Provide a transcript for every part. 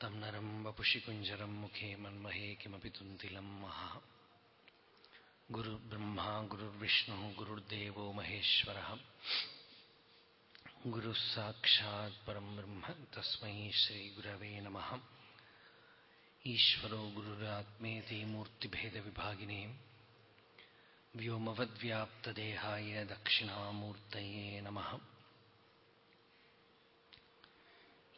तं नरं वपुषि कुञ्जरं मुखे मन्महे किमपि तुन्तिलं महा। गुरुर्ब्रह्मा गुरुर्विष्णुः गुरुर्देवो महेश्वरः। गुरुः साक्षात् परं ब्रह्म, तस्मै श्रीगुरवे नमः। ईश्वरो गुरुरात्मेति मूर्तिभेदविभागिने, व्योमवद्व्याप्तदेहाय दक्षिणामूर्तये नमः।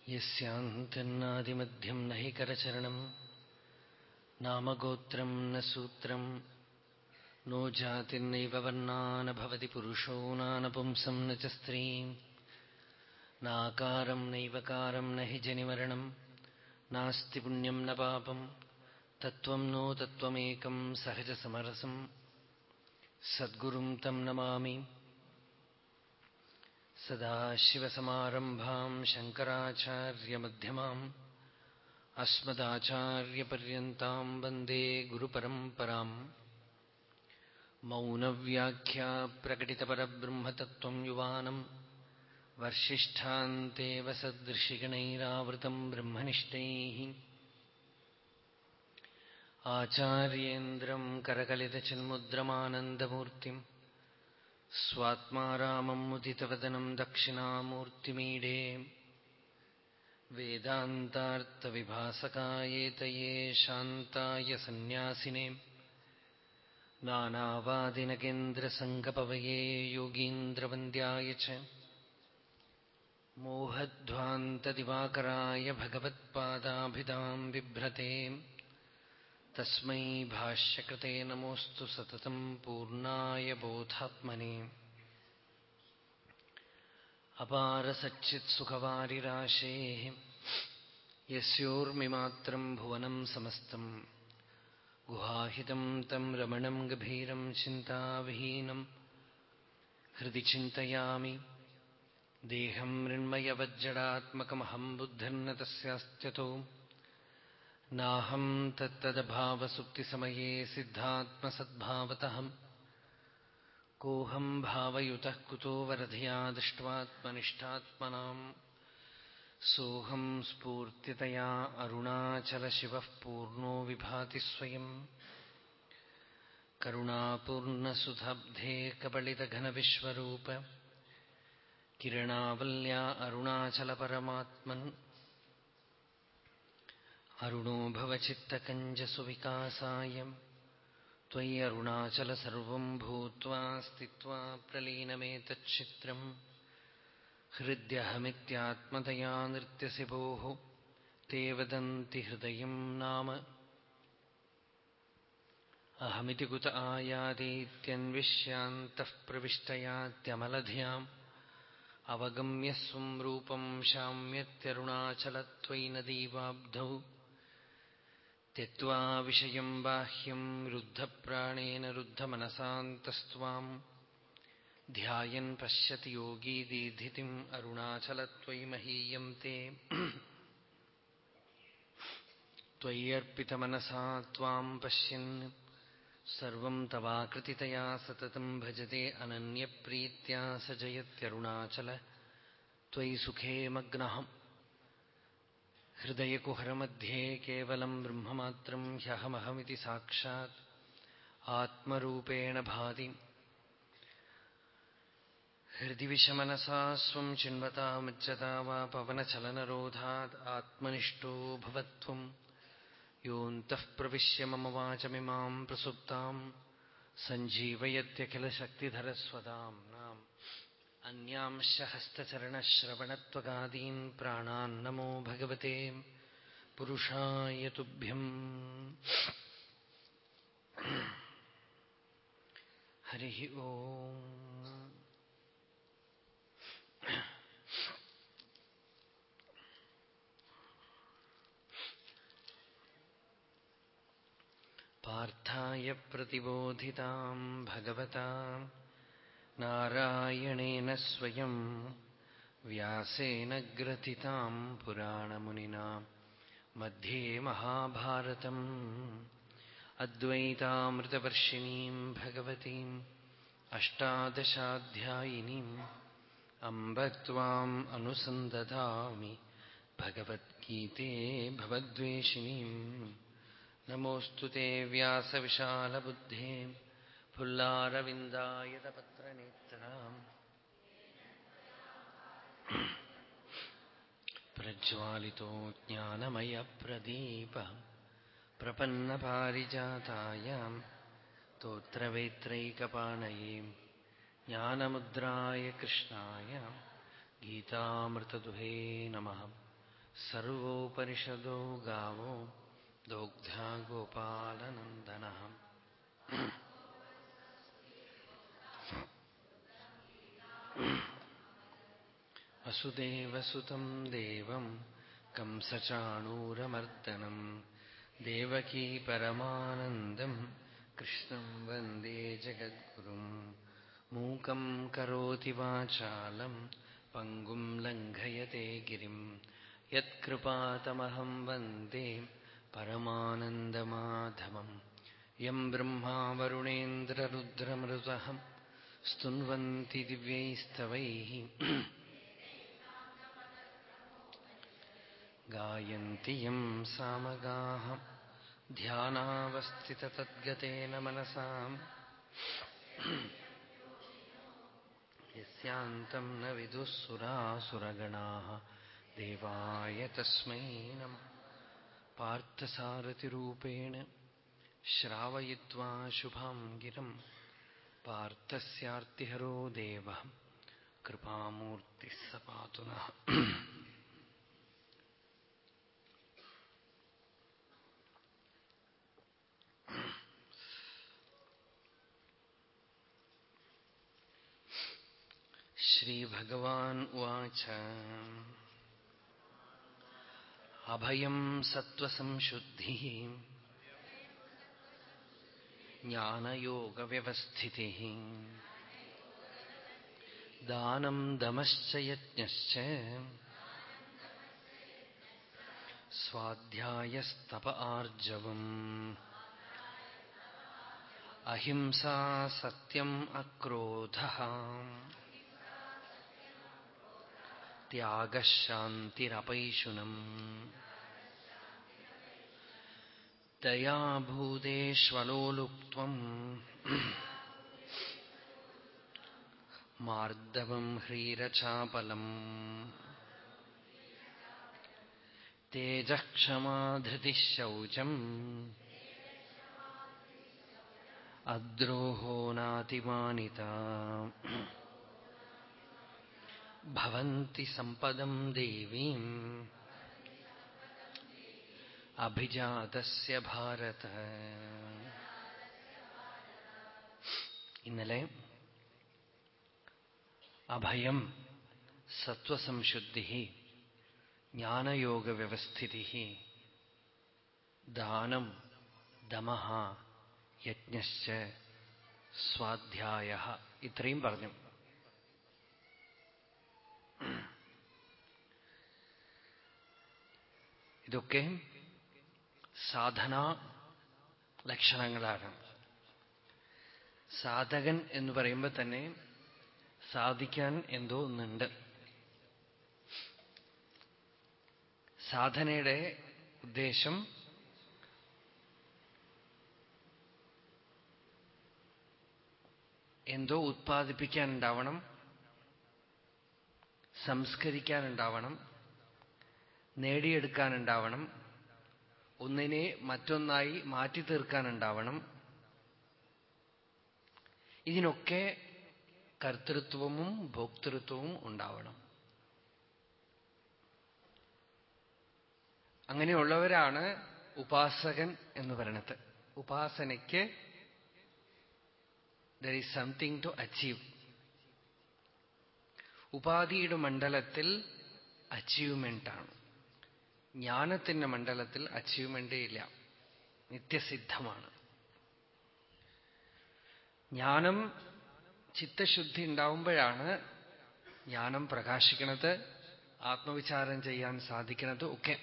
യസ്യാന്തന്നാദിമധ്യം നി കരചരണം നാമഗോത്രം നൂത്രം സൂത്രം നോ ജാതിർനൈവ വർണാനഭവതി പുരുഷോ നാനപുംസം നീ ച സ്ത്രീം നാകാരം നൈവകാരം ന ജനിമരണം നാസ്തി പുണ്യം ന പാപം തത്വം നോ തത്വമേകം സഹജസമരസം സദ്ഗുരു തം നമാമി सदाशिवसमारम्भाम् शङ्कराचार्यमध्यमाम् अस्मदाचार्यपर्यन्ताम् वन्दे गुरुपरम्पराम् मौनव्याख्या प्रकटितपरब्रह्मतत्त्वम् युवानम् वर्षिष्ठान्तेव सदृशिगणैरावृतम् ब्रह्मनिष्ठैः आचार्येन्द्रम् करकलितचिन्मुद्रमानन्दमूर्तिम् स्वात्मा रामम् मुदितवदनम् दक्षिणामूर्तिमीडे। वेदान्तार्थविभासकायेतये शान्ताय सन्न्यासिने। नानावादिनकेन्द्रसङ्गपवये योगीन्द्रवन्द्याय च। मोहध्वान्तदिवाकराय भगवत्पादाभिधाम् बिभ्रते तस्मै भाष्यकृते नमोऽस्तु सततम् पूर्णाय बोधात्मने। अपारसच्चित्सुखवारिराशेः यस्योर्मिमात्रम् भुवनम् समस्तम् गुहाहितम् तम् रमणम् गभीरम् चिन्ताविहीनम् हृदि चिन्तयामि देहम् मृण्मयवज्जडात्मकमहम् बुद्धिर्न तस्यास्त्यतो नाहम् तत्तदभावसुप्तिसमये सिद्धात्मसद्भावतः कोऽहम् भावयुतः कुतो वरधिया दृष्ट्वात्मनिष्ठात्मनाम् सोऽहम् स्फूर्तितया अरुणाचलशिवः पूर्णो विभाति स्वयम् करुणापूर्णसुधाब्धे कबलितघनविश्वरूप। किरणावल्या अरुणाचलपरमात्मन् अरुणो भवचित्तकञ्जसुविकासाय। त्वयि अरुणाचल सर्वम् भूत्वा स्थित्वा प्रलीनमेतच्चित्रम् हृद्यहमित्यात्मतया नृत्यसि भोः ते वदन्ति हृदयम् नाम। अहमिति कुत आयातीत्यन्विष्यान्तः प्रविष्टयात्यमलधियाम्। अवगम्य स्वम् रूपम् शाम्यत्यरुणाचलत्वयि नदीवाब्धौ त्यक्त्वा विषयम् बाह्यम् रुद्धप्राणेन रुद्धमनसान्तस्त्वाम्। ध्यायन् पश्यति योगी दीधितिम् अरुणाचलत्वयि महीयम् ते। त्वय्यर्पितमनसा त्वाम् पश्यन्। सर्वम् तवाकृतितया सततम् भजते अनन्यप्रीत्या स जयत्यरुणाचल। त्वयि सुखे मग्नः हृदयकुहरमध्ये केवलम् ब्रह्ममात्रम् ह्यहमहमिति साक्षात् आत्मरूपेण भाति। हृदि विषमनसा स्वम् चिन्वता मज्जता वा पवनचलनरोधात् आत्मनिष्ठो भवत्वम् योऽन्तः प्रविश्य मम वाचमिमाम् प्रसुप्ताम् सञ्जीवयत्यखिलशक्तिधरस्वदाम्नाम् അന്യാംശഹസ്തചരണശ്രവണത്വകാദീൻ പ്രാണാൻ നമോ ഭഗവത്തെ പുരുഷായ തുഭ്യം ഹരി ഓ. പാർത്ഥായ പ്രതിബോധിതാം ഭഗവതാം नारायणेन स्वयम् व्यासेन ग्रथिताम् पुराणमुनिना मध्ये महाभारतम् अद्वैतामृतवर्षिणीम् भगवतीम् अष्टादशाध्यायिनीम् अम्ब त्वाम् अनुसन्दधामि भगवद्गीते भवद्वेषिणीम् नमोऽस्तु ते व्यासविशालबुद्धे फुल्लारविन्दायतपत्रनेत्राम् प्रज्वालितो ज्ञानमयप्रदीपः प्रपन्नपारिजातायाम् स्तोत्रवेत्रैकपाणये ज्ञानमुद्राय कृष्णाय गीतामृतदुहे नमः सर्वोपनिषदो गावो दोग्धा गोपालनन्दनः वसुदेवसुतं देवं कंसचाणूरमर्दनम् देवकी परमानन्दम् कृष्णं वन्दे जगद्गुरुम् मूकं करोति वाचालम् पङ्गुं लङ्घयते गिरिम् यत्कृपातमहं वन्दे परमानन्दमाधवम् यं ब्रह्मा वरुणेन्द्ररुद्रमृतः स्तुन्वन्ति दिव्यैस्तवैः। गायन्ति यं सामगाः ध्यानावस्थिततद्गतेन मनसाम् यस्यान्तं न विदुः सुरासुरगणाः देवाय तस्मै नमः। पार्थसारथिरूपेण श्रावयित्वा शुभां गिरम् पार्थस्यार्तिहरो देवः कृपामूर्तिः स पातु नः श्रीभगवान् उवाच अभयं सत्त्वसंशुद्धिः ज्ञानयोगव्यवस्थितिः दानं दमश्च यज्ञश्च स्वाध्यायस्तप आर्जवम् अहिंसा सत्यम् अक्रोधः त्यागः शान्तिरपैशुनम् ദയാഭൂതേഷ്വലോലുപ്ത്വം മാർദ്ദവം ഹ്രീരചാപലം തേജക്ഷമാധൃതി ശൗചം അദ്രോഹോ നാതിമാനിത ഭവന്തി സമ്പദം ദേവീം അഭിജാതസ്യ ഭാരത. ഇന്നലെ അഭയം സത്വസംശുദ്ധി ജ്ഞാനയോഗവ്യവസ്ഥിതി ദാനം ദമഹ യജ്ഞശ്ച സ്വാധ്യായ. ഇത്രയും പറഞ്ഞു. ഇതൊക്കെ സാധനാ ലക്ഷണങ്ങളാണ്. സാധകൻ എന്ന് പറയുമ്പോൾ തന്നെ സാധിക്കാൻ എന്തോ ഒന്നുണ്ട്. സാധനയുടെ ഉദ്ദേശം എന്തോ ഉത്പാദിപ്പിക്കാനുണ്ടാവണം സംസ്കരിക്കാനുണ്ടാവണം നേടിയെടുക്കാനുണ്ടാവണം ഒന്നിനെ മറ്റൊന്നായി മാറ്റി തീർക്കാനുണ്ടാവണം ഇതിനൊക്കെ കർത്തൃത്വവും ഭോക്തൃത്വവും ഉണ്ടാവണം. അങ്ങനെയുള്ളവരാണ് ഉപാസകൻ എന്ന് പറയണത്. ഉപാസനയ്ക്ക് there is something to achieve ഉപാധിയുടെ മണ്ഡലത്തിൽ അച്ചീവ്മെന്റാണ് ജ്ഞാനത്തിന്റെ മണ്ഡലത്തിൽ അച്ചീവ്മെന്റേ ഇല്ല. നിത്യസിദ്ധമാണ്. ജ്ഞാനം ചിത്തശുദ്ധി ഉണ്ടാവുമ്പോഴാണ് ജ്ഞാനം പ്രകാശിക്കുന്നത് ആത്മവിചാരം ചെയ്യാൻ സാധിക്കുന്നത് ഒക്കെ.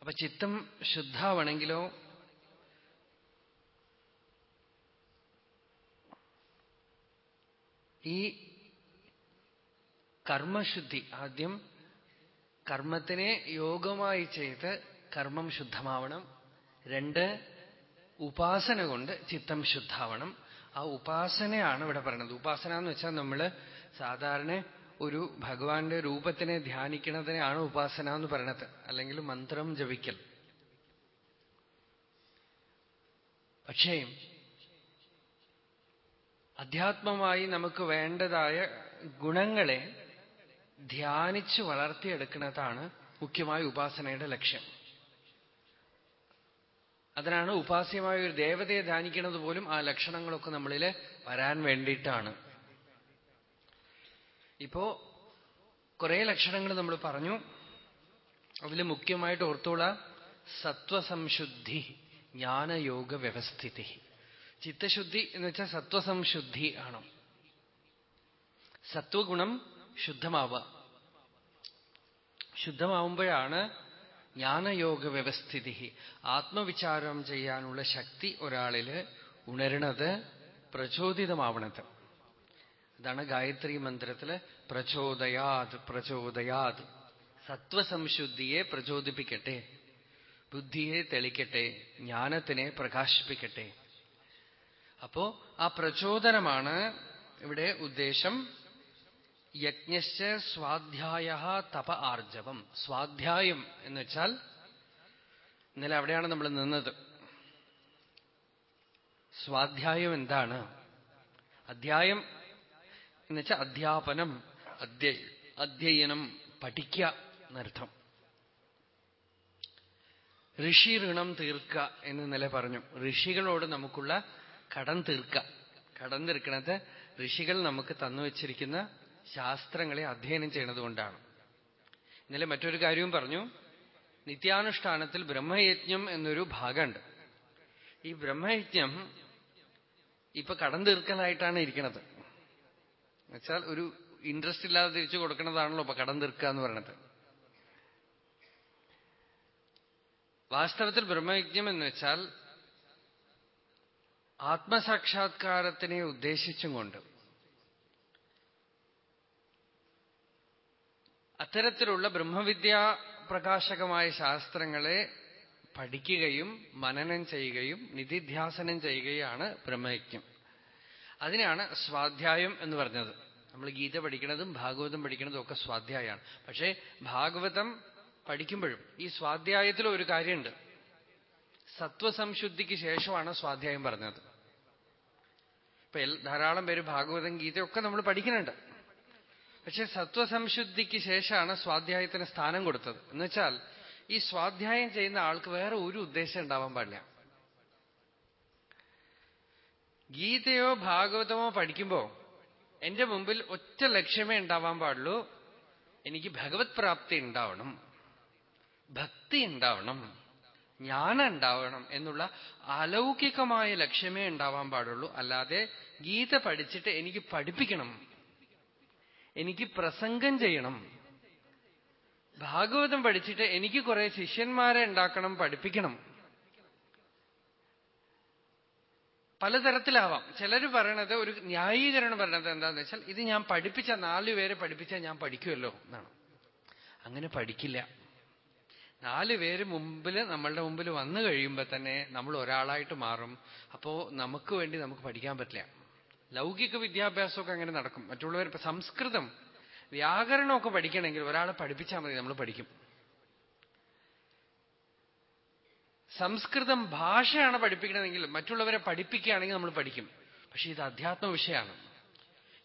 അപ്പൊ ചിത്തം ശുദ്ധാവണെങ്കിലോ ഈ കർമ്മശുദ്ധി ആദ്യം കർമ്മത്തിനെ യോഗമായി ചെയ്ത് കർമ്മം ശുദ്ധമാവണം. രണ്ട് ഉപാസന കൊണ്ട് ചിത്തം ശുദ്ധാവണം. ആ ഉപാസനയാണ് ഇവിടെ പറയുന്നത്. ഉപാസന എന്ന് വെച്ചാൽ നമ്മൾ സാധാരണ ഒരു ഭഗവാന്റെ രൂപത്തിനെ ധ്യാനിക്കുന്നതിനെയാണ് ഉപാസന എന്ന് പറയുന്നത് അല്ലെങ്കിൽ മന്ത്രം ജപിക്കൽ. പക്ഷേ അധ്യാത്മമായി നമുക്ക് വേണ്ടതായ ഗുണങ്ങളെ ധ്യാനിച്ച് വളർത്തിയെടുക്കുന്നതാണ് മുഖ്യമായ ഉപാസനയുടെ ലക്ഷ്യം. അതിനാണ് ഉപാസ്യമായ ഒരു ദേവതയെ ധ്യാനിക്കുന്നത് പോലും ആ ലക്ഷണങ്ങളൊക്കെ നമ്മളിൽ വരാൻ വേണ്ടിയിട്ടാണ്. ഇപ്പോ കുറെ ലക്ഷണങ്ങൾ നമ്മൾ പറഞ്ഞു. അതിൽ മുഖ്യമായിട്ട് ഓർത്തോള സത്വസംശുദ്ധി ജ്ഞാനയോഗ വ്യവസ്ഥിതി. ചിത്തശുദ്ധി എന്ന് വെച്ചാൽ സത്വസംശുദ്ധി ആണ്? സത്വഗുണം ശുദ്ധമാവുക. ശുദ്ധമാവുമ്പോഴാണ് ജ്ഞാനയോഗ വ്യവസ്ഥിതി ആത്മവിചാരം ചെയ്യാനുള്ള ശക്തി ഒരാളിൽ ഉണരണത് പ്രചോദിതമാവണത്. അതാണ് ഗായത്രി മന്ത്രത്തിൽ പ്രചോദയാത് പ്രചോദയാത്. സത്വസംശുദ്ധിയെ പ്രചോദിപ്പിക്കട്ടെ ബുദ്ധിയെ തെളിക്കട്ടെ ജ്ഞാനത്തിനെ പ്രകാശിപ്പിക്കട്ടെ. അപ്പോ ആ പ്രചോദനമാണ് ഇവിടെ ഉദ്ദേശം യജ്ഞശ്ച സ്വാധ്യായ തപ ആർജവം. സ്വാധ്യായം എന്ന് വെച്ചാൽ ഇന്നലെ അവിടെയാണ് നമ്മൾ നിന്നത്. സ്വാധ്യായം എന്താണ്? അധ്യായം എന്ന് വെച്ചാൽ അധ്യാപനം അധ്യ അധ്യയനം പഠിക്കുക എന്നർത്ഥം. ഋഷി ഋണം തീർക്കുക എന്ന് ഇന്നലെ പറഞ്ഞു. ഋഷികളോട് നമുക്കുള്ള കടം തീർക്കുക കടം തീർക്കണത് ഋഷികൾ നമുക്ക് തന്നു വച്ചിരിക്കുന്ന ശാസ്ത്രങ്ങളെ അധ്യയനം ചെയ്യുന്നതുകൊണ്ടാണ് ഇന്നലെ മറ്റൊരു കാര്യവും പറഞ്ഞു. നിത്യാനുഷ്ഠാനത്തിൽ ബ്രഹ്മയജ്ഞം എന്നൊരു ഭാഗമുണ്ട്. ഈ ബ്രഹ്മയജ്ഞം ഇപ്പൊ കടം തീർക്കലായിട്ടാണ് ഇരിക്കുന്നത് എന്നുവെച്ചാൽ ഒരു ഇൻട്രസ്റ്റ് ഇല്ലാതെ തിരിച്ചു കൊടുക്കുന്നതാണല്ലോ ഇപ്പൊ കടം തീർക്കുക എന്ന് പറയണത്. വാസ്തവത്തിൽ ബ്രഹ്മയജ്ഞം എന്ന് വെച്ചാൽ ആത്മസാക്ഷാത്കാരത്തിനെ ഉദ്ദേശിച്ചും കൊണ്ട് അത്തരത്തിലുള്ള ബ്രഹ്മവിദ്യാ പ്രകാശകമായ ശാസ്ത്രങ്ങളെ പഠിക്കുകയും മനനം ചെയ്യുകയും നിധിധ്യാസനം ചെയ്യുകയാണ് ബ്രഹ്മയജ്ഞം. അതിനാണ് സ്വാധ്യായം എന്ന് പറഞ്ഞത്. നമ്മൾ ഗീത പഠിക്കുന്നതും ഭാഗവതം പഠിക്കുന്നതും ഒക്കെ സ്വാധ്യായമാണ് പക്ഷേ ഭാഗവതം പഠിക്കുമ്പോഴും ഈ സ്വാധ്യായത്തിൽ ഒരു കാര്യമുണ്ട്. സത്വസംശുദ്ധിക്ക് ശേഷമാണ് സ്വാധ്യായം പറഞ്ഞത്. ഇപ്പൊ ധാരാളം പേര് ഭാഗവതം ഗീതയൊക്കെ നമ്മൾ പഠിക്കുന്നുണ്ട്. പക്ഷെ സത്വസംശുദ്ധിക്ക് ശേഷമാണ് സ്വാധ്യായത്തിന് സ്ഥാനം കൊടുത്തത്. എന്നുവെച്ചാൽ ഈ സ്വാധ്യായം ചെയ്യുന്ന ആൾക്ക് വേറെ ഒരു ഉദ്ദേശം ഉണ്ടാവാൻ പാടില്ല. ഗീതയോ ഭാഗവതമോ പഠിക്കുമ്പോ എന്റെ മുമ്പിൽ ഒറ്റ ലക്ഷ്യമേ ഉണ്ടാവാൻ പാടുള്ളൂ. എനിക്ക് ഭഗവത് പ്രാപ്തി ഉണ്ടാവണം. ഭക്തി ഉണ്ടാവണം. ജ്ഞാനം ഉണ്ടാവണം എന്നുള്ള അലൗകികമായ ലക്ഷ്യമേ ഉണ്ടാവാൻ പാടുള്ളൂ. അല്ലാതെ ഗീത പഠിച്ചിട്ട് എനിക്ക് പഠിപ്പിക്കണം. എനിക്ക് പ്രസംഗം ചെയ്യണം. ഭാഗവതം പഠിച്ചിട്ട് എനിക്ക് കുറെ ശിഷ്യന്മാരെ ഉണ്ടാക്കണം പഠിപ്പിക്കണം. പലതരത്തിലാവാം. ചിലർ പറയണത് ഒരു ന്യായീകരണം പറയണത് എന്താന്ന് വെച്ചാൽ ഇത് ഞാൻ പഠിപ്പിച്ച നാലുപേരെ പഠിപ്പിച്ചാൽ ഞാൻ പഠിക്കുമല്ലോ എന്നാണ്. അങ്ങനെ പഠിക്കില്ല. നാല് പേര് മുമ്പിൽ നമ്മളുടെ മുമ്പിൽ വന്നു കഴിയുമ്പോൾ തന്നെ നമ്മൾ ഒരാളായിട്ട് മാറും. അപ്പോ നമുക്ക് വേണ്ടി നമുക്ക് പഠിക്കാൻ പറ്റില്ല. ലൗകിക വിദ്യാഭ്യാസമൊക്കെ അങ്ങനെ നടക്കും. മറ്റുള്ളവർ ഇപ്പൊ സംസ്കൃതം വ്യാകരണമൊക്കെ പഠിക്കണമെങ്കിൽ ഒരാളെ പഠിപ്പിച്ചാൽ മതി നമ്മൾ പഠിക്കും. സംസ്കൃതം ഭാഷയാണ് പഠിപ്പിക്കണമെങ്കിൽ മറ്റുള്ളവരെ പഠിപ്പിക്കുകയാണെങ്കിൽ നമ്മൾ പഠിക്കും. പക്ഷെ ഇത് അധ്യാത്മ വിഷയമാണ്.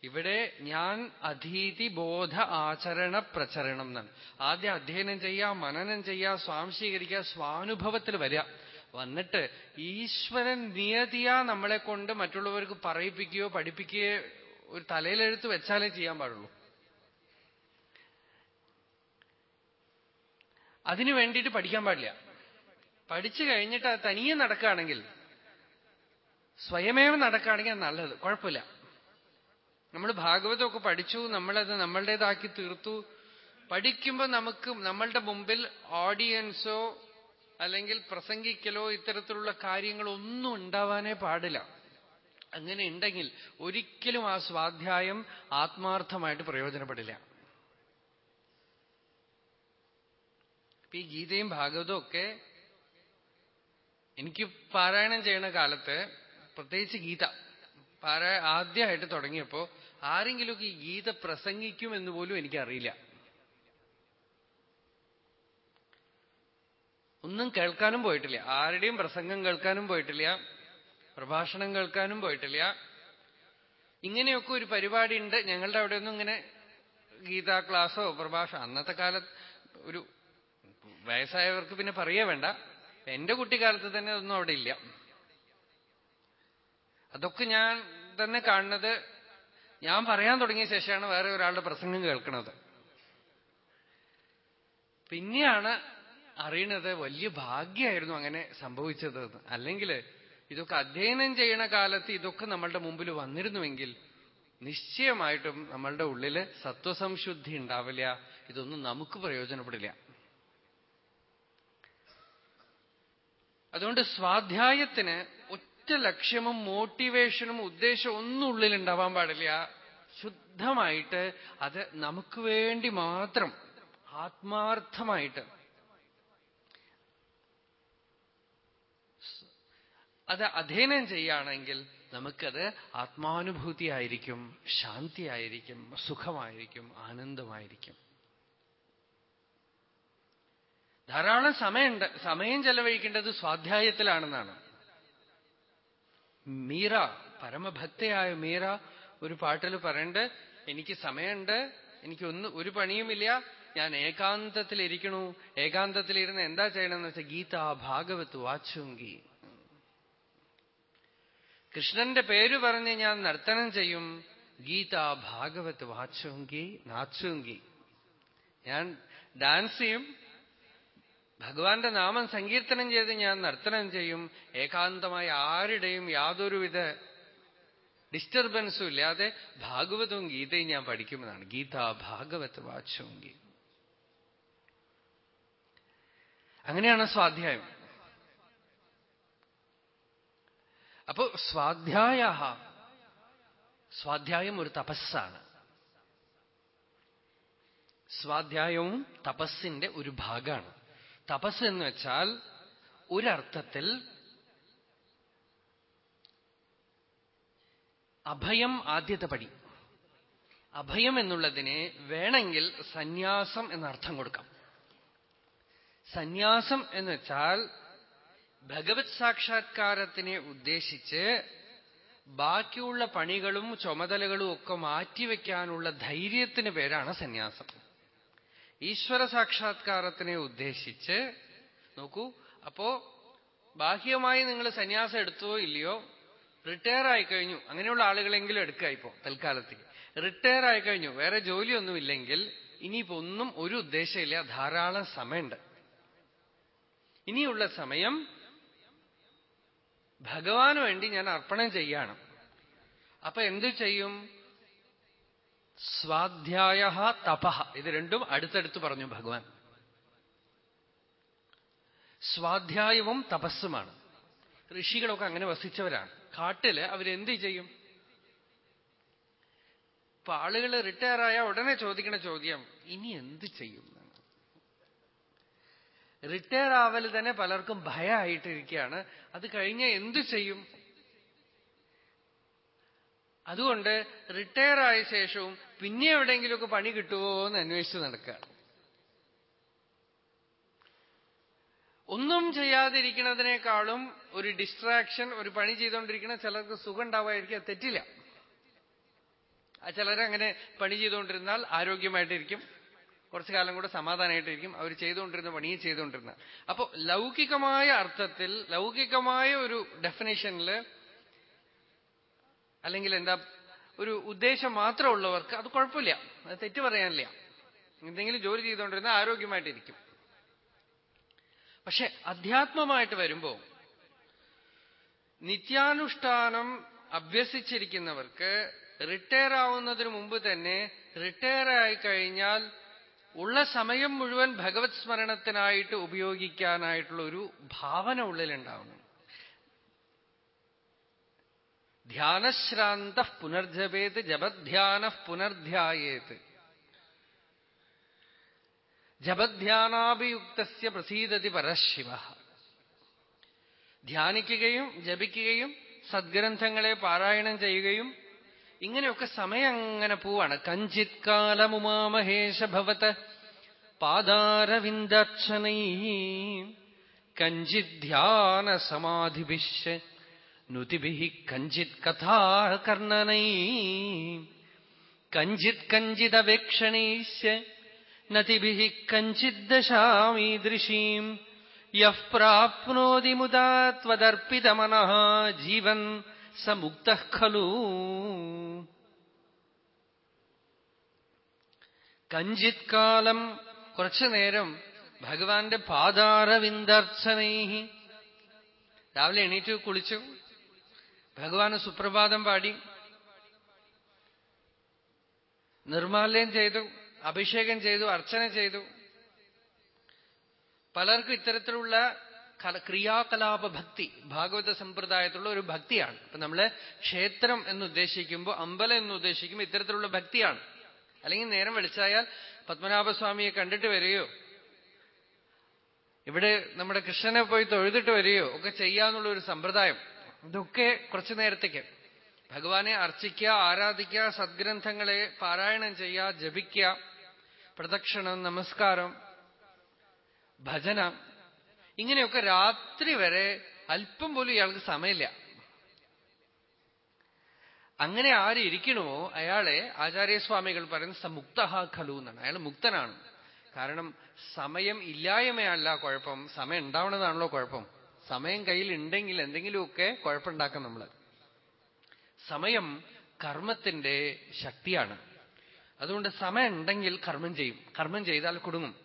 ഇവിടെ ഞാൻ അധീതി ബോധ ആചരണ പ്രചരണം എന്നാണ്. ആദ്യം അധ്യയനം ചെയ്യുക മനനം ചെയ്യുക സ്വാംശീകരിക്കുക സ്വാനുഭവത്തിൽ വരിക. വന്നിട്ട് ഈശ്വരൻ നിയതിയാ നമ്മളെ കൊണ്ട് മറ്റുള്ളവർക്ക് പറയിപ്പിക്കുകയോ പഠിപ്പിക്കുകയോ ഒരു തലയിലെഴുത്ത് വെച്ചാലേ ചെയ്യാൻ പാടുള്ളൂ. അതിനു വേണ്ടിയിട്ട് പഠിക്കാൻ പാടില്ല. പഠിച്ചു കഴിഞ്ഞിട്ട് അത് തനിയെ നടക്കുകയാണെങ്കിൽ സ്വയമേവ നടക്കുകയാണെങ്കിൽ നല്ലത്. കുഴപ്പമില്ല. നമ്മൾ ഭാഗവതമൊക്കെ പഠിച്ചു നമ്മളത് നമ്മളുടേതാക്കി തീർത്തു. പഠിക്കുമ്പോൾ നമുക്ക് നമ്മളുടെ മുമ്പിൽ ഓഡിയൻസോ അല്ലെങ്കിൽ പ്രസംഗിക്കലോ ഇത്തരത്തിലുള്ള കാര്യങ്ങളൊന്നും ഉണ്ടാവാനേ പാടില്ല. അങ്ങനെ ഉണ്ടെങ്കിൽ ഒരിക്കലും ആ സ്വാധ്യായം ആത്മാർത്ഥമായിട്ട് പ്രയോജനപ്പെടില്ല. ഈ ഗീതയും ഭാഗവതവും ഒക്കെ എനിക്ക് പാരായണം ചെയ്യണ കാലത്ത് പ്രത്യേകിച്ച് ഗീത പാരായ ആദ്യമായിട്ട് തുടങ്ങിയപ്പോ ആരെങ്കിലുമൊക്കെ ഈ ഗീത പ്രസംഗിക്കുമെന്ന് പോലും എനിക്കറിയില്ല. ഒന്നും കേൾക്കാനും പോയിട്ടില്ല. ആരുടെയും പ്രസംഗം കേൾക്കാനും പോയിട്ടില്ല. പ്രഭാഷണം കേൾക്കാനും പോയിട്ടില്ല. ഇങ്ങനെയൊക്കെ ഒരു പരിപാടി ഉണ്ട് ഞങ്ങളുടെ അവിടെ ഒന്നും ഇങ്ങനെ ഗീതാ ക്ലാസ്സോ പ്രഭാഷണം അന്നത്തെ കാലത്ത് ഒരു വയസ്സായവർക്ക് പിന്നെ പറയേ വേണ്ട. എന്റെ കുട്ടിക്കാലത്ത് തന്നെ അതൊന്നും അവിടെ ഇല്ല. അതൊക്കെ ഞാൻ തന്നെ കാണുന്നത് ഞാൻ പറയാൻ തുടങ്ങിയ ശേഷമാണ് വേറെ ഒരാളുടെ പ്രസംഗം കേൾക്കുന്നത് പിന്നെയാണ് അറിയണത് വലിയ ഭാഗ്യമായിരുന്നു അങ്ങനെ സംഭവിച്ചത് അല്ലെങ്കിൽ ഇതൊക്കെ അധ്യയനം ചെയ്യണ കാലത്ത് ഇതൊക്കെ നമ്മളുടെ മുമ്പിൽ വന്നിരുന്നുവെങ്കിൽ നിശ്ചയമായിട്ടും നമ്മളുടെ ഉള്ളിൽ സത്വസംശുദ്ധി ഉണ്ടാവില്ല. ഇതൊന്നും നമുക്ക് പ്രയോജനപ്പെടില്ല. അതുകൊണ്ട് സ്വാധ്യായത്തിന് ഒറ്റ ലക്ഷ്യമും മോട്ടിവേഷനും ഉദ്ദേശവും ഒന്നും ഉള്ളിൽ ഉണ്ടാവാൻ പാടില്ല. ശുദ്ധമായിട്ട് അത് നമുക്ക് വേണ്ടി മാത്രം ആത്മാർത്ഥമായിട്ട് അത് അധ്യയനം ചെയ്യുകയാണെങ്കിൽ നമുക്കത് ആത്മാനുഭൂതിയായിരിക്കും ശാന്തിയായിരിക്കും സുഖമായിരിക്കും ആനന്ദമായിരിക്കും. ധാരാളം സമയമുണ്ട്. സമയം ചെലവഴിക്കേണ്ടത് സ്വാധ്യായത്തിലാണെന്നാണ്. മീറ പരമഭക്തയായ മീറ ഒരു പാട്ടിൽ പറയണ്ട് എനിക്ക് സമയമുണ്ട് ഒന്ന് ഒരു പണിയുമില്ല ഞാൻ ഏകാന്തത്തിലിരിക്കണു. ഏകാന്തത്തിലിരുന്ന് എന്താ ചെയ്യണമെന്ന് വെച്ചാൽ ഗീത ഭാഗവത് വാച്ചുങ്കി. കൃഷ്ണന്റെ പേര് പറഞ്ഞ് ഞാൻ നർത്തനം ചെയ്യും. ഗീത ഭാഗവത് വാച്ചുങ്കി നാച്ചുങ്കി. ഞാൻ ഡാൻസ് ചെയ്യും. ഭഗവാന്റെ നാമം സങ്കീർത്തനം ചെയ്ത് ഞാൻ നർത്തനം ചെയ്യും. ഏകാന്തമായി ആരുടെയും യാതൊരുവിധ ഡിസ്റ്റർബൻസും ഇല്ലാതെ ഭാഗവതവും ഗീതയും ഞാൻ പഠിക്കുമെന്നാണ്. ഗീത ഭാഗവത് വാച്ചുങ്കി. അങ്ങനെയാണ് സ്വാധ്യായം. അപ്പോ സ്വാധ്യായ സ്വാധ്യായം ഒരു തപസ്സാണ്. സ്വാധ്യായവും തപസ്സിന്റെ ഒരു ഭാഗമാണ് തപസ് എന്ന് വെച്ചാൽ ഒരർത്ഥത്തിൽ അഭയം ആദ്യത്തെ പടി. അഭയം എന്നുള്ളതിനെ വേണമെങ്കിൽ സന്യാസം എന്നർത്ഥം കൊടുക്കാം. സന്യാസം എന്ന് വെച്ചാൽ ഭഗവത് സാക്ഷാത്കാരത്തിനെ ഉദ്ദേശിച്ച് ബാക്കിയുള്ള പണികളും ചുമതലകളും ഒക്കെ മാറ്റിവെക്കാനുള്ള ധൈര്യത്തിന് പേരാണ് സന്യാസം. ഈശ്വര സാക്ഷാത്കാരത്തിനെ ഉദ്ദേശിച്ച് നോക്കൂ അപ്പോ ബാഹ്യമായി നിങ്ങൾ സന്യാസം എടുത്തോ ഇല്ലയോ റിട്ടയർ ആയി കഴിഞ്ഞു അങ്ങനെയുള്ള ആളുകളെങ്കിലും എടുക്കുക ഇപ്പോ തൽക്കാലത്തേക്ക്. റിട്ടയർ ആയി കഴിഞ്ഞു വേറെ ജോലിയൊന്നും ഇല്ലെങ്കിൽ ഇനിയിപ്പോ ഒന്നും ഒരു ഉദ്ദേശമില്ല ധാരാളം സമയമുണ്ട്. ഇനിയുള്ള സമയം ഭഗവാന് വേണ്ടി ഞാൻ അർപ്പണം ചെയ്യാണ്. അപ്പൊ എന്ത് ചെയ്യും? സ്വാധ്യായ തപഹ. ഇത് രണ്ടും അടുത്തടുത്ത് പറഞ്ഞു ഭഗവാൻ. സ്വാധ്യായവും തപസ്സുമാണ്. ഋഷികളൊക്കെ അങ്ങനെ വസിച്ചവരാണ്. കാട്ടിൽ അവരെന്ത് ചെയ്യും? ഇപ്പൊ ആളുകൾ റിട്ടയർ ആയ ഉടനെ ചോദിക്കുന്ന ചോദ്യം ഇനി എന്ത് ചെയ്യും? റിട്ടയർ ആവൽ തന്നെ പലർക്കും ഭയമായിട്ടിരിക്കുകയാണ് അത് കഴിഞ്ഞ എന്തു ചെയ്യും? അതുകൊണ്ട് റിട്ടയർ ആയ ശേഷവും പിന്നെ എവിടെയെങ്കിലുമൊക്കെ പണി കിട്ടുമോ എന്ന് അന്വേഷിച്ച് നടക്കുക. ഒന്നും ചെയ്യാതിരിക്കുന്നതിനേക്കാളും ഒരു ഡിസ്ട്രാക്ഷൻ ഒരു പണി ചെയ്തുകൊണ്ടിരിക്കുന്ന ചിലർക്ക് സുഖം ഉണ്ടാവുമായിരിക്കും തെറ്റില്ല. ചിലരങ്ങനെ പണി ചെയ്തുകൊണ്ടിരുന്നാൽ ആരോഗ്യമായിട്ടിരിക്കും. കുറച്ചു കാലം കൂടെ സമാധാനമായിട്ടിരിക്കും അവർ ചെയ്തുകൊണ്ടിരുന്ന പണിയും ചെയ്തുകൊണ്ടിരുന്ന. അപ്പോ ലൗകികമായ അർത്ഥത്തിൽ ലൗകികമായ ഒരു ഡെഫിനേഷനിൽ അല്ലെങ്കിൽ എന്താ ഒരു ഉദ്ദേശം മാത്രമുള്ളവർക്ക് അത് കുഴപ്പമില്ല. അത് തെറ്റ് പറയാനില്ല. എന്തെങ്കിലും ജോലി ചെയ്തുകൊണ്ടിരുന്ന ആരോഗ്യമായിട്ടിരിക്കും. പക്ഷെ അധ്യാത്മമായിട്ട് വരുമ്പോ നിത്യാനുഷ്ഠാനം അഭ്യസിച്ചിരിക്കുന്നവർക്ക് റിട്ടയർ ആവുന്നതിന് മുമ്പ് തന്നെ റിട്ടയർ ആയി കഴിഞ്ഞാൽ ഉള്ള സമയം മുഴുവൻ ഭഗവത് സ്മരണത്തിനായിട്ട് ഉപയോഗിക്കാനായിട്ടുള്ള ഒരു ഭാവന ഉള്ളിലുണ്ടാവണം ധ്യാനശ്രാന്ത പുനർജപേത് ജപധ്യാന പുനർധ്യായേത്. ജപധ്യാനാഭിയുക്ത പ്രസീതതി പരശിവ. ധ്യാനിക്കുകയും ജപിക്കുകയും സദ്ഗ്രന്ഥങ്ങളെ പാരായണം ചെയ്യുകയും ഇങ്ങനെയൊക്കെ സമയം അങ്ങനെ പോവാണ്. കഞ്ചിത് കാലമുമാമഹേഷ ഭവത് പാദാരവിന്ദർച്ചനൈ കഞ്ചിത് ധ്യാന സമാധിഭിഷ് നുതിഭി കഞ്ചിത് കഥാകർണനൈ കഞ്ചിത് കഞ്ചിതവേക്ഷണൈശ്ച നതിഭി കഞ്ചിദ്ദശാമീദൃശീം യഃ പ്രാപ്നോതി മുദാ ത്വദർപ്പിതമനഃ ജീവൻ സ മുക്ത ഖലു. കഞ്ചിത് കാലം കുറച്ചു നേരം ഭഗവാന്റെ പാദാരവിന്ദർച്ചനൈ രാവിലെ എണീറ്റ് കുളിച്ചു. ഭഗവാന് സുപ്രഭാതം പാടി. നിർമാല്യം ചെയ്തു അഭിഷേകം ചെയ്തു അർച്ചന ചെയ്തു. പലർക്കും ഇത്തരത്തിലുള്ള ക്രിയാകലാപ ഭക്തി ഭാഗവത സമ്പ്രദായത്തിലുള്ള ഒരു ഭക്തിയാണ്. അപ്പൊ നമ്മൾ ക്ഷേത്രം എന്ന് ഉദ്ദേശിക്കുമ്പോൾ അമ്പലം എന്ന് ഉദ്ദേശിക്കുമ്പോൾ ഇത്തരത്തിലുള്ള ഭക്തിയാണ്. അല്ലെങ്കിൽ നേരം വിളിച്ചായാൽ പത്മനാഭസ്വാമിയെ കണ്ടിട്ട് വരികയോ ഇവിടെ നമ്മുടെ കൃഷ്ണനെ പോയി തൊഴുതിട്ട് വരികയോ ഒക്കെ ചെയ്യാന്നുള്ള ഒരു സമ്പ്രദായം. ഇതൊക്കെ കുറച്ചു നേരത്തേക്ക്. ഭഗവാനെ അർച്ചിക്കുക ആരാധിക്കുക സദ്ഗ്രന്ഥങ്ങളെ പാരായണം ചെയ്യുക ജപിക്കുക പ്രദക്ഷിണം നമസ്കാരം ഭജന ഇങ്ങനെയൊക്കെ രാത്രി വരെ അല്പം പോലും ഇയാൾക്ക് സമയമില്ല. അങ്ങനെ ആര് ഇരിക്കണമോ അയാളെ ആചാര്യസ്വാമികൾ പറയുന്ന സമുക്ത ഖലു എന്നാണ്. അയാൾ മുക്തനാണ്. കാരണം സമയം ഇല്ലായ്മയല്ല കുഴപ്പം. സമയം ഉണ്ടാവണതാണല്ലോ കുഴപ്പം. സമയം കയ്യിൽ ഉണ്ടെങ്കിൽ എന്തെങ്കിലുമൊക്കെ കുഴപ്പമുണ്ടാക്കാം നമ്മൾ സമയം കർമ്മത്തിന്റെ ശക്തിയാണ്. അതുകൊണ്ട് സമയം ഉണ്ടെങ്കിൽ കർമ്മം ചെയ്യും. കർമ്മം ചെയ്താൽ കുടുങ്ങും.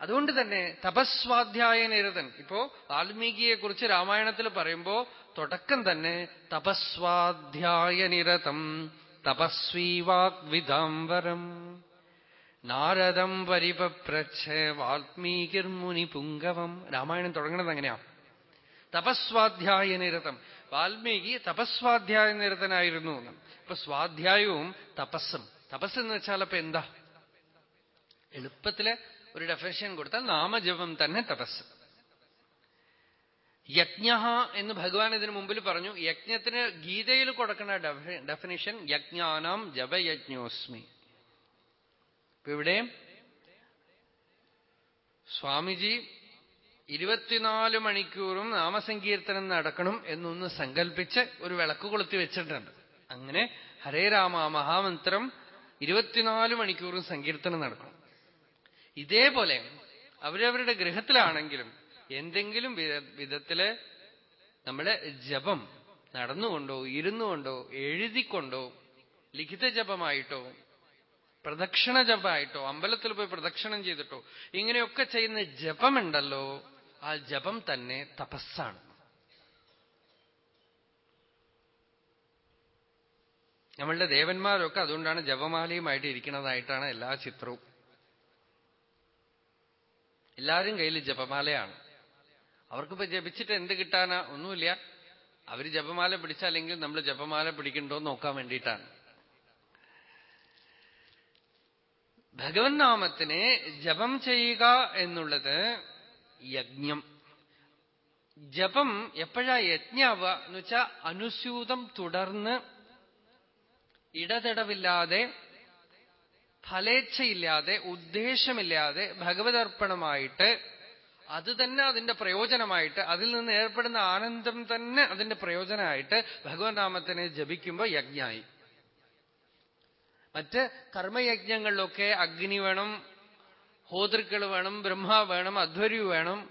അതുകൊണ്ട് തന്നെ തപസ്വാധ്യായ നിരതൻ ഇപ്പോ വാൽമീകിയെ കുറിച്ച് രാമായണത്തിൽ പറയുമ്പോ തുടക്കം തന്നെ തപസ്വാധ്യായ നിരതം തപസ്വീ വാഗ്വിദാംബരം നാരദം പരിപപ്രച്ഛ വാൽമീകിർമുനി പുങ്കവം. രാമായണം തുടങ്ങണത് അങ്ങനെയാ. തപസ്വാധ്യായ നിരതം വാൽമീകി തപസ്വാധ്യായ നിരതനായിരുന്നു ഇപ്പൊ സ്വാധ്യായവും തപസ്സും. തപസ് എന്ന് വെച്ചാൽ അപ്പൊ എന്താ? എളുപ്പത്തിൽ ഒരു ഡെഫിനേഷൻ കൊടുത്താൽ നാമജപം തന്നെ തപസ്. യജ്ഞ എന്ന് ഭഗവാൻ ഇതിനു മുമ്പിൽ പറഞ്ഞു. യജ്ഞത്തിന് ഗീതയിൽ കൊടുക്കുന്ന ഡെഫിനിഷൻ യജ്ഞാനാം ജപയജ്ഞോസ്മി. ഇപ്പൊ ഇവിടെ സ്വാമിജി ഇരുപത്തിനാല് മണിക്കൂറും നാമസങ്കീർത്തനം നടക്കണം എന്നൊന്ന് സങ്കല്പിച്ച് ഒരു വിളക്ക് കൊളുത്തി വെച്ചിട്ടുണ്ട്. അങ്ങനെ ഹരേ രാമ മഹാമന്ത്രം ഇരുപത്തിനാല് മണിക്കൂറും സങ്കീർത്തനം നടക്കണം. ഇതേപോലെ അവരവരുടെ ഗൃഹത്തിലാണെങ്കിലും എന്തെങ്കിലും വിധത്തിൽ നമ്മുടെ ജപം നടന്നുകൊണ്ടോ ഇരുന്നുകൊണ്ടോ എഴുതിക്കൊണ്ടോ ലിഖിത ജപമായിട്ടോ പ്രദക്ഷിണ ജപമായിട്ടോ അമ്പലത്തിൽ പോയി പ്രദക്ഷിണം ചെയ്തിട്ടോ ഇങ്ങനെയൊക്കെ ചെയ്യുന്ന ജപമുണ്ടല്ലോ ആ ജപം തന്നെ തപസ്സാണ്. നമ്മളുടെ ദേവന്മാരൊക്കെ അതുകൊണ്ടാണ് ജപമാലയുമായിട്ട് ഇരിക്കുന്നതായിട്ടാണ് എല്ലാ ചിത്രവും. എല്ലാവരും കയ്യിൽ ജപമാലയാണ്. അവർക്കിപ്പോ ജപിച്ചിട്ട് എന്ത് കിട്ടാനാ? ഒന്നുമില്ല. അവർ ജപമാല പിടിച്ചല്ലെങ്കിൽ നമ്മൾ ജപമാല പിടിക്കണ്ടോ നോക്കാൻ വേണ്ടിയിട്ടാണ്. ഭഗവൻ നാമത്തിനെ ജപം ചെയ്യുക എന്നുള്ളത് യജ്ഞം. ജപം എപ്പോഴാ യജ്ഞാവുക? എന്ന് വെച്ചാൽ അനുസ്യൂതം തുടർന്ന് ഇടതടവില്ലാതെ ഫലേച്ഛയില്ലാതെ ഉദ്ദേശമില്ലാതെ ഭഗവതർപ്പണമായിട്ട് അത് തന്നെ അതിന്റെ പ്രയോജനമായിട്ട് അതിൽ നിന്ന് ഏർപ്പെടുന്ന ആനന്ദം തന്നെ അതിന്റെ പ്രയോജനമായിട്ട് ഭഗവത് നാമത്തിനെ ജപിക്കുമ്പോൾ യജ്ഞായി. മറ്റ് കർമ്മയജ്ഞങ്ങളിലൊക്കെ അഗ്നി വേണം ഹോതൃക്കൾ വേണം ബ്രഹ്മ വേണം അധ്വര്യു വേണം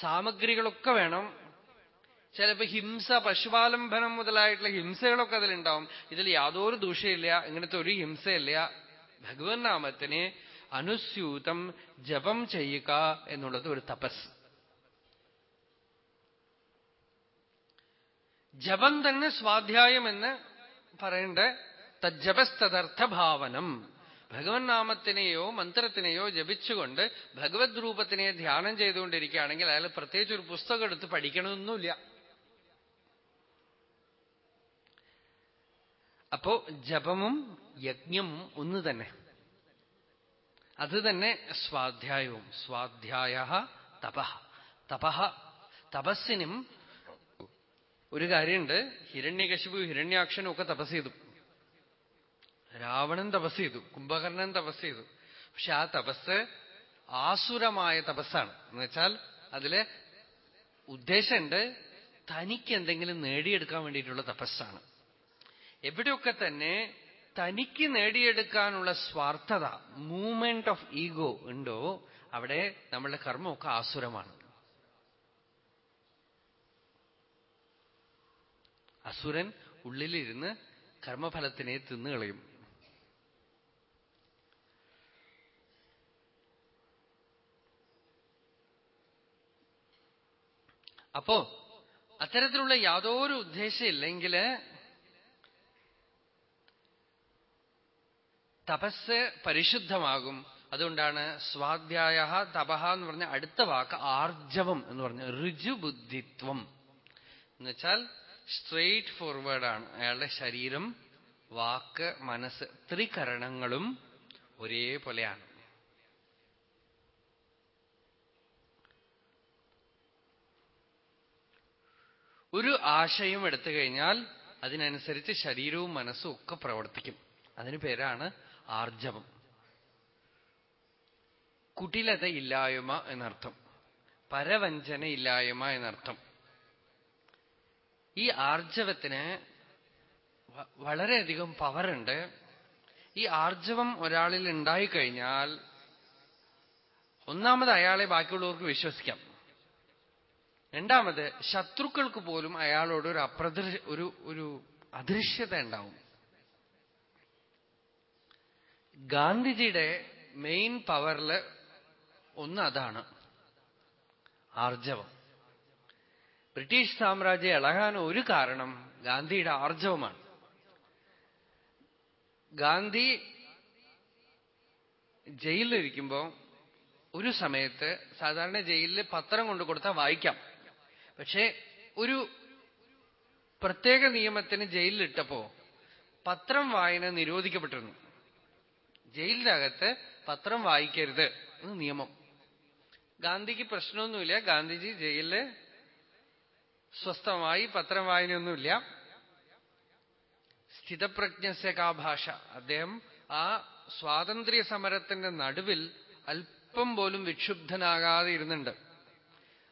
സാമഗ്രികളൊക്കെ വേണം. ചിലപ്പോ ഹിംസ പശുപാലംബനം മുതലായിട്ടുള്ള ഹിംസകളൊക്കെ അതിലുണ്ടാവും. ഇതിൽ യാതൊരു ദൂഷയില്ല ഇങ്ങനത്തെ ഒരു ഹിംസയില്ല. ഭഗവൻ നാമത്തിനെ അനുസ്യൂതം ജപം ചെയ്യുക എന്നുള്ളത് ഒരു തപസ്. ജപം തന്നെ സ്വാധ്യായം എന്ന് പറയേണ്ട. തജ്ജപസ്തദർത്ഥഭാവനം. ഭഗവൻ നാമത്തിനെയോ മന്ത്രത്തിനെയോ ജപിച്ചുകൊണ്ട് ഭഗവത് രൂപത്തിനെ ധ്യാനം ചെയ്തുകൊണ്ടിരിക്കുകയാണെങ്കിൽ അയാൾ പ്രത്യേകിച്ച് ഒരു പുസ്തകം എടുത്ത് പഠിക്കണമെന്നൊന്നുമില്ല അപ്പോ ജപമും യജ്ഞം ഒന്ന് തന്നെ. അത് തന്നെ സ്വാധ്യായവും. സ്വാധ്യായ തപ. തപ തപസ്സിനും ഒരു കാര്യമുണ്ട്. ഹിരണ്യകശിപു ഹിരണ്യാക്ഷനും ഒക്കെ തപസ് ചെയ്തു. രാവണൻ തപസ് ചെയ്തു. കുംഭകർണൻ തപസ് ചെയ്തു. പക്ഷെ ആ തപസ് ആസുരമായ തപസ്സാണ്. എന്നുവെച്ചാൽ അതിൽ ഉദ്ദേശമുണ്ട് തനിക്ക് എന്തെങ്കിലും നേടിയെടുക്കാൻ വേണ്ടിയിട്ടുള്ള തപസ്സാണ്. എവിടെയൊക്കെ തന്നെ തനിക്ക് നേടിയെടുക്കാനുള്ള സ്വാർത്ഥത മൂവ്മെന്റ് ഓഫ് ഈഗോ ഉണ്ടോ അവിടെ നമ്മളുടെ കർമ്മമൊക്കെ ആസുരമാണ്. അസുരൻ ഉള്ളിലിരുന്ന് കർമ്മഫലത്തിനെ തിന്നുകളയും. അപ്പോ അത്തരത്തിലുള്ള യാതൊരു ഉദ്ദേശമില്ലെങ്കിൽ തപസ് പരിശുദ്ധമാകും. അതുകൊണ്ടാണ് സ്വാധ്യായ തപഹ എന്ന് പറഞ്ഞ അടുത്ത വാക്ക് ആർജവം എന്ന് പറഞ്ഞ ഋജുബുദ്ധിത്വം. എന്നുവെച്ചാൽ സ്ട്രെയിറ്റ് ഫോർവേഡാണ് അയാളുടെ ശരീരം വാക്ക് മനസ്സ് ത്രികരണങ്ങളും ഒരേപോലെയാണ്. ഒരു ആശയം എടുത്തു കഴിഞ്ഞാൽ അതിനനുസരിച്ച് ശരീരവും മനസ്സും ഒക്കെ പ്രവർത്തിക്കും. അതിന് പേരാണ് ആർജവം. കുടിലത ഇല്ലായ്മ എന്നർത്ഥം. പരവഞ്ചന ഇല്ലായ്മ എന്നർത്ഥം. ഈ ആർജവത്തിന് വളരെയധികം പവറുണ്ട്. ഈ ആർജവം ഒരാളിൽ ഉണ്ടായിക്കഴിഞ്ഞാൽ ഒന്നാമത് അയാളെ ബാക്കിയുള്ളവർക്ക് വിശ്വസിക്കാം. രണ്ടാമത് ശത്രുക്കൾക്ക് പോലും അയാളോട് ഒരു അപ്രദൃ ഒരു ഒരു അദൃശ്യത ഉണ്ടാവും. ഗാന്ധിജിയുടെ മെയിൻ പവറിൽ ഒന്ന് അതാണ്. ആർജവം. ബ്രിട്ടീഷ് സാമ്രാജ്യം ഇളകാൻ ഒരു കാരണം ഗാന്ധിയുടെ ആർജവമാണ്. ഗാന്ധി ജയിലിലിരിക്കുമ്പോ ഒരു സമയത്ത് സാധാരണ ജയിലിൽ പത്രം കൊണ്ടു കൊടുത്താൽ വായിക്കാം. പക്ഷേ ഒരു പ്രത്യേക നിയമത്തിന് ജയിലിലിട്ടപ്പോ പത്രം വായന നിരോധിക്കപ്പെട്ടിരുന്നു. ജയിലിന്റെ അകത്ത് പത്രം വായിക്കരുത്. എന്ന് നിയമം. ഗാന്ധിക്ക് പ്രശ്നമൊന്നുമില്ല. ഗാന്ധിജി ജയിലിൽ സ്വസ്ഥമായി പത്രം വായനയൊന്നുമില്ല. സ്ഥിതപ്രജ്ഞസ്യ ഭാഷ അദ്ദേഹം ആ സ്വാതന്ത്ര്യ സമരത്തിന്റെ നടുവിൽ അല്പം പോലും വിക്ഷുബ്ധനാകാതെ ഇരുന്നുണ്ട്.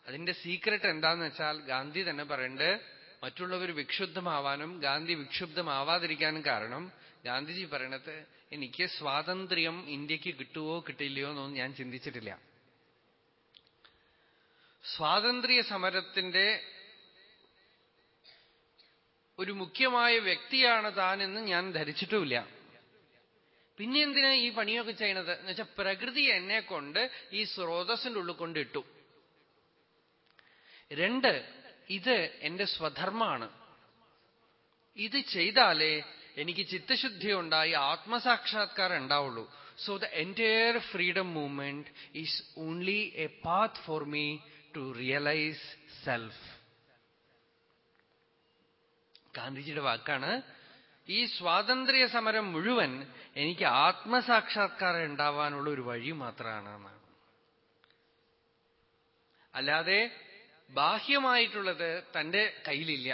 അതിന്റെ സീക്രട്ട് എന്താന്ന് വെച്ചാൽ ഗാന്ധി തന്നെ പറയണ്ട് മറ്റുള്ളവർ വിക്ഷുബ്ധമാവാനും ഗാന്ധി വിക്ഷുബ്ധമാവാതിരിക്കാനും കാരണം ഗാന്ധിജി പറയണത് എനിക്ക് സ്വാതന്ത്ര്യം ഇന്ത്യയ്ക്ക് കിട്ടുവോ കിട്ടില്ലയോ എന്നൊന്നും ഞാൻ ചിന്തിച്ചിട്ടില്ല. സ്വാതന്ത്ര്യ സമരത്തിന്റെ ഒരു മുഖ്യമായ വ്യക്തിയാണ് താനെന്ന് ഞാൻ ധരിച്ചിട്ടുമില്ല. പിന്നെ എന്തിനാ ഈ പണിയൊക്കെ ചെയ്യണത്? എന്ന് വെച്ചാൽ പ്രകൃതി എന്നെ കൊണ്ട് ഈ സ്രോതസ്സിന്റെ ഉള്ളിൽ കൊണ്ടിട്ടു രണ്ട് ഇത് എന്റെ സ്വധർമ്മമാണ്. ഇത് ചെയ്താലേ എനിക്ക് ചിത്തശുദ്ധി ഉണ്ടായി ആത്മസാക്ഷാത്കാരം ഉണ്ടാവുള്ളൂ. So the entire freedom movement is only a path for me to realise self ഗാന്ധിജിയുടെ വാക്കാണ് ഈ സ്വാതന്ത്ര്യ സമരം മുഴുവൻ എനിക്ക് ആത്മസാക്ഷാത്കാരം ഉണ്ടാവാനുള്ള ഒരു വഴി മാത്രമാണ് എന്നാണ്. അല്ലാതെ ബാഹ്യമായിട്ടുള്ളത് തന്റെ കയ്യിലില്ല.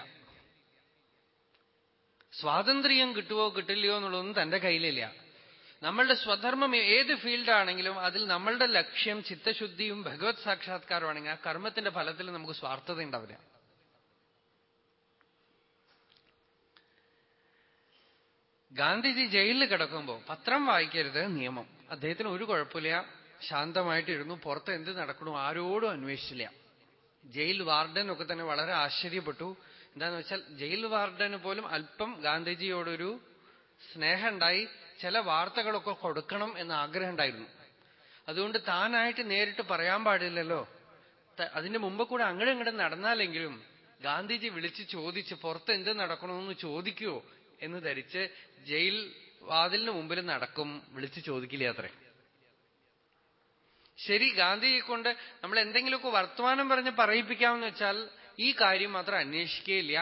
സ്വാതന്ത്ര്യം കിട്ടുവോ കിട്ടില്ലയോ എന്നുള്ളതൊന്നും തന്റെ കയ്യിലില്ല. നമ്മളുടെ സ്വധർമ്മം ഏത് ഫീൽഡാണെങ്കിലും അതിൽ നമ്മളുടെ ലക്ഷ്യം ചിത്തശുദ്ധിയും ഭഗവത് സാക്ഷാത്കാരമാണെങ്കിൽ ആ കർമ്മത്തിന്റെ ഫലത്തിൽ നമുക്ക് സ്വാർത്ഥത ഉണ്ടാവില്ല. ഗാന്ധിജി ജയിലിൽ കിടക്കുമ്പോൾ പത്രം വായിക്കരുത് നിയമം. അദ്ദേഹത്തിന് ഒരു കുഴപ്പമില്ല. ശാന്തമായിട്ടിരുന്നു. പുറത്ത് എന്ത് നടക്കണു ആരോടും അന്വേഷിച്ചില്ല. ജയിൽ വാർഡൻ ഒക്കെ തന്നെ വളരെ ആശ്ചര്യപ്പെട്ടു. എന്താന്ന് വെച്ചാൽ ജയിൽ വാർഡന് പോലും അല്പം ഗാന്ധിജിയോടൊരു സ്നേഹമുണ്ടായി ചില വാർത്തകളൊക്കെ കൊടുക്കണം എന്ന് ആഗ്രഹം ഉണ്ടായിരുന്നു അതുകൊണ്ട് താനായിട്ട് നേരിട്ട് പറയാൻ പാടില്ലല്ലോ. അതിന്റെ മുമ്പ് കൂടെ അങ്ങോട്ടും ഇങ്ങോട്ടും നടന്നാലെങ്കിലും ഗാന്ധിജി വിളിച്ച് ചോദിച്ച് പുറത്ത് എന്ത് നടക്കണമെന്ന് ചോദിക്കുവോ എന്ന് ധരിച്ച് ജയിൽ വാതിലിന് മുമ്പിൽ നടക്കും വിളിച്ച് ചോദിക്കില്ല അത്രേ. ശരി ഗാന്ധിയെ കൊണ്ട് നമ്മൾ എന്തെങ്കിലുമൊക്കെ വർത്തമാനം പറഞ്ഞ് പറയിപ്പിക്കാമെന്ന് വെച്ചാൽ ഈ കാര്യം മാത്രം അന്വേഷിക്കുകയില്ല.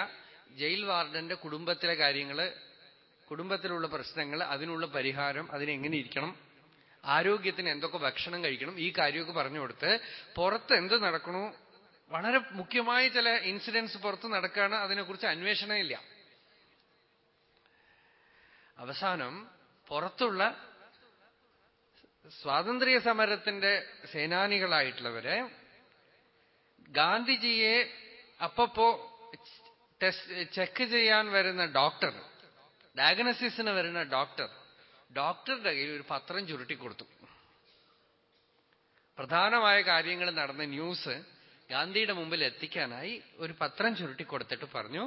ജയിൽ വാർഡന്റെ കുടുംബത്തിലെ കാര്യങ്ങൾ കുടുംബത്തിലുള്ള പ്രശ്നങ്ങൾ അതിനുള്ള പരിഹാരം അതിനെങ്ങനെ ഇരിക്കണം ആരോഗ്യത്തിന് എന്തൊക്കെ ഭക്ഷണം കഴിക്കണം ഈ കാര്യമൊക്കെ പറഞ്ഞു കൊടുത്ത് പുറത്ത് എന്ത് നടക്കണോ? വളരെ മുഖ്യമായ ചില ഇൻസിഡൻസ് പുറത്ത് നടക്കുകയാണ് അതിനെക്കുറിച്ച് അന്വേഷണമില്ല അവസാനം പുറത്തുള്ള സ്വാതന്ത്ര്യ സമരത്തിന്റെ സേനാനികളായിട്ടുള്ളവരെ ഗാന്ധിജിയെ അപ്പപ്പോ ചെക്ക് ചെയ്യാൻ വരുന്ന ഡോക്ടർ ഡയഗ്നോസിസിന് വരുന്ന ഡോക്ടർ ഡോക്ടറുടെ കയ്യിൽ ഒരു പത്രം ചുരുട്ടി കൊടുത്തു. പ്രധാനമായ കാര്യങ്ങൾ നടന്ന ന്യൂസ് ഗാന്ധിയുടെ മുമ്പിൽ എത്തിക്കാനായി ഒരു പത്രം ചുരുട്ടി കൊടുത്തിട്ട് പറഞ്ഞു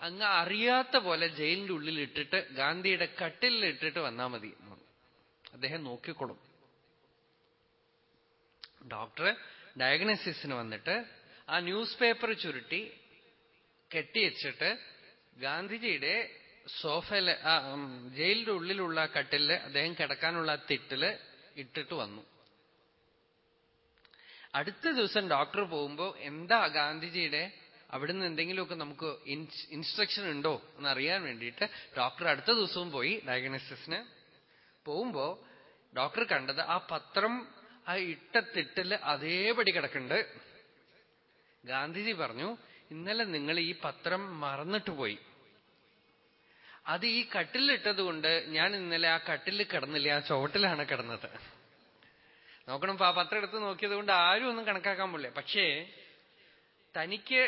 അങ്ങ് അറിയാത്ത പോലെ ജയിലിന്റെ ഉള്ളിൽ ഇട്ടിട്ട് ഗാന്ധിയുടെ കട്ടിലിൽ ഇട്ടിട്ട് വന്നാൽ മതി. അദ്ദേഹം നോക്കിക്കൊള്ളും. ഡോക്ടർ ഡയഗ്നോസിസിന് വന്നിട്ട് ആ ന്യൂസ് പേപ്പർ ചുരുട്ടി കെട്ടിവെച്ചിട്ട് ഗാന്ധിജിയുടെ സോഫയിൽ ജയിലിന്റെ ഉള്ളിലുള്ള കട്ടിൽ അദ്ദേഹം കിടക്കാനുള്ള തിട്ടിൽ ഇട്ടിട്ട് വന്നു. അടുത്ത ദിവസം ഡോക്ടർ പോകുമ്പോ എന്താ ഗാന്ധിജിയുടെ അവിടുന്ന് എന്തെങ്കിലുമൊക്കെ നമുക്ക് ഇൻസ്ട്രക്ഷൻ ഉണ്ടോ എന്ന് അറിയാൻ വേണ്ടിയിട്ട് ഡോക്ടർ അടുത്ത ദിവസവും പോയി ഡയഗ്നോസിസിന് പോകുമ്പോ ഡോക്ടർ കണ്ടത് ആ പത്രം ആ ഇട്ട തിട്ടിൽ അതേപടി കിടക്കുന്നുണ്ട്. ഗാന്ധിജി പറഞ്ഞു ഇന്നലെ നിങ്ങൾ ഈ പത്രം മറന്നിട്ട് പോയി. അത് ഈ കട്ടിലിട്ടത് കൊണ്ട് ഞാൻ ഇന്നലെ ആ കട്ടിലിൽ കിടന്നില്ല ആ ചുവട്ടിലാണ് കിടന്നത്. നോക്കണം ഇപ്പൊ ആ പത്രം എടുത്ത് നോക്കിയത് കൊണ്ട് ആരും ഒന്നും കണക്കാക്കാൻ പോലില്ല പക്ഷേ തനിക്ക്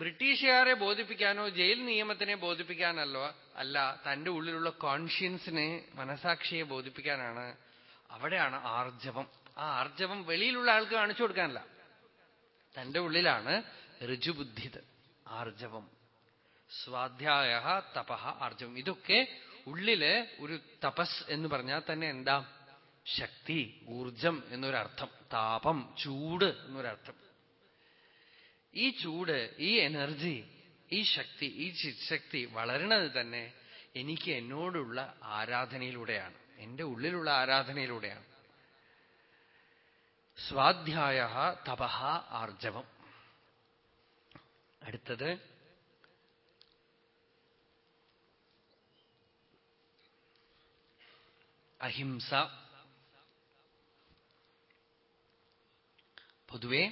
ബ്രിട്ടീഷുകാരെ ബോധിപ്പിക്കാനോ ജയിൽ നിയമത്തിനെ ബോധിപ്പിക്കാനല്ലോ അല്ല തന്റെ ഉള്ളിലുള്ള കോൺഷ്യൻസിനെ മനസാക്ഷിയെ ബോധിപ്പിക്കാനാണ് അവിടെയാണ് ആർജവം. ആ ആർജവം വെളിയിലുള്ള ആൾക്ക് കാണിച്ചു കൊടുക്കാനല്ല. തന്റെ ഉള്ളിലാണ് ഋജുബുദ്ധിത് ആർജവം. സ്വാധ്യായ തപഹ ആർജവം. ഇതൊക്കെ ഉള്ളിൽ ഒരു തപസ് എന്ന് പറഞ്ഞാൽ തന്നെ എന്താ? ശക്തി ഊർജം എന്നൊരർത്ഥം. താപം ചൂട് എന്നൊരർത്ഥം. ഈ ചൂട് ഈ എനർജി ഈ ശക്തി ഈ ചിത്ശക്തി വളരണത് തന്നെ എനിക്ക് എന്നോടുള്ള ആരാധനയിലൂടെയാണ്. എന്റെ ഉള്ളിലുള്ള ആരാധനയിലൂടെയാണ്. സ്വാധ്യായ തപഹ ആർജവം. അടുത്തത് അഹിംസ. പൊതുവെ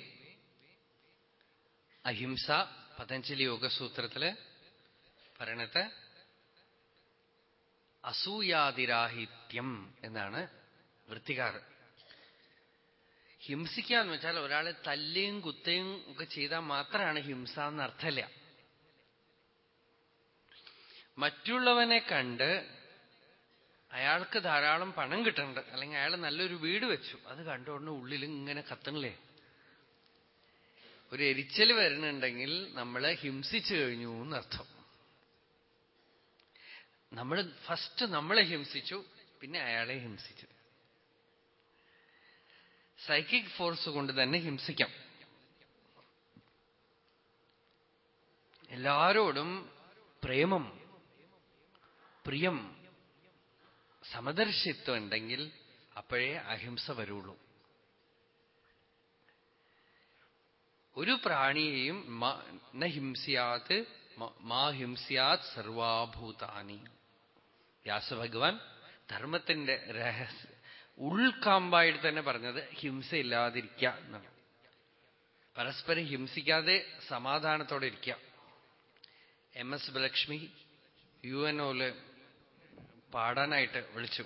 അഹിംസ പതഞ്ജലി യോഗസൂത്രത്തിൽ പറയണത് അസൂയാതിരാഹിത്യം എന്നാണ് വൃത്തികാർ ഹിംസിക്കുക എന്ന് വെച്ചാൽ ഒരാളെ തല്ലുകയും കുത്തുകയും ഒക്കെ ചെയ്താൽ മാത്രമാണ് ഹിംസ എന്ന് അർത്ഥമില്ല. മറ്റുള്ളവനെ കണ്ട് അയാൾക്ക് ധാരാളം പണം കിട്ടണ്ട് അല്ലെങ്കിൽ അയാൾ നല്ലൊരു വീട് വെച്ചു. അത് കണ്ടുകൊണ്ട് ഉള്ളിൽ ഇങ്ങനെ കത്തണില്ലേ? ഒരു എരിച്ചൽ വരുന്നുണ്ടെങ്കിൽ നമ്മളെ ഹിംസിച്ചു കഴിഞ്ഞു എന്നർത്ഥം നമ്മൾ ഫസ്റ്റ് നമ്മളെ ഹിംസിച്ചു പിന്നെ അയാളെ ഹിംസിച്ചു. സൈക്കിക് ഫോഴ്സ് കൊണ്ട് തന്നെ ഹിംസിക്കാം. എല്ലാരോടും പ്രേമം പ്രിയം സമദർശിത്വം ഉണ്ടെങ്കിൽ അപ്പോഴേ അഹിംസ വരുള്ളൂ. ഒരു പ്രാണിയെയും നഹിംസ്യാത് ഹിംസ്യാത് മാ ഹിംസ്യാത് സർവാഭൂതാനി. വ്യാസഭഗവാൻ ധർമ്മത്തിന്റെ രഹസ്യ ഉൾക്കാമ്പായിട്ട് തന്നെ പറഞ്ഞത് ഹിംസയില്ലാതിരിക്കുക എന്നാണ്. പരസ്പരം ഹിംസിക്കാതെ സമാധാനത്തോടെ ഇരിക്കുക എം എസ് ബലക്ഷ്മി യു എൻ ഒൽ പാടാനായിട്ട് വിളിച്ചു.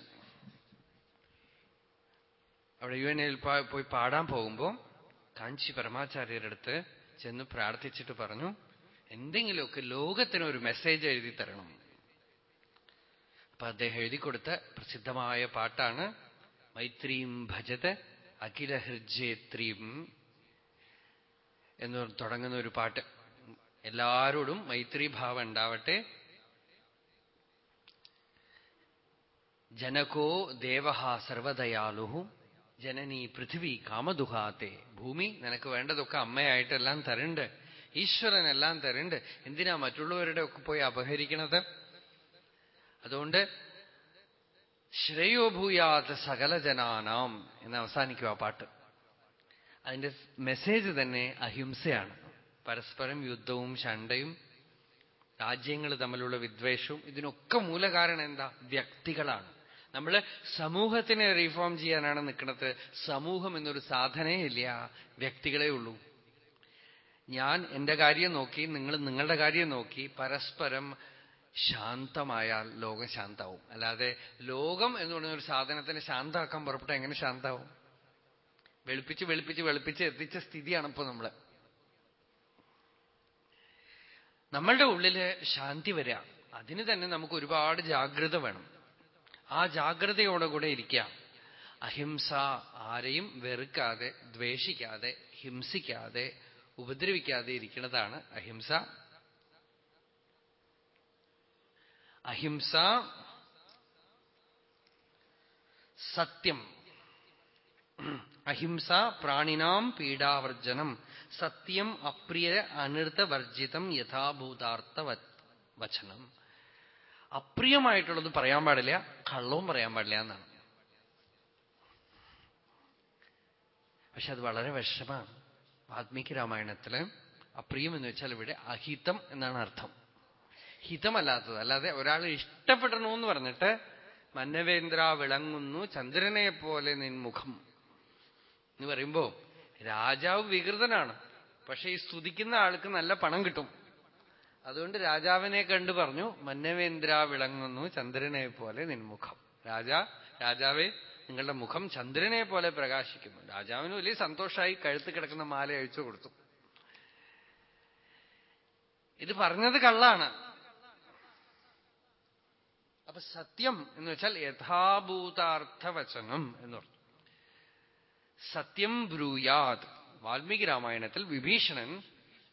അവിടെ യു എൻ എയിൽ പോയി പാടാൻ പോകുമ്പോൾ കാഞ്ചി പരമാചാര്യരുടെ അടുത്ത് ചെന്ന് പ്രാർത്ഥിച്ചിട്ട് പറഞ്ഞു എന്തെങ്കിലുമൊക്കെ ലോകത്തിന് ഒരു മെസ്സേജ് എഴുതി തരണം. അപ്പൊ അദ്ദേഹം എഴുതി കൊടുത്ത പ്രസിദ്ധമായ പാട്ടാണ് മൈത്രീം ഭജത് അഖില ഹൃജേത്രീം എന്ന് തുടങ്ങുന്ന ഒരു പാട്ട്. എല്ലാരോടും മൈത്രീഭാവം ഉണ്ടാവട്ടെ. ജനകോ ദേവ സർവദയാലു ജനനീ പൃഥിവി കാമദുഹാത്തെ. ഭൂമി നിനക്ക് വേണ്ടതൊക്കെ അമ്മയായിട്ടെല്ലാം തരുണ്ട് ഈശ്വരൻ എല്ലാം തരുന്നുണ്ട്. എന്തിനാ മറ്റുള്ളവരുടെ ഒക്കെ പോയി അപഹരിക്കണത്? അതുകൊണ്ട് ശ്രേയോഭൂയാത് സകല ജനാനാം എന്ന് അവസാനിക്കും ആ പാട്ട്. അതിന്റെ മെസ്സേജ് തന്നെ അഹിംസയാണ്. പരസ്പരം യുദ്ധവും ശണ്ടയും രാജ്യങ്ങൾ തമ്മിലുള്ള വിദ്വേഷവും ഇതിനൊക്കെ മൂലകാരണം എന്താ? വ്യക്തികളാണ്. നമ്മൾ സമൂഹത്തിനെ റീഫോം ചെയ്യാനാണ് നിൽക്കുന്നത്. സമൂഹം എന്നൊരു സാധനയേ ഇല്ല. വ്യക്തികളെ ഉള്ളൂ. ഞാൻ എന്റെ കാര്യം നോക്കി നിങ്ങൾ നിങ്ങളുടെ കാര്യം നോക്കി പരസ്പരം ശാന്തമായാൽ ലോകം ശാന്താവും അല്ലാതെ ലോകം എന്ന് പറയുന്ന ഒരു സാധനത്തിന് ശാന്താക്കാൻ പുറപ്പെട്ട എങ്ങനെ ശാന്താവും വെളുപ്പിച്ച് വെളുപ്പിച്ച് വെളുപ്പിച്ച് എത്തിച്ച സ്ഥിതിയാണ് ഇപ്പൊ നമ്മൾ. നമ്മളുടെ ഉള്ളിൽ ശാന്തി വരിക അതിന് തന്നെ നമുക്ക് ഒരുപാട് ജാഗ്രത വേണം. ആ ജാഗ്രതയോടെ കൂടെ ഇരിക്കാം. അഹിംസ ആരെയും വെറുക്കാതെ ദ്വേഷിക്കാതെ ഹിംസിക്കാതെ ഉപദ്രവിക്കാതെ ഇരിക്കുന്നതാണ് അഹിംസ. അഹിംസ സത്യം. അഹിംസ പ്രാണിനാം പീഡാവർജനം. സത്യം അപ്രിയ അനൃതവർജിതം യഥാഭൂതാർത്ഥ വചനം. അപ്രിയമായിട്ടുള്ളത് പറയാൻ പാടില്ല കള്ളവും പറയാൻ പാടില്ല എന്നാണ്. പക്ഷെ അത് വളരെ വിഷമാണ് വാൽമീകി രാമായണത്തിൽ അപ്രിയം എന്ന് വെച്ചാൽ ഇവിടെ അഹിതം എന്നാണ് അർത്ഥം. ഹിതമല്ലാത്തത്. അല്ലാതെ ഒരാൾ ഇഷ്ടപ്പെടണമെന്ന് പറഞ്ഞിട്ട് മന്നവേന്ദ്ര വിളങ്ങുന്നു ചന്ദ്രനെ പോലെ നിൻമുഖം എന്ന് പറയുമ്പോ രാജാവ് വികൃതനാണ്. പക്ഷെ ഈ സ്തുതിക്കുന്ന ആൾക്ക് നല്ല പണം കിട്ടും. അതുകൊണ്ട് രാജാവിനെ കണ്ടു പറഞ്ഞു മന്നവേന്ദ്ര വിളങ്ങുന്നു ചന്ദ്രനെ പോലെ നിൻമുഖം രാജാ രാജാവേ നിങ്ങളുടെ മുഖം ചന്ദ്രനെ പോലെ പ്രകാശിക്കുന്നു. രാജാവിന് വലിയ സന്തോഷമായി കഴുത്ത് കിടക്കുന്ന മാല അഴിച്ചു കൊടുത്തു. ഇത് പറഞ്ഞത് കള്ളാണ്. അപ്പൊ സത്യം എന്ന് വെച്ചാൽ യഥാഭൂതാർത്ഥവചനം എന്ന് പറഞ്ഞു. സത്യം ബ്രൂയാത് വാൽമീകി രാമായണത്തിൽ വിഭീഷണൻ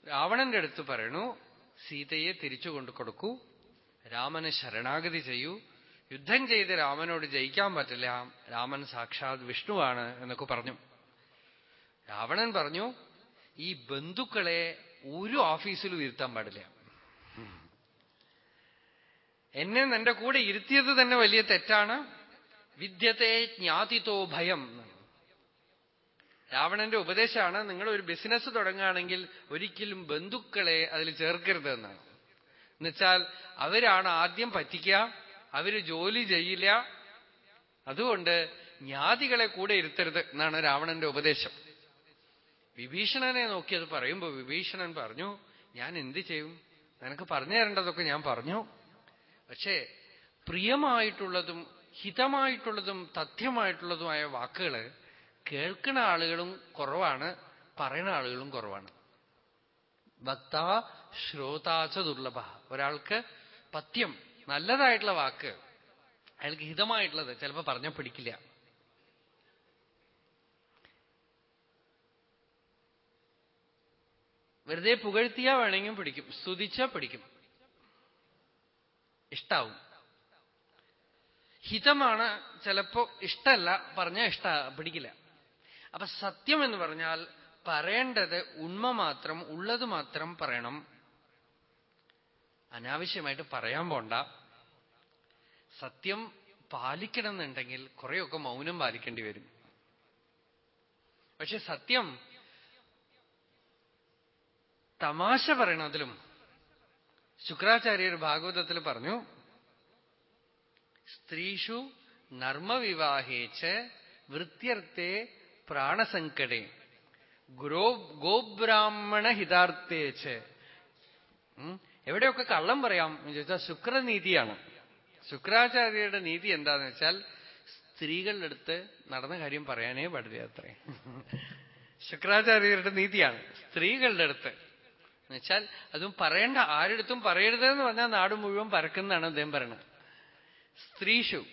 രാവണന്റെ അടുത്ത് പറയണു സീതയെ തിരിച്ചു കൊണ്ടു കൊടുക്കൂ രാമന് ശരണാഗതി ചെയ്യൂ യുദ്ധം ചെയ്ത് രാമനോട് ജയിക്കാൻ പറ്റില്ല രാമൻ സാക്ഷാത് വിഷ്ണുവാണ് എന്നൊക്കെ പറഞ്ഞു. രാവണൻ പറഞ്ഞു ഈ ബന്ധുക്കളെ ഒരു ഓഫീസിലും ഇരുത്താൻ പാടില്ല. എന്നെ നിന്റെ കൂടെ ഇരുത്തിയത് തന്നെ വലിയ തെറ്റാണ്. വിദ്യത്തെ ജ്ഞാതിത്തോ ഭയം. രാവണന്റെ ഉപദേശമാണ് നിങ്ങൾ ഒരു ബിസിനസ് തുടങ്ങുകയാണെങ്കിൽ ഒരിക്കലും ബന്ധുക്കളെ അതിൽ ചേർക്കരുത് എന്നാണ്. എന്നുവെച്ചാൽ അവരാണ് ആദ്യം പറ്റിക്കുക അവർ ജോലി ചെയ്യില്ല. അതുകൊണ്ട് ജ്ഞാതികളെ കൂടെ ഇരുത്തരുത് എന്നാണ് രാവണന്റെ ഉപദേശം. വിഭീഷണനെ നോക്കിയത് പറയുമ്പോ വിഭീഷണൻ പറഞ്ഞു ഞാൻ എന്ത് ചെയ്യും? നിനക്ക് പറഞ്ഞു തരേണ്ടതൊക്കെ ഞാൻ പറഞ്ഞു. പക്ഷേ പ്രിയമായിട്ടുള്ളതും ഹിതമായിട്ടുള്ളതും തഥ്യമായിട്ടുള്ളതുമായ വാക്കുകൾ കേൾക്കുന്ന ആളുകളും കുറവാണ് പറയുന്ന ആളുകളും കുറവാണ്. ഭക്ത ശ്രോതാച ദുർലഭ. ഒരാൾക്ക് പത്യം നല്ലതായിട്ടുള്ള വാക്ക് അയാൾക്ക് ഹിതമായിട്ടുള്ളത് ചിലപ്പോൾ പറഞ്ഞ പിടിക്കില്ല. വെറുതെ പുകഴ്ത്തിയാ വേണമെങ്കിൽ പിടിക്കും സ്തുതിച്ചാ പിടിക്കും. ഇഷ്ടാവും. ഹിതമാണ് ചിലപ്പോ ഇഷ്ടമല്ല പറഞ്ഞ ഇഷ്ട പിടിക്കില്ല. അപ്പൊ സത്യം എന്ന് പറഞ്ഞാൽ പറയേണ്ടത് ഉണ്മ മാത്രം ഉള്ളത് മാത്രം പറയണം. അനാവശ്യമായിട്ട് പറയാൻ പോണ്ട. സത്യം പാലിക്കണം എന്നുണ്ടെങ്കിൽ കുറെയൊക്കെ മൗനം പാലിക്കേണ്ടി വരും. പക്ഷെ സത്യം തമാശ പറയണതിലും ശുക്രാചാര്യർ ഭാഗവതത്തിൽ പറഞ്ഞു സ്ത്രീഷു നർമ്മവിവാഹേച്ച് വൃത്യർത്ഥേ പ്രാണസങ്കടേ ഗുരോ ഗോബ്രാഹ്മണ ഹിതാർത്ഥേച്ച് എവിടെയൊക്കെ കള്ളം പറയാം എന്ന് ചോദിച്ചാൽ ശുക്രനീതിയാണ്. ശുക്രാചാര്യരുടെ നീതി എന്താന്ന് വെച്ചാൽ സ്ത്രീകളുടെ അടുത്ത് നടന്ന കാര്യം പറയാനേ പാടില്ല അത്രേ. ശുക്രാചാര്യരുടെ നീതിയാണ് സ്ത്രീകളുടെ അടുത്ത്. എന്നുവെച്ചാൽ അതും പറയേണ്ട ആരെടുത്തും പറയരുതെന്ന് പറഞ്ഞാൽ നാട് മുഴുവൻ പരക്കുന്നതാണ് അദ്ദേഹം പറയണത്. സ്ത്രീഷു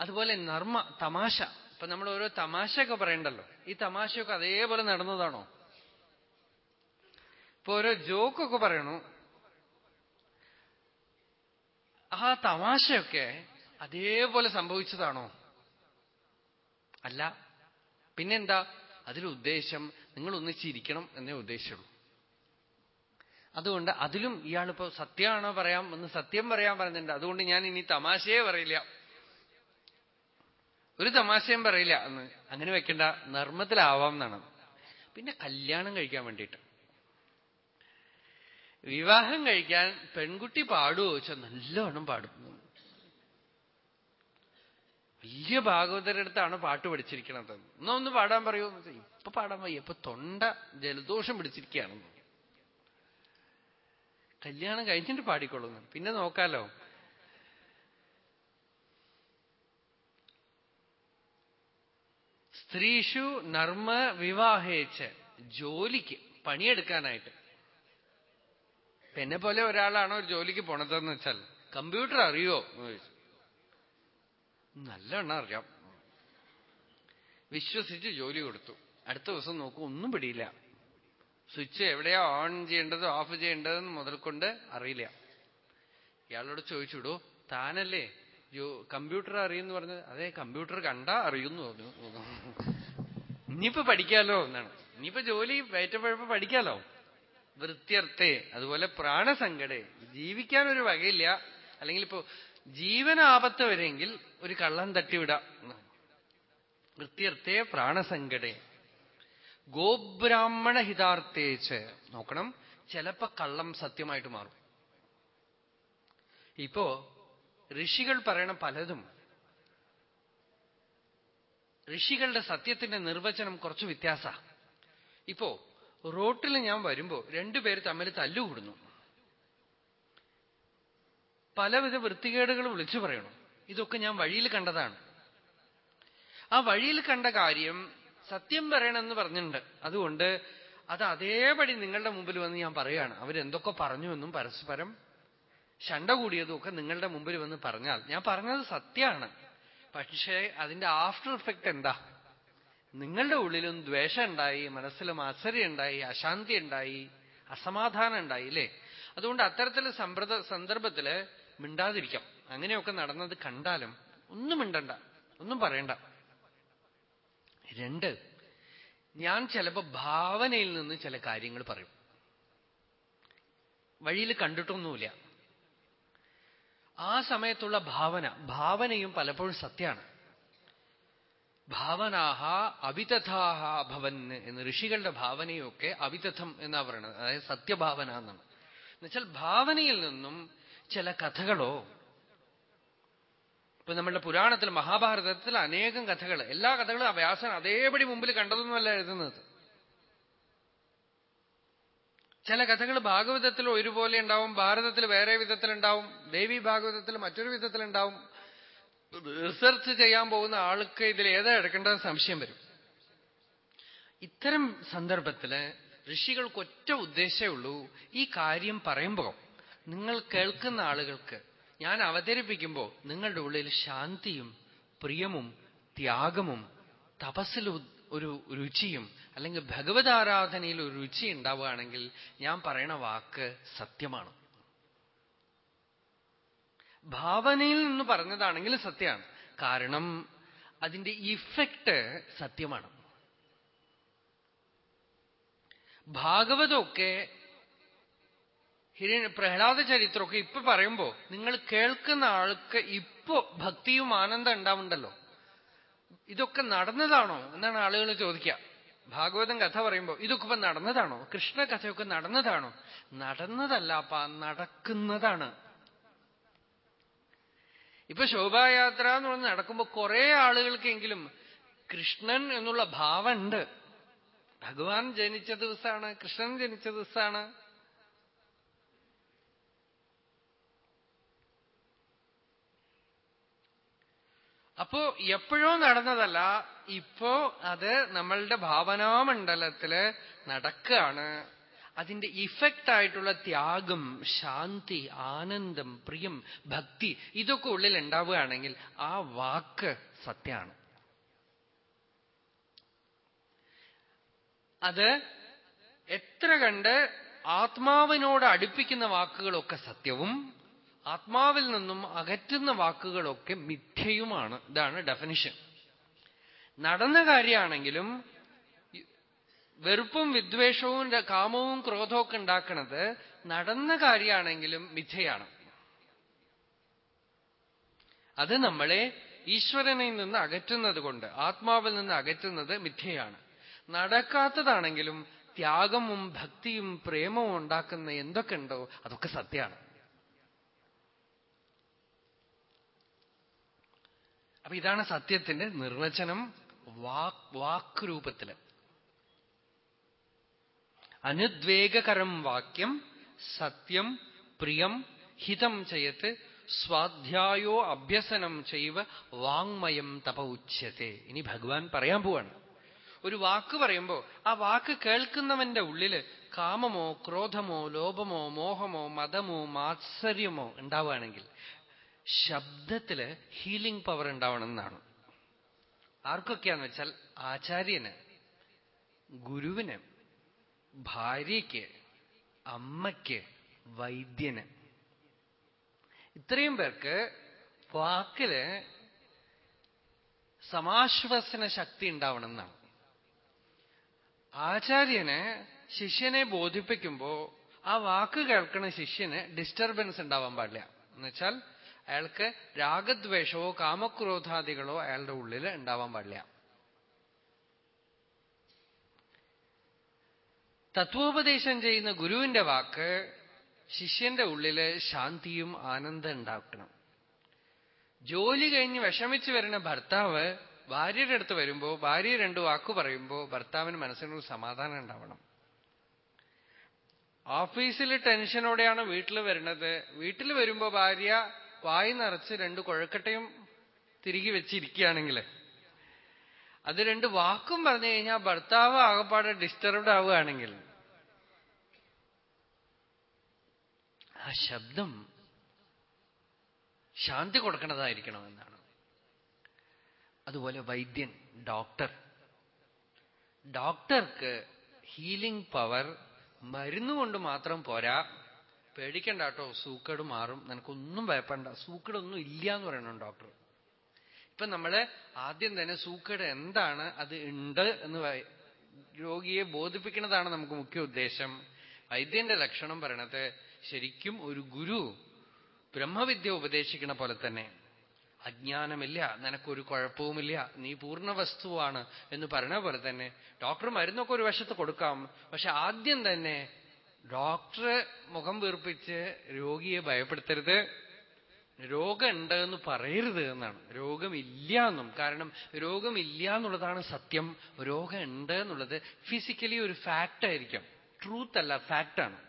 അതുപോലെ നർമ്മ തമാശ. ഇപ്പൊ നമ്മൾ ഓരോ തമാശയൊക്കെ പറയണ്ടല്ലോ. ഈ തമാശയൊക്കെ അതേപോലെ നടന്നതാണോ? ഇപ്പൊ ഓരോ ജോക്കൊക്കെ പറയണു. ആ തമാശയൊക്കെ അതേപോലെ സംഭവിച്ചതാണോ? അല്ല. പിന്നെന്താ? അതിലുദ്ദേശം നിങ്ങൾ ഒന്നിച്ചിരിക്കണം എന്നേ ഉദ്ദേശമുള്ളൂ അതുകൊണ്ട് അതിലും ഇയാളിപ്പോ സത്യമാണോ പറയാം ഒന്ന് സത്യം പറയാൻ പറഞ്ഞിട്ടുണ്ട് അതുകൊണ്ട് ഞാൻ ഇനി തമാശയെ പറയില്ല. ഒരു തമാശയും പറയില്ല എന്ന്. അങ്ങനെ വെക്കണ്ട. നർമ്മത്തിലാവാം എന്നാണ്. പിന്നെ കല്യാണം കഴിക്കാൻ വേണ്ടിയിട്ട്. വിവാഹം കഴിക്കാൻ പെൺകുട്ടി പാടുമോ വെച്ചാൽ നല്ലവണ്ണം പാടും. വലിയ ഭാഗവതരുടെ അടുത്താണ് പാട്ട് പഠിച്ചിരിക്കണത്. എന്നാ ഒന്ന് പാടാൻ പറയൂ. ഇപ്പൊ പാടാൻ വയ്യ. ഇപ്പൊ തൊണ്ട ജലദോഷം പിടിച്ചിരിക്കുകയാണെന്ന്. കല്യാണം കഴിഞ്ഞിട്ട് പാടിക്കൊള്ളുന്നു. പിന്നെ നോക്കാലോ. സ്ത്രീഷു നർമ്മ വിവാഹേച്ച് ജോലിക്ക് പണിയെടുക്കാനായിട്ട്. എന്നെ പോലെ ഒരാളാണോ ഒരു ജോലിക്ക് പോണതെന്ന് വെച്ചാൽ കമ്പ്യൂട്ടർ അറിയോ? നല്ലെണ്ണം അറിയാം. വിശ്വസിച്ച് ജോലി കൊടുത്തു. അടുത്ത ദിവസം നോക്കൂ ഒന്നും പിടിയില്ല. സ്വിച്ച് എവിടെയാ ഓൺ ചെയ്യേണ്ടത് ഓഫ് ചെയ്യേണ്ടതെന്ന് മുതൽക്കൊണ്ട് അറിയില്ല. ഇയാളോട് ചോദിച്ചുവിടു താനല്ലേ കമ്പ്യൂട്ടർ അറിയുന്നു പറഞ്ഞത്? അതെ കമ്പ്യൂട്ടർ കണ്ടാ അറിയുന്നു പറഞ്ഞു ഇനിയിപ്പോ പഠിക്കാലോ എന്നാണ്. ഇനിയിപ്പോ ജോലി വയറ്റപ്പഴപ്പ് പഠിക്കാലോ? വൃത്യർത്ഥേ അതുപോലെ പ്രാണസങ്കടേ ജീവിക്കാൻ ഒരു വകയില്ല. അല്ലെങ്കിൽ ഇപ്പോ ജീവനാപത്ത് വരെങ്കിൽ ഒരു കള്ളം തട്ടിവിടാം. വൃത്യർത്ഥേ പ്രാണസങ്കടെ. ഗോബ്രാഹ്മണ ഹിതാർത്ഥേച്ച് നോക്കണം. ചിലപ്പോ കള്ളം സത്യമായിട്ട് മാറും. ഇപ്പോ ഋഷികൾ പറയണ പലതും ഋഷികളുടെ സത്യത്തിന്റെ നിർവചനം കുറച്ച് വ്യത്യാസ. ഇപ്പോ റോട്ടിൽ ഞാൻ വരുമ്പോ രണ്ടുപേര് തമ്മിൽ തല്ലുകൂടുന്നു. പലവിധ വൃത്തികേടുകൾ വിളിച്ചു പറയണം. ഇതൊക്കെ ഞാൻ വഴിയിൽ കണ്ടതാണ്. ആ വഴിയിൽ കണ്ട കാര്യം സത്യം പറയണമെന്ന് പറഞ്ഞിട്ടുണ്ട്. അതുകൊണ്ട് അത് അതേപടി നിങ്ങളുടെ മുമ്പിൽ വന്ന് ഞാൻ പറയുകയാണ്. അവരെന്തൊക്കെ പറഞ്ഞു എന്നും പരസ്പരം ശണ്ട കൂടിയതും ഒക്കെ നിങ്ങളുടെ മുമ്പിൽ വന്ന് പറഞ്ഞാൽ ഞാൻ പറഞ്ഞത് സത്യമാണ്. പക്ഷേ അതിന്റെ ആഫ്റ്റർ ഇഫക്റ്റ് എന്താ? നിങ്ങളുടെ ഉള്ളിലും ദ്വേഷം ഉണ്ടായി മനസ്സിലും അസരി ഉണ്ടായി അശാന്തി ഉണ്ടായി അസമാധാനം ഉണ്ടായി അല്ലേ? അതുകൊണ്ട് അത്തരത്തിൽ സമ്പ്രദ സന്ദർഭത്തിൽ മിണ്ടാതിരിക്കാം. അങ്ങനെയൊക്കെ നടന്നത് കണ്ടാലും ഒന്നും മിണ്ടണ്ട ഒന്നും പറയണ്ട. രണ്ട്. ഞാൻ ചിലപ്പോ ഭാവനയിൽ നിന്ന് ചില കാര്യങ്ങൾ പറയും. വഴിയിൽ കണ്ടിട്ടൊന്നുമില്ല. ആ സമയത്തുള്ള ഭാവന ഭാവനയും പലപ്പോഴും സത്യമാണ്. ഭാവനാഹ അവിതഥാഹ ഭവൻ എന്ന് ഋഷികളുടെ ഭാവനയൊക്കെ അവിതഥം എന്നാ പറയുന്നത് അതായത് സത്യഭാവന എന്നാണ്. എന്നുവെച്ചാൽ ഭാവനയിൽ നിന്നും ചില കഥകളോ ഇപ്പൊ നമ്മളുടെ പുരാണത്തിൽ മഹാഭാരതത്തിൽ അനേകം കഥകൾ എല്ലാ കഥകളും വ്യാസൻ അതേപടി മുമ്പിൽ കണ്ടതൊന്നുമല്ല എഴുതുന്നത്. ചില കഥകൾ ഭാഗവതത്തിൽ ഒരുപോലെ ഉണ്ടാവും ഭാരതത്തിൽ വേറെ വിധത്തിലുണ്ടാവും ദേവി ഭാഗവതത്തിൽ മറ്റൊരു വിധത്തിലുണ്ടാവും റിസർച്ച് ചെയ്യാൻ പോകുന്ന ആൾക്ക് ഇതിൽ ഏതാ എടുക്കേണ്ടത് സംശയം വരും. ഇത്തരം സന്ദർഭത്തിൽ ഋഷികൾക്ക് ഒറ്റ ഉദ്ദേശമേ ഉള്ളൂ ഈ കാര്യം പറയുമ്പോൾ നിങ്ങൾ കേൾക്കുന്ന ആളുകൾക്ക് ഞാൻ അവതരിപ്പിക്കുമ്പോൾ നിങ്ങളുടെ ഉള്ളിൽ ശാന്തിയും പ്രിയമും ത്യാഗമും തപസ്സിൽ ഒരു രുചിയും അല്ലെങ്കിൽ ഭഗവത് ആരാധനയിൽ ഒരു രുചി ഉണ്ടാവുകയാണെങ്കിൽ ഞാൻ പറയണ വാക്ക് സത്യമാണ്. ഭാവനയിൽ നിന്ന് പറഞ്ഞതാണെങ്കിൽ സത്യമാണ്. കാരണം അതിന്റെ ഇഫക്റ്റ് സത്യമാണ്. ഭാഗവതമൊക്കെ ഹിരണ്യ പ്രഹ്ലാദ ചരിത്രമൊക്കെ ഇപ്പൊ പറയുമ്പോ നിങ്ങൾ കേൾക്കുന്ന ആൾക്ക് ഇപ്പോ ഭക്തിയും ആനന്ദം ഉണ്ടാവുണ്ടല്ലോ ഇതൊക്കെ നടന്നതാണോ എന്നാണ് ആളുകൾ ചോദിക്കുക. ഭാഗവതം കഥ പറയുമ്പോ ഇതൊക്കെ ഇപ്പൊ നടന്നതാണോ? കൃഷ്ണ കഥയൊക്കെ നടന്നതാണോ? നടന്നതല്ല അപ്പ നടക്കുന്നതാണ്. ഇപ്പൊ ശോഭായാത്ര എന്ന് പറഞ്ഞ് നടക്കുമ്പോ കുറെ ആളുകൾക്കെങ്കിലും കൃഷ്ണൻ എന്നുള്ള ഭാവമുണ്ട്. ഭഗവാൻ ജനിച്ച ദിവസമാണ് കൃഷ്ണൻ ജനിച്ച ദിവസമാണ് അപ്പോ എപ്പോഴോ നടന്നതല്ല ഇപ്പോ അത് നമ്മളുടെ ഭാവനാമണ്ഡലത്തിൽ നടക്കുകയാണ് അതിന്റെ ഇഫക്റ്റ് ആയിട്ടുള്ള ത്യാഗം ശാന്തി ആനന്ദം പ്രിയം ഭക്തി ഇതൊക്കെ ഉള്ളിൽ ഉണ്ടാവുകയാണെങ്കിൽ ആ വാക്ക് സത്യമാണ് അത് എത്ര കണ്ട് ആത്മാവിനോട് അടുപ്പിക്കുന്ന വാക്കുകളൊക്കെ സത്യവും ആത്മാവിൽ നിന്നും അകറ്റുന്ന വാക്കുകളൊക്കെ മിഥ്യയുമാണ്. ഇതാണ് ഡെഫിനിഷൻ നടന്ന കാര്യമാണെങ്കിലും വെറുപ്പും വിദ്വേഷവും കാമവും ക്രോധവും ഒക്കെ ഉണ്ടാക്കുന്നത് നടന്ന കാര്യമാണെങ്കിലും മിഥ്യയാണ്. അത് നമ്മളെ ഈശ്വരനിൽ നിന്ന് അകറ്റുന്നത് കൊണ്ട് ആത്മാവിൽ നിന്ന് അകറ്റുന്നത് മിഥ്യയാണ്. നടക്കാത്തതാണെങ്കിലും ത്യാഗവും ഭക്തിയും പ്രേമവും ഉണ്ടാക്കുന്ന എന്തൊക്കെ ഉണ്ടോ അതൊക്കെ സത്യമാണ്. അപ്പൊ ഇതാണ് സത്യത്തിന്റെ നിർവചനം വാക് രൂപത്തിൽ അനുദ്വേഗകരം വാക്യം സത്യം പ്രിയം ഹിതം ചെയ്യത്ത് സ്വാധ്യായോ അഭ്യസനം ചെയ്വ വാങ്മയം തപ ഉച്ചത്തെ ഇനി ഭഗവാൻ പറയാൻ പോവാണ്. ഒരു വാക്ക് പറയുമ്പോ ആ വാക്ക് കേൾക്കുന്നവന്റെ ഉള്ളിൽ കാമമോ ക്രോധമോ ലോപമോ മോഹമോ മതമോ മാത്സര്യമോ ഉണ്ടാവുകയാണെങ്കിൽ ശബ്ദത്തിൽ ഹീലിംഗ് പവർ ഉണ്ടാവണം എന്നാണ് ആർക്കൊക്കെയാന്ന് വെച്ചാൽ ആചാര്യന് ഗുരുവിന് ഭാര്യയ്ക്ക് അമ്മയ്ക്ക് വൈദ്യന്. ഇത്രയും പേർക്ക് വാക്കിൽ സമാശ്വസന ശക്തി ഉണ്ടാവണം എന്നാണ് ആചാര്യന് ശിഷ്യനെ ബോധിപ്പിക്കുമ്പോ ആ വാക്ക് കേൾക്കുന്ന ശിഷ്യന് ഡിസ്റ്റർബൻസ് ഉണ്ടാവാൻ പാടില്ല. എന്നുവെച്ചാൽ അയാൾക്ക് രാഗദ്വേഷമോ കാമക്രോധാദികളോ അയാളുടെ ഉള്ളിൽ ഉണ്ടാവാൻ പാടില്ല. തത്വോപദേശം ചെയ്യുന്ന ഗുരുവിന്റെ വാക്ക് ശിഷ്യന്റെ ഉള്ളിൽ ശാന്തിയും ആനന്ദം ഉണ്ടാക്കണം ജോലി കഴിഞ്ഞ് വിഷമിച്ചു വരുന്ന ഭർത്താവ് ഭാര്യയുടെ അടുത്ത് വരുമ്പോ ഭാര്യ രണ്ടു വാക്കു പറയുമ്പോ ഭർത്താവിന് മനസ്സിനൊരു സമാധാനം ഉണ്ടാവണം. ഓഫീസിൽ ടെൻഷനോടെയാണ് വീട്ടിൽ വരുന്നത്. വീട്ടിൽ വരുമ്പോ ഭാര്യ വായി നിറച്ച് രണ്ട് കുഴക്കട്ടയും തിരികെ വെച്ചിരിക്കുകയാണെങ്കിൽ അത് രണ്ട് വാക്കും പറഞ്ഞു കഴിഞ്ഞാൽ ഭർത്താവ് ആകപ്പാടെ ഡിസ്റ്റർബ്ഡ് ആവുകയാണെങ്കിൽ. ആ ശബ്ദം ശാന്തി കൊടുക്കുന്നതായിരിക്കണം എന്നാണ്. അതുപോലെ വൈദ്യൻ ഡോക്ടർ ഡോക്ടർക്ക് ഹീലിംഗ് പവർ മരുന്നുകൊണ്ട് മാത്രം പോരാ. പേടിക്കണ്ട കേട്ടോ സൂക്കേട് മാറും. നിനക്കൊന്നും ഭയപ്പെടണ്ട. സൂക്കേടൊന്നും ഇല്ല എന്ന് പറയണം ഡോക്ടർ ഇപ്പൊ നമ്മൾ ആദ്യം തന്നെ സൂക്കേട് എന്താണ് അത് ഉണ്ട് എന്ന് രോഗിയെ ബോധിപ്പിക്കുന്നതാണ് നമുക്ക് മുഖ്യ ഉദ്ദേശം. വൈദ്യന്റെ ലക്ഷണം പറയണത് ശരിക്കും ഒരു ഗുരു ബ്രഹ്മവിദ്യ ഉപദേശിക്കണ പോലെ തന്നെ. അജ്ഞാനമില്ല നിനക്കൊരു കുഴപ്പവുമില്ല നീ പൂർണ വസ്തുവാണ് എന്ന് പറഞ്ഞ പോലെ തന്നെ. ഡോക്ടർ മരുന്നൊക്കെ ഒരു വശത്ത് കൊടുക്കാം. പക്ഷെ ആദ്യം തന്നെ ഡോക്ടറെ മുഖം വീർപ്പിച്ച് രോഗിയെ ഭയപ്പെടുത്തരുത്. രോഗമുണ്ട് എന്ന് പറയരുത് എന്നാണ്. രോഗമില്ല എന്നും കാരണം രോഗമില്ല എന്നുള്ളതാണ് സത്യം. രോഗമുണ്ട് എന്നുള്ളത് ഫിസിക്കലി ഒരു ഫാക്റ്റ് ആയിരിക്കും. ട്രൂത്ത് അല്ല ഫാക്റ്റാണ്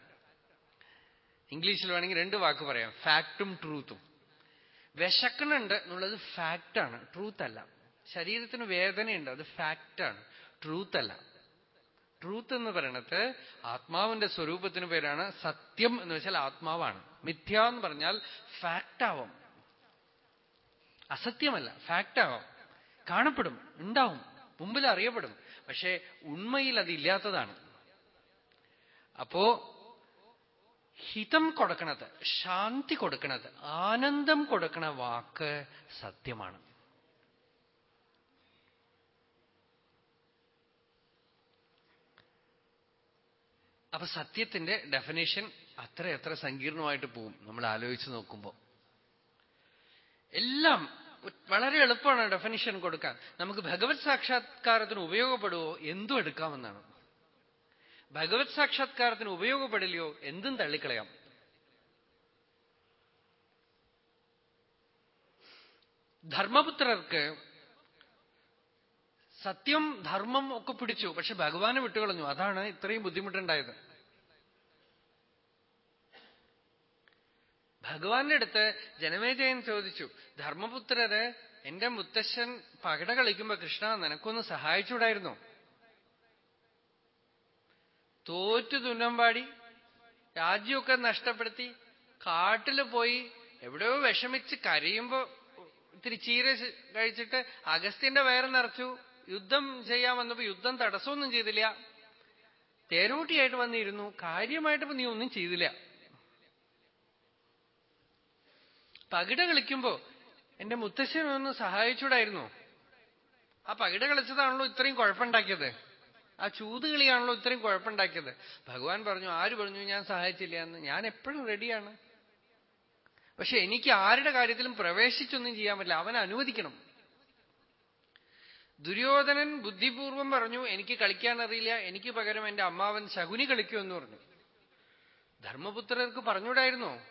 ഇംഗ്ലീഷിൽ വേണമെങ്കിൽ രണ്ട് വാക്ക് പറയാം. ഫാക്റ്റും ട്രൂത്തും വിശക്കണുണ്ട് എന്നുള്ളത് ഫാക്റ്റാണ് ട്രൂത്ത് അല്ല. ശരീരത്തിന് വേദനയുണ്ട് അത് ഫാക്റ്റാണ് ട്രൂത്ത് അല്ല. ട്രൂത്ത് എന്ന് പറയണത് ആത്മാവിന്റെ സ്വരൂപത്തിന് പേരാണ് സത്യം എന്ന് വെച്ചാൽ ആത്മാവാണ്. മിഥ്യ എന്ന് പറഞ്ഞാൽ ഫാക്റ്റാവും അസത്യമല്ല ഫാക്റ്റാവും കാണപ്പെടും ഉണ്ടാവും മുമ്പിൽ അറിയപ്പെടും. പക്ഷേ ഉണ്മയിൽ അതില്ലാത്തതാണ് അപ്പോ ഹിതം കൊടുക്കണത് ശാന്തി കൊടുക്കണത് ആനന്ദം കൊടുക്കണ വാക്ക് സത്യമാണ്. അപ്പൊ സത്യത്തിന്റെ ഡെഫിനേഷൻ അത്ര എത്ര സങ്കീർണമായിട്ട് പോവും നമ്മൾ ആലോചിച്ച് നോക്കുമ്പോൾ എല്ലാം വളരെ എളുപ്പമാണ് ഡെഫിനിഷൻ കൊടുക്കാൻ. നമുക്ക് ഭഗവത് സാക്ഷാത്കാരത്തിന് ഉപയോഗപ്പെടുവോ? എന്തും എടുക്കാമെന്നാണ്. ഭഗവത് സാക്ഷാത്കാരത്തിന് ഉപയോഗപ്പെടില്ലയോ? എന്തും തള്ളിക്കളയാം. ധർമ്മപുത്രർക്ക് സത്യം ധർമ്മം ഒക്കെ പിടിച്ചു. പക്ഷെ ഭഗവാനെ വിട്ടുകളഞ്ഞു. അതാണ് ഇത്രയും ബുദ്ധിമുട്ടുണ്ടായത്. ഭഗവാന്റെ അടുത്ത് ജനമേജയൻ ചോദിച്ചു ധർമ്മപുത്രര് എന്റെ മുത്തശ്ശൻ പകട കളിക്കുമ്പോ കൃഷ്ണ നിനക്കൊന്ന് സഹായിച്ചുകൂടായിരുന്നു? തോറ്റു തുന്നമ്പാടി രാജ്യമൊക്കെ നഷ്ടപ്പെടുത്തി കാട്ടിൽ പോയി എവിടെയോ വിഷമിച്ച് കരയുമ്പോ ഇത്തിരി ചീര കഴിച്ചിട്ട് അഗസ്ത്യന്റെ വയറ് നിറച്ചു. യുദ്ധം ചെയ്യാൻ വന്നപ്പോ യുദ്ധം തടസ്സമൊന്നും ചെയ്തില്ല. തേരോട്ടിയായിട്ട് വന്നിരുന്നു. കാര്യമായിട്ട് നീ ഒന്നും ചെയ്തില്ല. പകിട കളിക്കുമ്പോ എന്റെ മുത്തശ്ശനൊന്ന് സഹായിച്ചൂടായിരുന്നു. ആ പകിട കളിച്ചതാണല്ലോ ഇത്രയും കുഴപ്പമുണ്ടാക്കിയത്. ആ ചൂത് കളിയാണല്ലോ ഇത്രയും കുഴപ്പമുണ്ടാക്കിയത്. ഭഗവാൻ പറഞ്ഞു ആര് പറഞ്ഞു ഞാൻ സഹായിച്ചില്ല എന്ന്? ഞാൻ എപ്പോഴും റെഡിയാണ്. പക്ഷെ എനിക്ക് ആരുടെ കാര്യത്തിലും പ്രവേശിച്ചൊന്നും ചെയ്യാൻ പറ്റില്ല. അവനെ അനുവദിക്കണം. ദുര്യോധനൻ ബുദ്ധിപൂർവം പറഞ്ഞു എനിക്ക് കളിക്കാൻ അറിയില്ല എനിക്ക് പകരം എന്റെ അമ്മാവൻ ശകുനി കളിക്കുമെന്ന് പറഞ്ഞു. ധർമ്മപുത്രർക്ക് പറഞ്ഞൂടായിരുന്നോ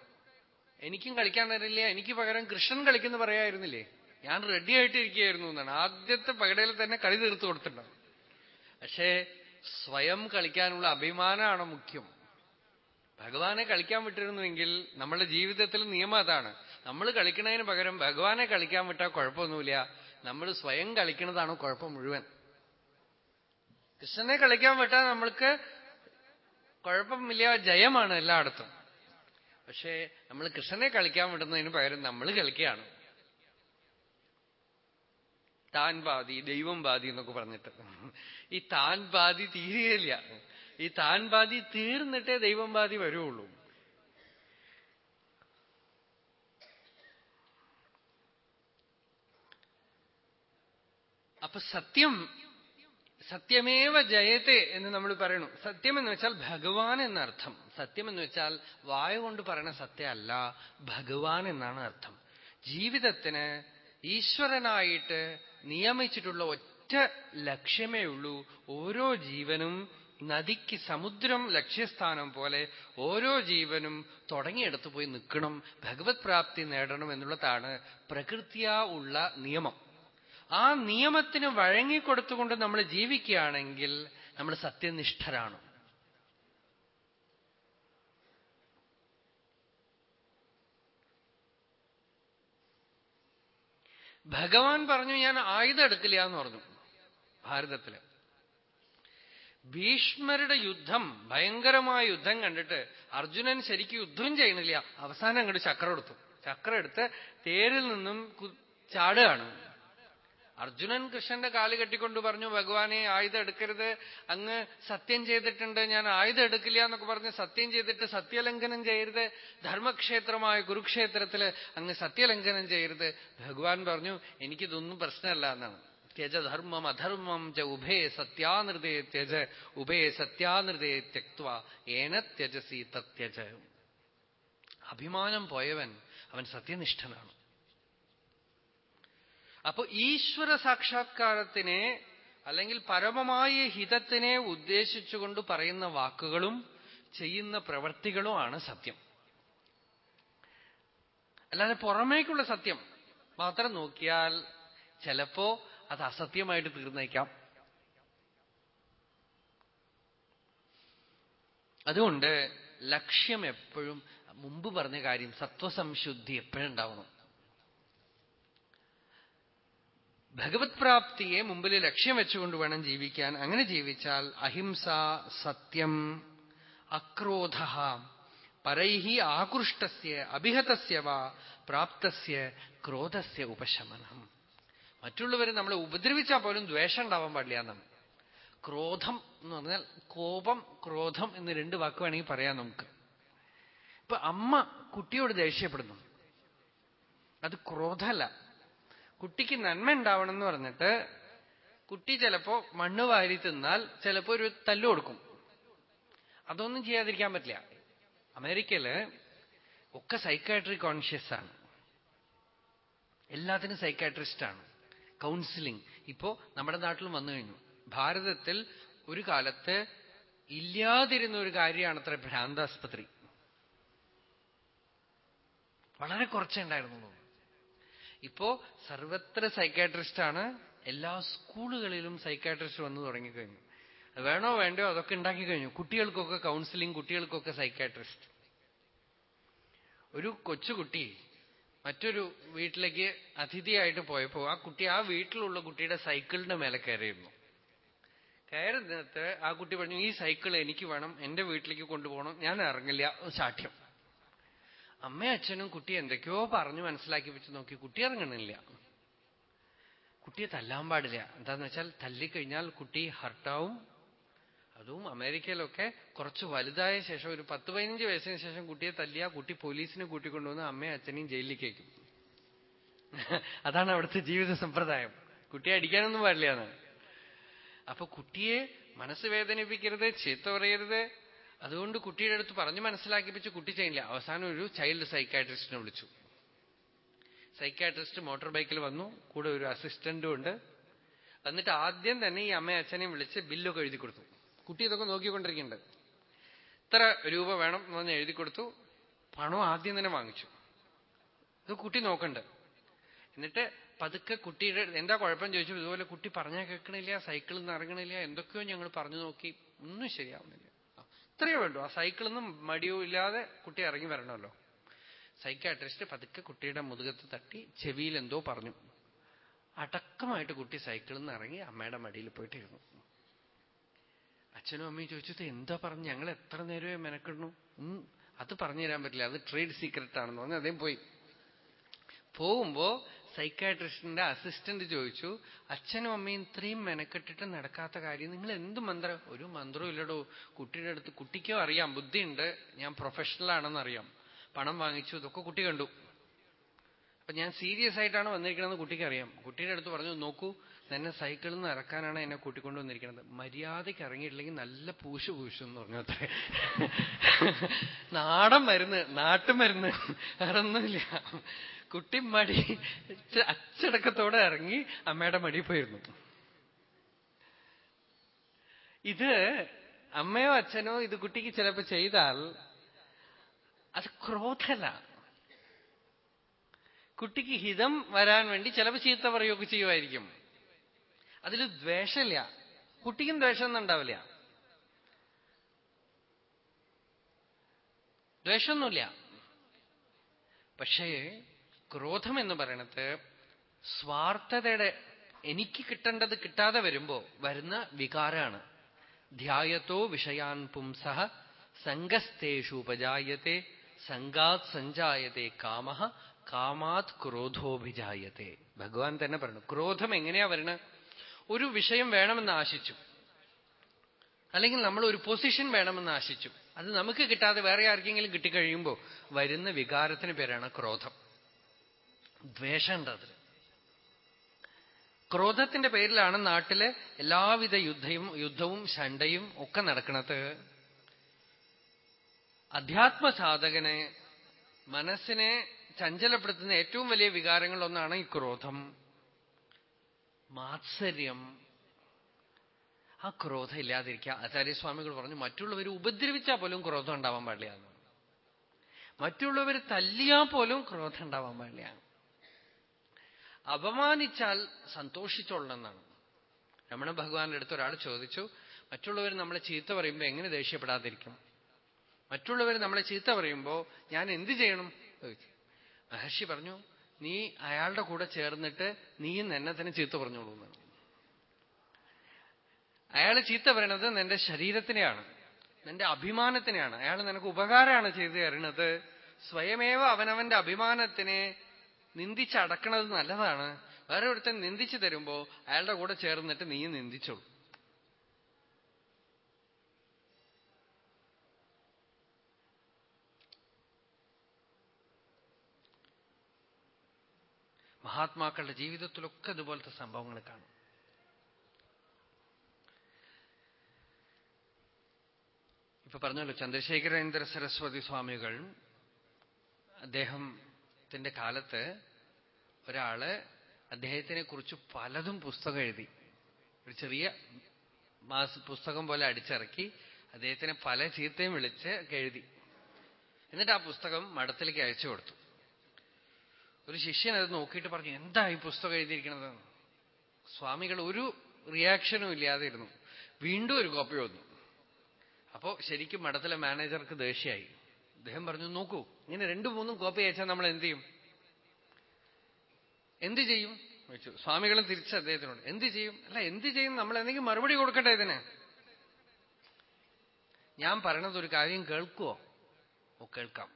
എനിക്കും കളിക്കാൻ അറിയില്ല എനിക്ക് പകരം കൃഷ്ണൻ കളിക്കുന്നു പറയായിരുന്നില്ലേ? ഞാൻ റെഡി ആയിട്ടിരിക്കുകയായിരുന്നു എന്നാണ്. ആദ്യത്തെ പകടയിൽ തന്നെ കളി തീർത്തു കൊടുത്തിട്ടുണ്ടാവും പക്ഷേ സ്വയം കളിക്കാനുള്ള അഭിമാനമാണ് മുഖ്യം. ഭഗവാനെ കളിക്കാൻ വിട്ടിരുന്നുവെങ്കിൽ നമ്മുടെ ജീവിതത്തിൽ നിയമം അതാണ്. നമ്മൾ കളിക്കുന്നതിന് പകരം ഭഗവാനെ കളിക്കാൻ വിട്ടാൽ കുഴപ്പമൊന്നുമില്ല. നമ്മൾ സ്വയം കളിക്കുന്നതാണ് കുഴപ്പം മുഴുവൻ. കൃഷ്ണനെ കളിക്കാൻ വിട്ടാൽ നമ്മൾക്ക് കുഴപ്പമില്ല ജയമാണ് എല്ലായിടത്തും. പക്ഷേ നമ്മൾ കൃഷ്ണനെ കളിക്കാൻ വിടുന്നതിന് പകരം നമ്മൾ കളിക്കുകയാണ്. താൻ ബാധി ദൈവം ബാധി എന്നൊക്കെ പറഞ്ഞിട്ട്. ഈ താൻ ബാധി തീരുകയില്ല. ഈ താൻ ബാധി തീർന്നിട്ടേ ദൈവം ബാധി വരുള്ളൂ. അപ്പൊ സത്യം സത്യമേവ ജയത്തെ എന്ന് നമ്മൾ പറയണു. സത്യം എന്ന് വെച്ചാൽ ഭഗവാൻ എന്നർത്ഥം. സത്യം എന്ന് വെച്ചാൽ വായ കൊണ്ട് പറയുന്ന സത്യമല്ല ഭഗവാൻ എന്നാണ് അർത്ഥം. ജീവിതത്തിന് ഈശ്വരനായിട്ട് നിയമിച്ചിട്ടുള്ള ഒറ്റ ലക്ഷ്യമേ ഉള്ളൂ. ഓരോ ജീവനും നദിക്ക് സമുദ്രം ലക്ഷ്യസ്ഥാനം പോലെ ഓരോ ജീവനും തുടങ്ങിയെടുത്തു പോയി നിൽക്കണം. ഭഗവത് പ്രാപ്തി നേടണം എന്നുള്ളതാണ് പ്രകൃതിയാ ഉള്ള നിയമം. ആ നിയമത്തിന് വഴങ്ങിക്കൊടുത്തുകൊണ്ട് നമ്മൾ ജീവിക്കുകയാണെങ്കിൽ നമ്മൾ സത്യനിഷ്ഠരാണ്. ഭഗവാൻ പറഞ്ഞു ഞാൻ ആയുധം എടുക്കില്ല എന്ന് പറഞ്ഞു ഭാരതത്തിൽ. ഭീഷ്മരുടെ യുദ്ധം ഭയങ്കരമായ യുദ്ധം കണ്ടിട്ട് അർജുനൻ ശരിക്കും യുദ്ധം ചെയ്യണില്ല അവസാനം അങ്ങോട്ട് ചക്രം എടുത്തു. ചക്രം എടുത്ത് തേരിൽ നിന്നും ചാടുകയാണ്. അർജുനൻ കൃഷ്ണന്റെ കാൽ കെട്ടിക്കൊണ്ട് പറഞ്ഞു ഭഗവാനെ ആയുധം എടുക്കരുത്. അങ്ങ് സത്യം ചെയ്തിട്ടുണ്ട്. ഞാൻ ആയുധം എടുക്കില്ല എന്നൊക്കെ പറഞ്ഞ് സത്യം ചെയ്തിട്ട് സത്യലംഘനം ചെയ്യരുത്. ധർമ്മക്ഷേത്രമായ കുരുക്ഷേത്രത്തിൽ അങ്ങ് സത്യലംഘനം ചെയ്യരുത്. ഭഗവാൻ പറഞ്ഞു എനിക്കിതൊന്നും പ്രശ്നമല്ല എന്നാണ്. ത്യജ ധർമ്മം അധർമ്മം ച ഉഭേ സത്യാനൃതേ ത്യജ ഉഭേ സത്യാനൃതേ ത്യക്വ ഏന ത്യജസി തത്യജ അഭിമാനം പോയവൻ അവൻ സത്യനിഷ്ഠനാണ്. അപ്പൊ ഈശ്വര സാക്ഷാത്കാരത്തിനെ അല്ലെങ്കിൽ പരമമായ ഹിതത്തിനെ ഉദ്ദേശിച്ചുകൊണ്ട് പറയുന്ന വാക്കുകളും ചെയ്യുന്ന പ്രവൃത്തികളുമാണ് സത്യം. അല്ലാതെ പുറമേക്കുള്ള സത്യം മാത്രം നോക്കിയാൽ ചിലപ്പോ അത് അസത്യമായിട്ട് തീർന്നേക്കാം. അതുകൊണ്ട് ലക്ഷ്യം എപ്പോഴും മുമ്പ് പറഞ്ഞ കാര്യം സത്വസംശുദ്ധി എപ്പോഴും ഉണ്ടാവണം. ഭഗവത് പ്രാപ്തിയെ മുമ്പിൽ ലക്ഷ്യം വെച്ചുകൊണ്ട് വേണം ജീവിക്കാൻ. അങ്ങനെ ജീവിച്ചാൽ അഹിംസ സത്യം അക്രോധ പരൈഹി ആകൃഷ്ടസ്യ അഭിഹതസ്യ വാ പ്രാപ്തസ്യ ക്രോധസ്യ ഉപശമനം. മറ്റുള്ളവർ നമ്മളെ ഉപദ്രവിച്ചാൽ പോലും ദ്വേഷം ഉണ്ടാവാൻ പാടില്ല എന്നാണ് ക്രോധം എന്ന് പറഞ്ഞാൽ കോപം ക്രോധം എന്ന് രണ്ട് വാക്ക് വേണമെങ്കിൽ പറയാം നമുക്ക്. ഇപ്പൊ അമ്മ കുട്ടിയോട് ദേഷ്യപ്പെടുന്നു. അത് ക്രോധമല്ല. കുട്ടിക്ക് നന്മ ഉണ്ടാവണം എന്ന് പറഞ്ഞിട്ട് കുട്ടി ചിലപ്പോ മണ്ണ് വാരി തിന്നാൽ ചിലപ്പോ ഒരു തല്ലു കൊടുക്കും. അതൊന്നും ചെയ്യാതിരിക്കാൻ പറ്റില്ല. അമേരിക്കയിൽ ഒക്കെ സൈക്കാട്രി കോൺഷ്യസ് ആണ്. എല്ലാത്തിനും സൈക്കാട്രിസ്റ്റ് ആണ്. കൗൺസിലിംഗ് ഇപ്പോ നമ്മുടെ നാട്ടിലും വന്നു കഴിഞ്ഞു. ഭാരതത്തിൽ ഒരു കാലത്ത് ഇല്ലാതിരുന്ന ഒരു കാര്യമാണ് അത്ര ഭ്രാന്താസ്പത്രി. വളരെ കുറച്ചേ ഉണ്ടായിരുന്നുള്ളൂ. ഇപ്പോ സർവത്ര സൈക്കാട്രിസ്റ്റ് ആണ് എല്ലാ സ്കൂളുകളിലും സൈക്കാട്രിസ്റ്റ് വന്നു തുടങ്ങിക്കഴിഞ്ഞു. വേണോ വേണ്ടയോ അതൊക്കെ ഉണ്ടാക്കി കഴിഞ്ഞു. കുട്ടികൾക്കൊക്കെ കൗൺസിലിംഗ് കുട്ടികൾക്കൊക്കെ സൈക്കാട്രിസ്റ്റ് ഒരു കൊച്ചുകുട്ടി മറ്റൊരു വീട്ടിലേക്ക് അതിഥിയായിട്ട് പോയപ്പോ ആ കുട്ടി ആ വീട്ടിലുള്ള കുട്ടിയുടെ സൈക്കിളിന്റെ മേലെ കയറിയിരുന്നു. കയറുന്നിടത്ത് ആ കുട്ടി പറഞ്ഞു ഈ സൈക്കിൾ എനിക്ക് വേണം എന്റെ വീട്ടിലേക്ക് കൊണ്ടുപോകണം ഞാൻ ഇറങ്ങില്ല ശാഠ്യം. അമ്മയും അച്ഛനും കുട്ടി എന്തൊക്കെയോ പറഞ്ഞു മനസ്സിലാക്കി വെച്ച് നോക്കി. കുട്ടി ഇറങ്ങണില്ല കുട്ടിയെ തല്ലാൻ പാടില്ല. എന്താന്ന് വെച്ചാൽ തല്ലിക്കഴിഞ്ഞാൽ കുട്ടി ഹർട്ടാവും. അതും അമേരിക്കയിലൊക്കെ കുറച്ച് വലുതായ ശേഷം ഒരു പത്ത് പതിനഞ്ച് വയസ്സിന് ശേഷം കുട്ടിയെ തല്ലിയ കുട്ടി പോലീസിനെ കൂട്ടിക്കൊണ്ടുവന്ന് അമ്മയും അച്ഛനെയും ജയിലിൽ അയക്കും അതാണ് അവിടുത്തെ ജീവിത സമ്പ്രദായം. കുട്ടിയെ അടിക്കാനൊന്നും പാടില്ല എന്നാണ്. അപ്പൊ കുട്ടിയെ മനസ്സ് വേദനിപ്പിക്കരുത് ചീത്ത പറയരുത്. അതുകൊണ്ട് കുട്ടിയുടെ അടുത്ത് പറഞ്ഞ് മനസ്സിലാക്കിപ്പിച്ച് കുട്ടി ചെയ്യില്ല. അവസാനം ഒരു ചൈൽഡ് സൈക്കാട്രിസ്റ്റിനെ വിളിച്ചു. സൈക്കാട്രിസ്റ്റ് മോട്ടോർ ബൈക്കിൽ വന്നു. കൂടെ ഒരു അസിസ്റ്റന്റും ഉണ്ട്. എന്നിട്ട് ആദ്യം തന്നെ ഈ അമ്മയും അച്ഛനെയും വിളിച്ച് ബില്ലൊക്കെ എഴുതി കൊടുത്തു. കുട്ടി ഇതൊക്കെ നോക്കിക്കൊണ്ടിരിക്കുന്നുണ്ട്. ഇത്ര രൂപ വേണം എന്ന് പറഞ്ഞ് എഴുതി കൊടുത്തു. പണം ആദ്യം തന്നെ വാങ്ങിച്ചു. ഇത് കുട്ടി നോക്കണ്ട്. എന്നിട്ട് പതുക്കെ കുട്ടിയുടെ എന്താ കുഴപ്പം ചോദിച്ചു ഇതുപോലെ കുട്ടി പറഞ്ഞാൽ കേൾക്കണില്ല സൈക്കിളിൽ നിന്ന് ഇറങ്ങണില്ല എന്തൊക്കെയോ ഞങ്ങൾ പറഞ്ഞു നോക്കി. ഒന്നും ശരിയാവുന്നില്ല. ഇത്രയേ വേണ്ടു. ആ സൈക്കിളിൽ നിന്നും മടിയോ ഇല്ലാതെ കുട്ടി ഇറങ്ങി വരണമല്ലോ. സൈക്കാട്രിസ്റ്റ് പതുക്കെ കുട്ടിയുടെ മുതുകത്ത് തട്ടി ചെവിയിൽ എന്തോ പറഞ്ഞു. അടക്കമായിട്ട് കുട്ടി സൈക്കിളിൽ നിന്ന് ഇറങ്ങി അമ്മയുടെ മടിയിൽ പോയിട്ടിരുന്നു. അച്ഛനും അമ്മയും ചോദിച്ചത് എന്താ പറഞ്ഞു ഞങ്ങൾ എത്ര നേരമേ മെനക്കിടണു അത് പറഞ്ഞു തരാൻ പറ്റില്ല. അത് ട്രേഡ് സീക്രട്ട് ആണെന്ന് പറഞ്ഞ് അദ്ദേഹം പോയി. പോകുമ്പോ സൈക്കാട്രിസ്റ്റിന്റെ അസിസ്റ്റന്റ് ചോദിച്ചു അച്ഛനും അമ്മയും ഇത്രയും മെനക്കെട്ടിട്ട് നടക്കാത്ത കാര്യം നിങ്ങൾ എന്ത് മന്ത്രം? ഒരു മന്ത്രവും ഇല്ലടോ. കുട്ടിയുടെ അടുത്ത് കുട്ടിക്കോ അറിയാം. ബുദ്ധിയുണ്ട്. ഞാൻ പ്രൊഫഷണൽ ആണെന്ന് അറിയാം പണം വാങ്ങിച്ചു. ഇതൊക്കെ കുട്ടി കണ്ടു. അപ്പൊ ഞാൻ സീരിയസ് ആയിട്ടാണ് വന്നിരിക്കണമെന്ന് കുട്ടിക്ക് അറിയാം. കുട്ടിയുടെ അടുത്ത് പറഞ്ഞു നോക്കൂ എന്നെ സൈക്കിളിൽ നിന്ന് ഇറക്കാനാണ് എന്നെ കൂട്ടിക്കൊണ്ടു വന്നിരിക്കുന്നത് മര്യാദയ്ക്ക് ഇറങ്ങിയിട്ടില്ലെങ്കിൽ നല്ല പൂശു പൂശു എന്ന് പറഞ്ഞു അത്രേ. നാടൻ മരുന്ന് നാട്ടുമരുന്ന് വേറൊന്നുമില്ല. കുട്ടി മടി. അച്ചടക്കത്തോടെ ഇറങ്ങി അമ്മയുടെ മടി പോയിരുന്നു. ഇത് അമ്മയോ അച്ഛനോ ഇത് കുട്ടിക്ക് ചിലപ്പോ ചെയ്താൽ അത് ക്രോധല. കുട്ടിക്ക് ഹിതം വരാൻ വേണ്ടി ചിലപ്പോൾ ചീത്ത പറയുകയൊക്കെ ചെയ്യുമായിരിക്കും. അതിൽ ദ്വേഷമില്ല. കുട്ടിക്കും ദ്വേഷമൊന്നും ഉണ്ടാവില്ല. ദ്വേഷമൊന്നുമില്ല. പക്ഷേ ക്രോധം എന്ന് പറയണത് സ്വാർത്ഥതയുടെ എനിക്ക് കിട്ടേണ്ടത് കിട്ടാതെ വരുമ്പോ വരുന്ന വികാരാണ്. ധ്യായത്തോ വിഷയാൻ പുംസഹ സംഗസ്തേഷു ഉപജായത്തെ സംഗാത് സഞ്ചായത്തെ കാമ കാമാത് ക്രോധോഭിജായത്തെ. ഭഗവാൻ തന്നെ പറഞ്ഞു ക്രോധം എങ്ങനെയാ വരണ? ഒരു വിഷയം വേണമെന്ന് ആശിച്ചു. അല്ലെങ്കിൽ നമ്മൾ ഒരു പൊസിഷൻ വേണമെന്ന് ആശിച്ചു. അത് നമുക്ക് കിട്ടാതെ വേറെ ആർക്കെങ്കിലും കിട്ടിക്കഴിയുമ്പോൾ വരുന്ന വികാരത്തിന് പേരാണ് ക്രോധം. ദ്വേഷമുണ്ട് അതിൽ ക്രോധത്തിന്റെ പേരിലാണ് നാട്ടിലെ എല്ലാവിധ യുദ്ധയും യുദ്ധവും ശണ്ടയും ഒക്കെ നടക്കുന്നത്. അധ്യാത്മ സാധകനെ മനസ്സിനെ ചഞ്ചലപ്പെടുത്തുന്ന ഏറ്റവും വലിയ വികാരങ്ങളൊന്നാണ് ഈ ക്രോധം. മാത്സര്യം. ആ ക്രോധം ഇല്ലാതിരിക്കുക. ആചാര്യസ്വാമികൾ പറഞ്ഞു മറ്റുള്ളവർ ഉപദ്രവിച്ചാൽ പോലും ക്രോധം ഉണ്ടാവാൻ പാടില്ല മറ്റുള്ളവർ തല്ലിയാൽ പോലും ക്രോധം ഉണ്ടാവാൻ പാടില്ല. അപമാനിച്ചാൽ സന്തോഷിച്ചോളണമെന്നാണ്. രമണ ഭഗവാന്റെ അടുത്ത് ഒരാൾ ചോദിച്ചു മറ്റുള്ളവർ നമ്മളെ ചീത്ത പറയുമ്പോൾ എങ്ങനെ ദേഷ്യപ്പെടാതിരിക്കും? മറ്റുള്ളവർ നമ്മളെ ചീത്ത പറയുമ്പോൾ ഞാൻ എന്ത് ചെയ്യണം? ചോദിച്ചു. മഹർഷി പറഞ്ഞു നീ അയാളുടെ കൂടെ ചേർന്നിട്ട് നീയും എന്നെ തന്നെ ചീത്ത പറഞ്ഞോളൂ എന്നാണ് അയാൾ ചീത്ത പറയണത് നിന്റെ ശരീരത്തിനെയാണ് നിന്റെ അഭിമാനത്തിനെയാണ്. അയാൾ നിനക്ക് ഉപകാരമാണ് ചെയ്തു തരുന്നത് സ്വയമേവ അവനവന്റെ അഭിമാനത്തിനെ നിന്ദിച്ചടക്കണത് നല്ലതാണ്. വേറെ ഒരുത്തൻ നിന്ദിച്ചു തരുമ്പോ അയാളുടെ കൂടെ ചേർന്നിട്ട് നീ നിന്ദിച്ചോളൂ മഹാത്മാക്കളുടെ ജീവിതത്തിലൊക്കെ ഇതുപോലത്തെ സംഭവങ്ങൾ കാണും. ഇപ്പൊ പറഞ്ഞല്ലോ ചന്ദ്രശേഖരേന്ദ്ര സരസ്വതി സ്വാമികൾ അദ്ദേഹത്തിന്റെ കാലത്ത് ഒരാൾ അദ്ദേഹത്തിനെ കുറിച്ച് പലതും പുസ്തകം എഴുതി. ഒരു ചെറിയ മാസ പുസ്തകം പോലെ അടിച്ചിറക്കി അദ്ദേഹത്തിനെ പല ചീത്തയും വിളിച്ച് എഴുതി. എന്നിട്ട് ആ പുസ്തകം മഠത്തിലേക്ക് അയച്ചു കൊടുത്തു. ഒരു ശിഷ്യൻ അത് നോക്കിയിട്ട് പറഞ്ഞു എന്താ ഈ പുസ്തകം എഴുതിയിരിക്കുന്നത്? സ്വാമികൾ ഒരു റിയാക്ഷനും ഇല്ലാതെ ഇരുന്നു വീണ്ടും ഒരു കോപ്പി വന്നു. അപ്പോ ശരിക്കും മഠത്തിലെ മാനേജർക്ക് ദേഷ്യായി അദ്ദേഹം പറഞ്ഞു നോക്കൂ ഇങ്ങനെ രണ്ടു മൂന്നും കോപ്പി അയച്ചാൽ നമ്മൾ എന്ത് ചെയ്യും? എന്ത് ചെയ്യും? വെച്ചു സ്വാമികളും തിരിച്ച് അദ്ദേഹത്തിനോട് എന്ത് ചെയ്യും? അല്ല എന്ത് ചെയ്യും? നമ്മൾ എന്തെങ്കിലും മറുപടി കൊടുക്കട്ടെ ഇതിന്. ഞാൻ പറയണത് ഒരു കാര്യം കേൾക്കുവോ? ഓ കേൾക്കാം.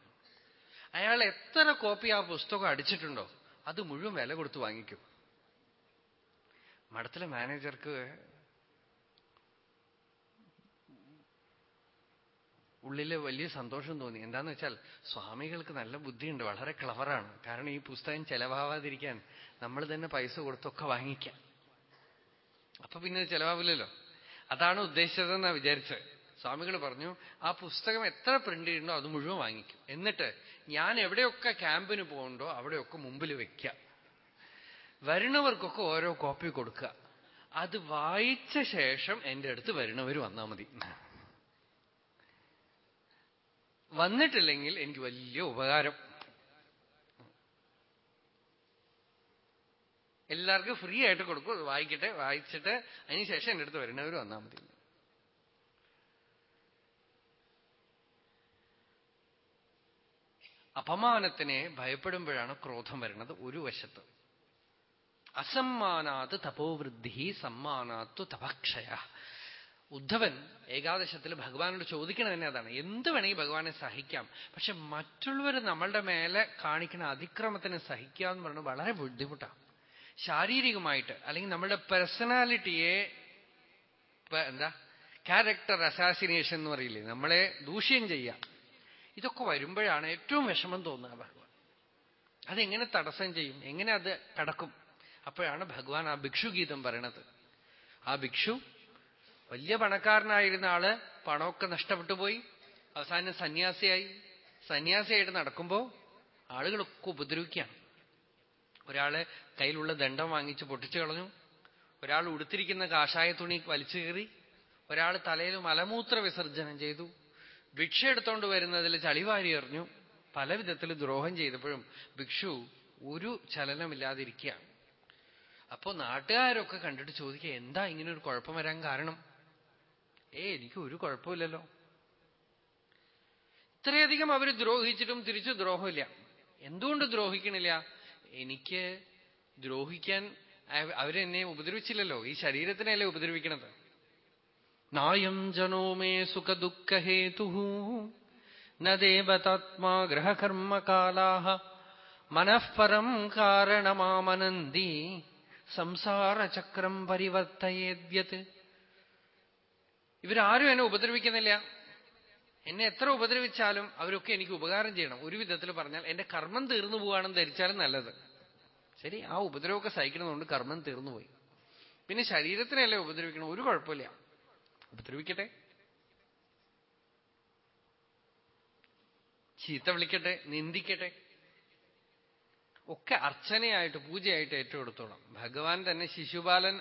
അയാൾ എത്ര കോപ്പി ആ പുസ്തകം അടിച്ചിട്ടുണ്ടോ? അത് മുഴുവൻ വില കൊടുത്ത് വാങ്ങിക്കും. മഠത്തിലെ മാനേജർക്ക് ഉള്ളിൽ വലിയ സന്തോഷം തോന്നി. എന്താന്ന് വെച്ചാൽ സ്വാമികൾക്ക് നല്ല ബുദ്ധിയുണ്ട് വളരെ ക്ലവറാണ് കാരണം ഈ പുസ്തകം ചെലവാവാതിരിക്കാൻ നമ്മൾ തന്നെ പൈസ കൊടുത്തൊക്കെ വാങ്ങിക്കാം. അപ്പൊ പിന്നെ ചെലവാവില്ലല്ലോ. അതാണ് ഉദ്ദേശിച്ചതെന്ന് വിചാരിച്ചത്. സ്വാമികൾ പറഞ്ഞു ആ പുസ്തകം എത്ര പ്രിന്റ് ചെയ്യുന്നുണ്ടോ അത് മുഴുവൻ വാങ്ങിക്കും. എന്നിട്ട് ഞാൻ എവിടെയൊക്കെ ക്യാമ്പിന് പോകണ്ടോ അവിടെയൊക്കെ മുമ്പിൽ വെക്കുക വരുന്നവർക്കൊക്കെ ഓരോ കോപ്പി കൊടുക്കുക അത് വായിച്ച ശേഷം എന്റെ അടുത്ത് വരുന്നവർ വന്നാൽ മതി. വന്നിട്ടില്ലെങ്കിൽ എനിക്ക് വലിയ ഉപകാരം. എല്ലാവർക്കും ഫ്രീ ആയിട്ട് കൊടുക്കും. വായിക്കട്ടെ വായിച്ചിട്ട് അതിനുശേഷം എന്റെ അടുത്ത് വരുന്നവർ വന്നാൽ മതി. അപമാനത്തിനെ ഭയപ്പെടുമ്പോഴാണ് ക്രോധം വരുന്നത് ഒരു വശത്ത്. അസമ്മാനാത് തപോവൃദ്ധി സമ്മാനാത്തു തപക്ഷയ. ഉദ്ധവൻ ഏകാദശത്തിൽ ഭഗവാനോട് ചോദിക്കണത് തന്നെ അതാണ്. എന്ത് വേണമെങ്കിൽ ഭഗവാനെ സഹിക്കാം. പക്ഷെ മറ്റുള്ളവർ നമ്മളുടെ മേലെ കാണിക്കുന്ന അതിക്രമത്തിന് സഹിക്കുക എന്ന് പറയുന്നത് വളരെ ബുദ്ധിമുട്ടാണ്. ശാരീരികമായിട്ട് അല്ലെങ്കിൽ നമ്മളുടെ പേഴ്സണാലിറ്റിയെ എന്താ ക്യാരക്ടർ അസാസിനേഷൻ എന്ന് പറയില്ലേ നമ്മളെ ദൂഷ്യം ചെയ്യാം ഇതൊക്കെ വരുമ്പോഴാണ് ഏറ്റവും വിഷമം തോന്നുക ഭഗവാൻ. അതെങ്ങനെ തടസ്സം ചെയ്യും? എങ്ങനെ അത് കടക്കും? അപ്പോഴാണ് ഭഗവാൻ ആ ഭിക്ഷു ഗീതം പറയണത്. ആ ഭിക്ഷു വലിയ പണക്കാരനായിരുന്ന ആൾ പണമൊക്കെ നഷ്ടപ്പെട്ടു പോയി. അവസാനം സന്യാസിയായി. സന്യാസിയായിട്ട് നടക്കുമ്പോ ആളുകളൊക്കെ ഉപദ്രവിക്കുകയാണ്. ഒരാൾ കയ്യിലുള്ള ദണ്ഡം വാങ്ങിച്ച് പൊട്ടിച്ചു കളഞ്ഞു. ഒരാൾ ഉടുത്തിരിക്കുന്ന കാഷായ തുണി വലിച്ചു കയറി ഒരാൾ തലയിൽ മലമൂത്ര വിസർജനം ചെയ്തു. ഭിക്ഷ എടുത്തോണ്ട് വരുന്നതിൽ ചളിവാരി എറിഞ്ഞു. പല വിധത്തിൽ ദ്രോഹം ചെയ്തപ്പോഴും ഭിക്ഷു ഒരു ചലനമില്ലാതിരിക്കുകയാണ്. അപ്പോ നാട്ടുകാരൊക്കെ കണ്ടിട്ട് ചോദിക്കുക എന്താ ഇങ്ങനെ ഒരു കുഴപ്പം വരാൻ കാരണം? ഏ എനിക്ക് ഒരു കുഴപ്പമില്ലല്ലോ. ഇത്രയധികം അവർ ദ്രോഹിച്ചിട്ടും തിരിച്ചു ദ്രോഹമില്ല. എന്തുകൊണ്ട് ദ്രോഹിക്കണില്ല? എനിക്ക് ദ്രോഹിക്കാൻ അവരെന്നെ ഉപദ്രവിച്ചില്ലല്ലോ. ഈ ശരീരത്തിനല്ലേ ഉപദ്രവിക്കണത്? നായം ജനോ മേ സുഖദുഃഖഹേതു. ദേവതാത്മാ ഗ്രഹകർമ്മകാലാഹ മനഃപരം കാരണമാമനന്തി. സംസാരചക്രം പരിവർത്തയേദ്യത്. ഇവരാരും എന്നെ ഉപദ്രവിക്കുന്നില്ല. എന്നെ എത്ര ഉപദ്രവിച്ചാലും അവരൊക്കെ എനിക്ക് ഉപകാരം ചെയ്യണം. ഒരു വിധത്തിൽ പറഞ്ഞാൽ എന്റെ കർമ്മം തീർന്നു പോവാണെന്ന് ധരിച്ചാലും നല്ലത്. ശരി ആ ഉപദ്രവമൊക്കെ സഹിക്കുന്നതുകൊണ്ട് കർമ്മം തീർന്നുപോയി പിന്നെ ശരീരത്തിനല്ലേ ഉപദ്രവിക്കണം ഒരു കുഴപ്പമില്ല. ഉപദ്രവിക്കട്ടെ. ചീത്ത വിളിക്കട്ടെ നിന്ദിക്കട്ടെ. ഒക്കെ അർച്ചനയായിട്ട് പൂജയായിട്ട് ഏറ്റെടുത്തോളാം. ഭഗവാൻ തന്നെ ശിശുപാലൻ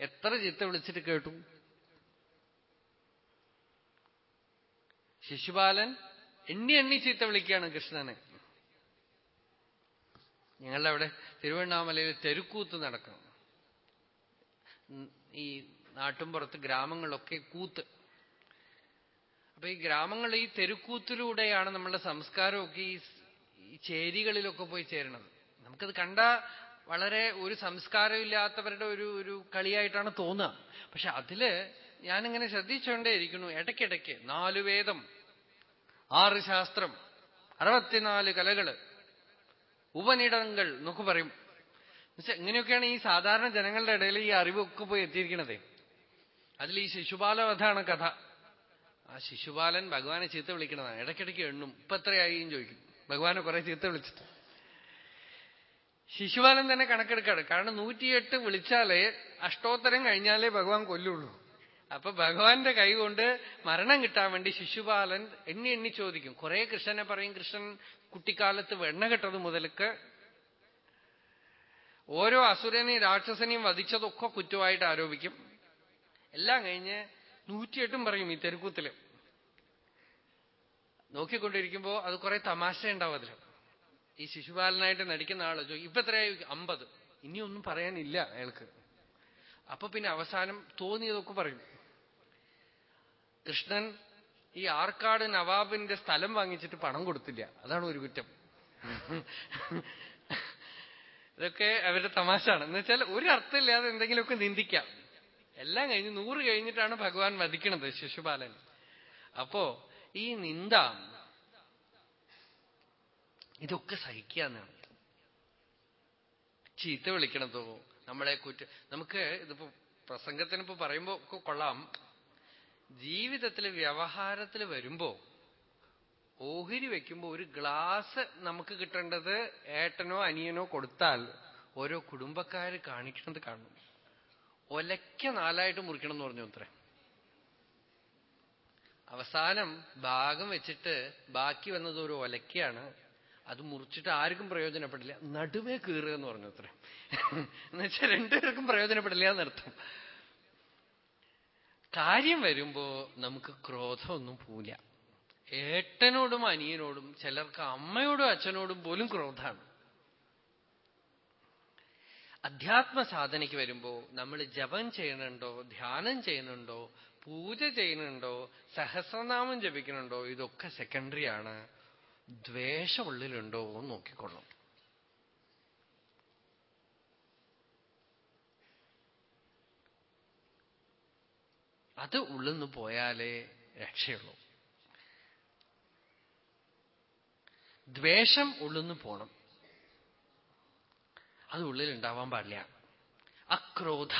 എത്ര ചിത്ത വിളിച്ചിട്ട് കേട്ടു? ശിശുപാലൻ എണ്ണി എണ്ണി ചീത്ത വിളിക്കുകയാണ് കൃഷ്ണനെ. ഞങ്ങളുടെ അവിടെ തിരുവണ്ണാമലയിൽ തെരുക്കൂത്ത് നടക്കണം. ഈ നാട്ടുംപുറത്ത് ഗ്രാമങ്ങളിലൊക്കെ കൂത്ത്. അപ്പൊ ഈ ഗ്രാമങ്ങൾ ഈ തെരുക്കൂത്തിലൂടെയാണ് നമ്മളുടെ സംസ്കാരമൊക്കെ ഈ ചേരികളിലൊക്കെ പോയി ചേരണത് നമുക്കത് കണ്ട വളരെ ഒരു സംസ്കാരമില്ലാത്തവരുടെ ഒരു ഒരു കളിയായിട്ടാണ് തോന്നുക. പക്ഷെ അതിൽ ഞാനിങ്ങനെ ശ്രദ്ധിച്ചുകൊണ്ടേയിരിക്കുന്നു ഇടയ്ക്കിടയ്ക്ക് നാലു വേദം ആറ് ശാസ്ത്രം അറുപത്തിനാല് കലകൾ ഉപനിടങ്ങൾ എന്നൊക്കെ പറയും. ഇങ്ങനെയൊക്കെയാണ് ഈ സാധാരണ ജനങ്ങളുടെ ഇടയിൽ ഈ അറിവൊക്കെ പോയി എത്തിയിരിക്കണത്. അതിൽ ഈ ശിശുപാലവധാണ് കഥ. ആ ശിശുപാലൻ ഭഗവാനെ ചീത്ത വിളിക്കണതാണ്. ഇടയ്ക്കിടയ്ക്ക് എണ്ണും. ഇപ്പൊ എത്രയായും ചോദിക്കും. ഭഗവാനെ കുറെ ചീത്ത വിളിച്ചിട്ട്. ശിശുപാലൻ തന്നെ കണക്കെടുക്കാണ്. കാരണം നൂറ്റിയെട്ട് വിളിച്ചാലേ അഷ്ടോത്തരം കഴിഞ്ഞാലേ ഭഗവാൻ കൊല്ലുള്ളൂ. അപ്പൊ ഭഗവാന്റെ കൈകൊണ്ട് മരണം കിട്ടാൻ വേണ്ടി ശിശുപാലൻ എണ്ണി എണ്ണി ചോദിക്കും. കുറെ കൃഷ്ണനെ പറയും കൃഷ്ണൻ കുട്ടിക്കാലത്ത് വെണ്ണ കെട്ടത് മുതൽക്ക് ഓരോ അസുരനെയും രാക്ഷസനെയും വധിച്ചതൊക്കെ കുറ്റമായിട്ട് ആരോപിക്കും. എല്ലാം കഴിഞ്ഞ് നൂറ്റിയെട്ടും പറയും ഈ തെരുക്കൂത്തിൽ. നോക്കിക്കൊണ്ടിരിക്കുമ്പോ അത് കുറെ തമാശ ഉണ്ടാവും അതിൽ ഈ ശിശുപാലനായിട്ട് നടിക്കുന്ന ആൾ ഇപ്പൊ എത്രയായി? അമ്പത്. ഇനിയൊന്നും പറയാനില്ല അയാൾക്ക്. അപ്പൊ പിന്നെ അവസാനം തോന്നിയതൊക്കെ പറയും. കൃഷ്ണൻ ഈ ആർക്കാട് നവാബിന്റെ സ്ഥലം വാങ്ങിച്ചിട്ട് പണം കൊടുത്തില്ല. അതാണ് ഒരു കുറ്റം. ഇതൊക്കെ അവരുടെ തമാശാണ് എന്ന് വെച്ചാൽ ഒരു അർത്ഥമില്ലാതെ എന്തെങ്കിലുമൊക്കെ നിന്ദിക്കാം. എല്ലാം കഴിഞ്ഞ് നൂറ് കഴിഞ്ഞിട്ടാണ് ഭഗവാൻ വധിക്കണത് ശിശുപാലൻ. അപ്പോ ഈ നിന്ദ ഇതൊക്കെ സഹിക്കുക എന്നാണ് ചീത്ത വിളിക്കണതോ നമ്മളെ കുറ്റ നമുക്ക് ഇതിപ്പോ പ്രസംഗത്തിനിപ്പോ പറയുമ്പോ ഒക്കെ കൊള്ളാം. ജീവിതത്തിൽ വ്യവഹാരത്തിൽ വരുമ്പോ ഓഹരി വെക്കുമ്പോ ഒരു ഗ്ലാസ് നമുക്ക് കിട്ടേണ്ടത് ഏട്ടനോ അനിയനോ കൊടുത്താൽ ഓരോ കുടുംബക്കാർ കാണിക്കണത് കാണും ഒലയ്ക്ക നാലായിട്ട് മുറിക്കണം എന്ന് പറഞ്ഞു അത്രേ. അവസാനം ഭാഗം വെച്ചിട്ട് ബാക്കി വന്നത് ഒരു ഒലക്കയാണ് അത് മുറിച്ചിട്ട് ആർക്കും പ്രയോജനപ്പെടില്ല. നടുവേ കീറുക എന്ന് പറഞ്ഞു അത്ര. എന്നുവെച്ചാൽ രണ്ടുപേർക്കും പ്രയോജനപ്പെടില്ല എന്നർത്ഥം. കാര്യം വരുമ്പോ നമുക്ക് ക്രോധമൊന്നും പോല ഏട്ടനോടും അനിയനോടും ചിലർക്ക് അമ്മയോടും അച്ഛനോടും പോലും ക്രോധാണ്. അധ്യാത്മ സാധനയ്ക്ക് വരുമ്പോ നമ്മൾ ജപം ചെയ്യണുണ്ടോ ധ്യാനം ചെയ്യുന്നുണ്ടോ പൂജ ചെയ്യുന്നുണ്ടോ സഹസ്രനാമം ജപിക്കുന്നുണ്ടോ ഇതൊക്കെ സെക്കൻഡറി ആണ്. ദ്വേഷമുള്ളിലുണ്ടോ എന്ന് നോക്കിക്കൊള്ളും അത് ഉള്ളിൽ നിന്ന് പോയാലേ രക്ഷയുള്ളൂ. ദ്വേഷം ഉള്ളിൽ നിന്ന് പോണം. അത് ഉള്ളിൽ ഉണ്ടാവാൻ പാടില്ല. അക്രോധ.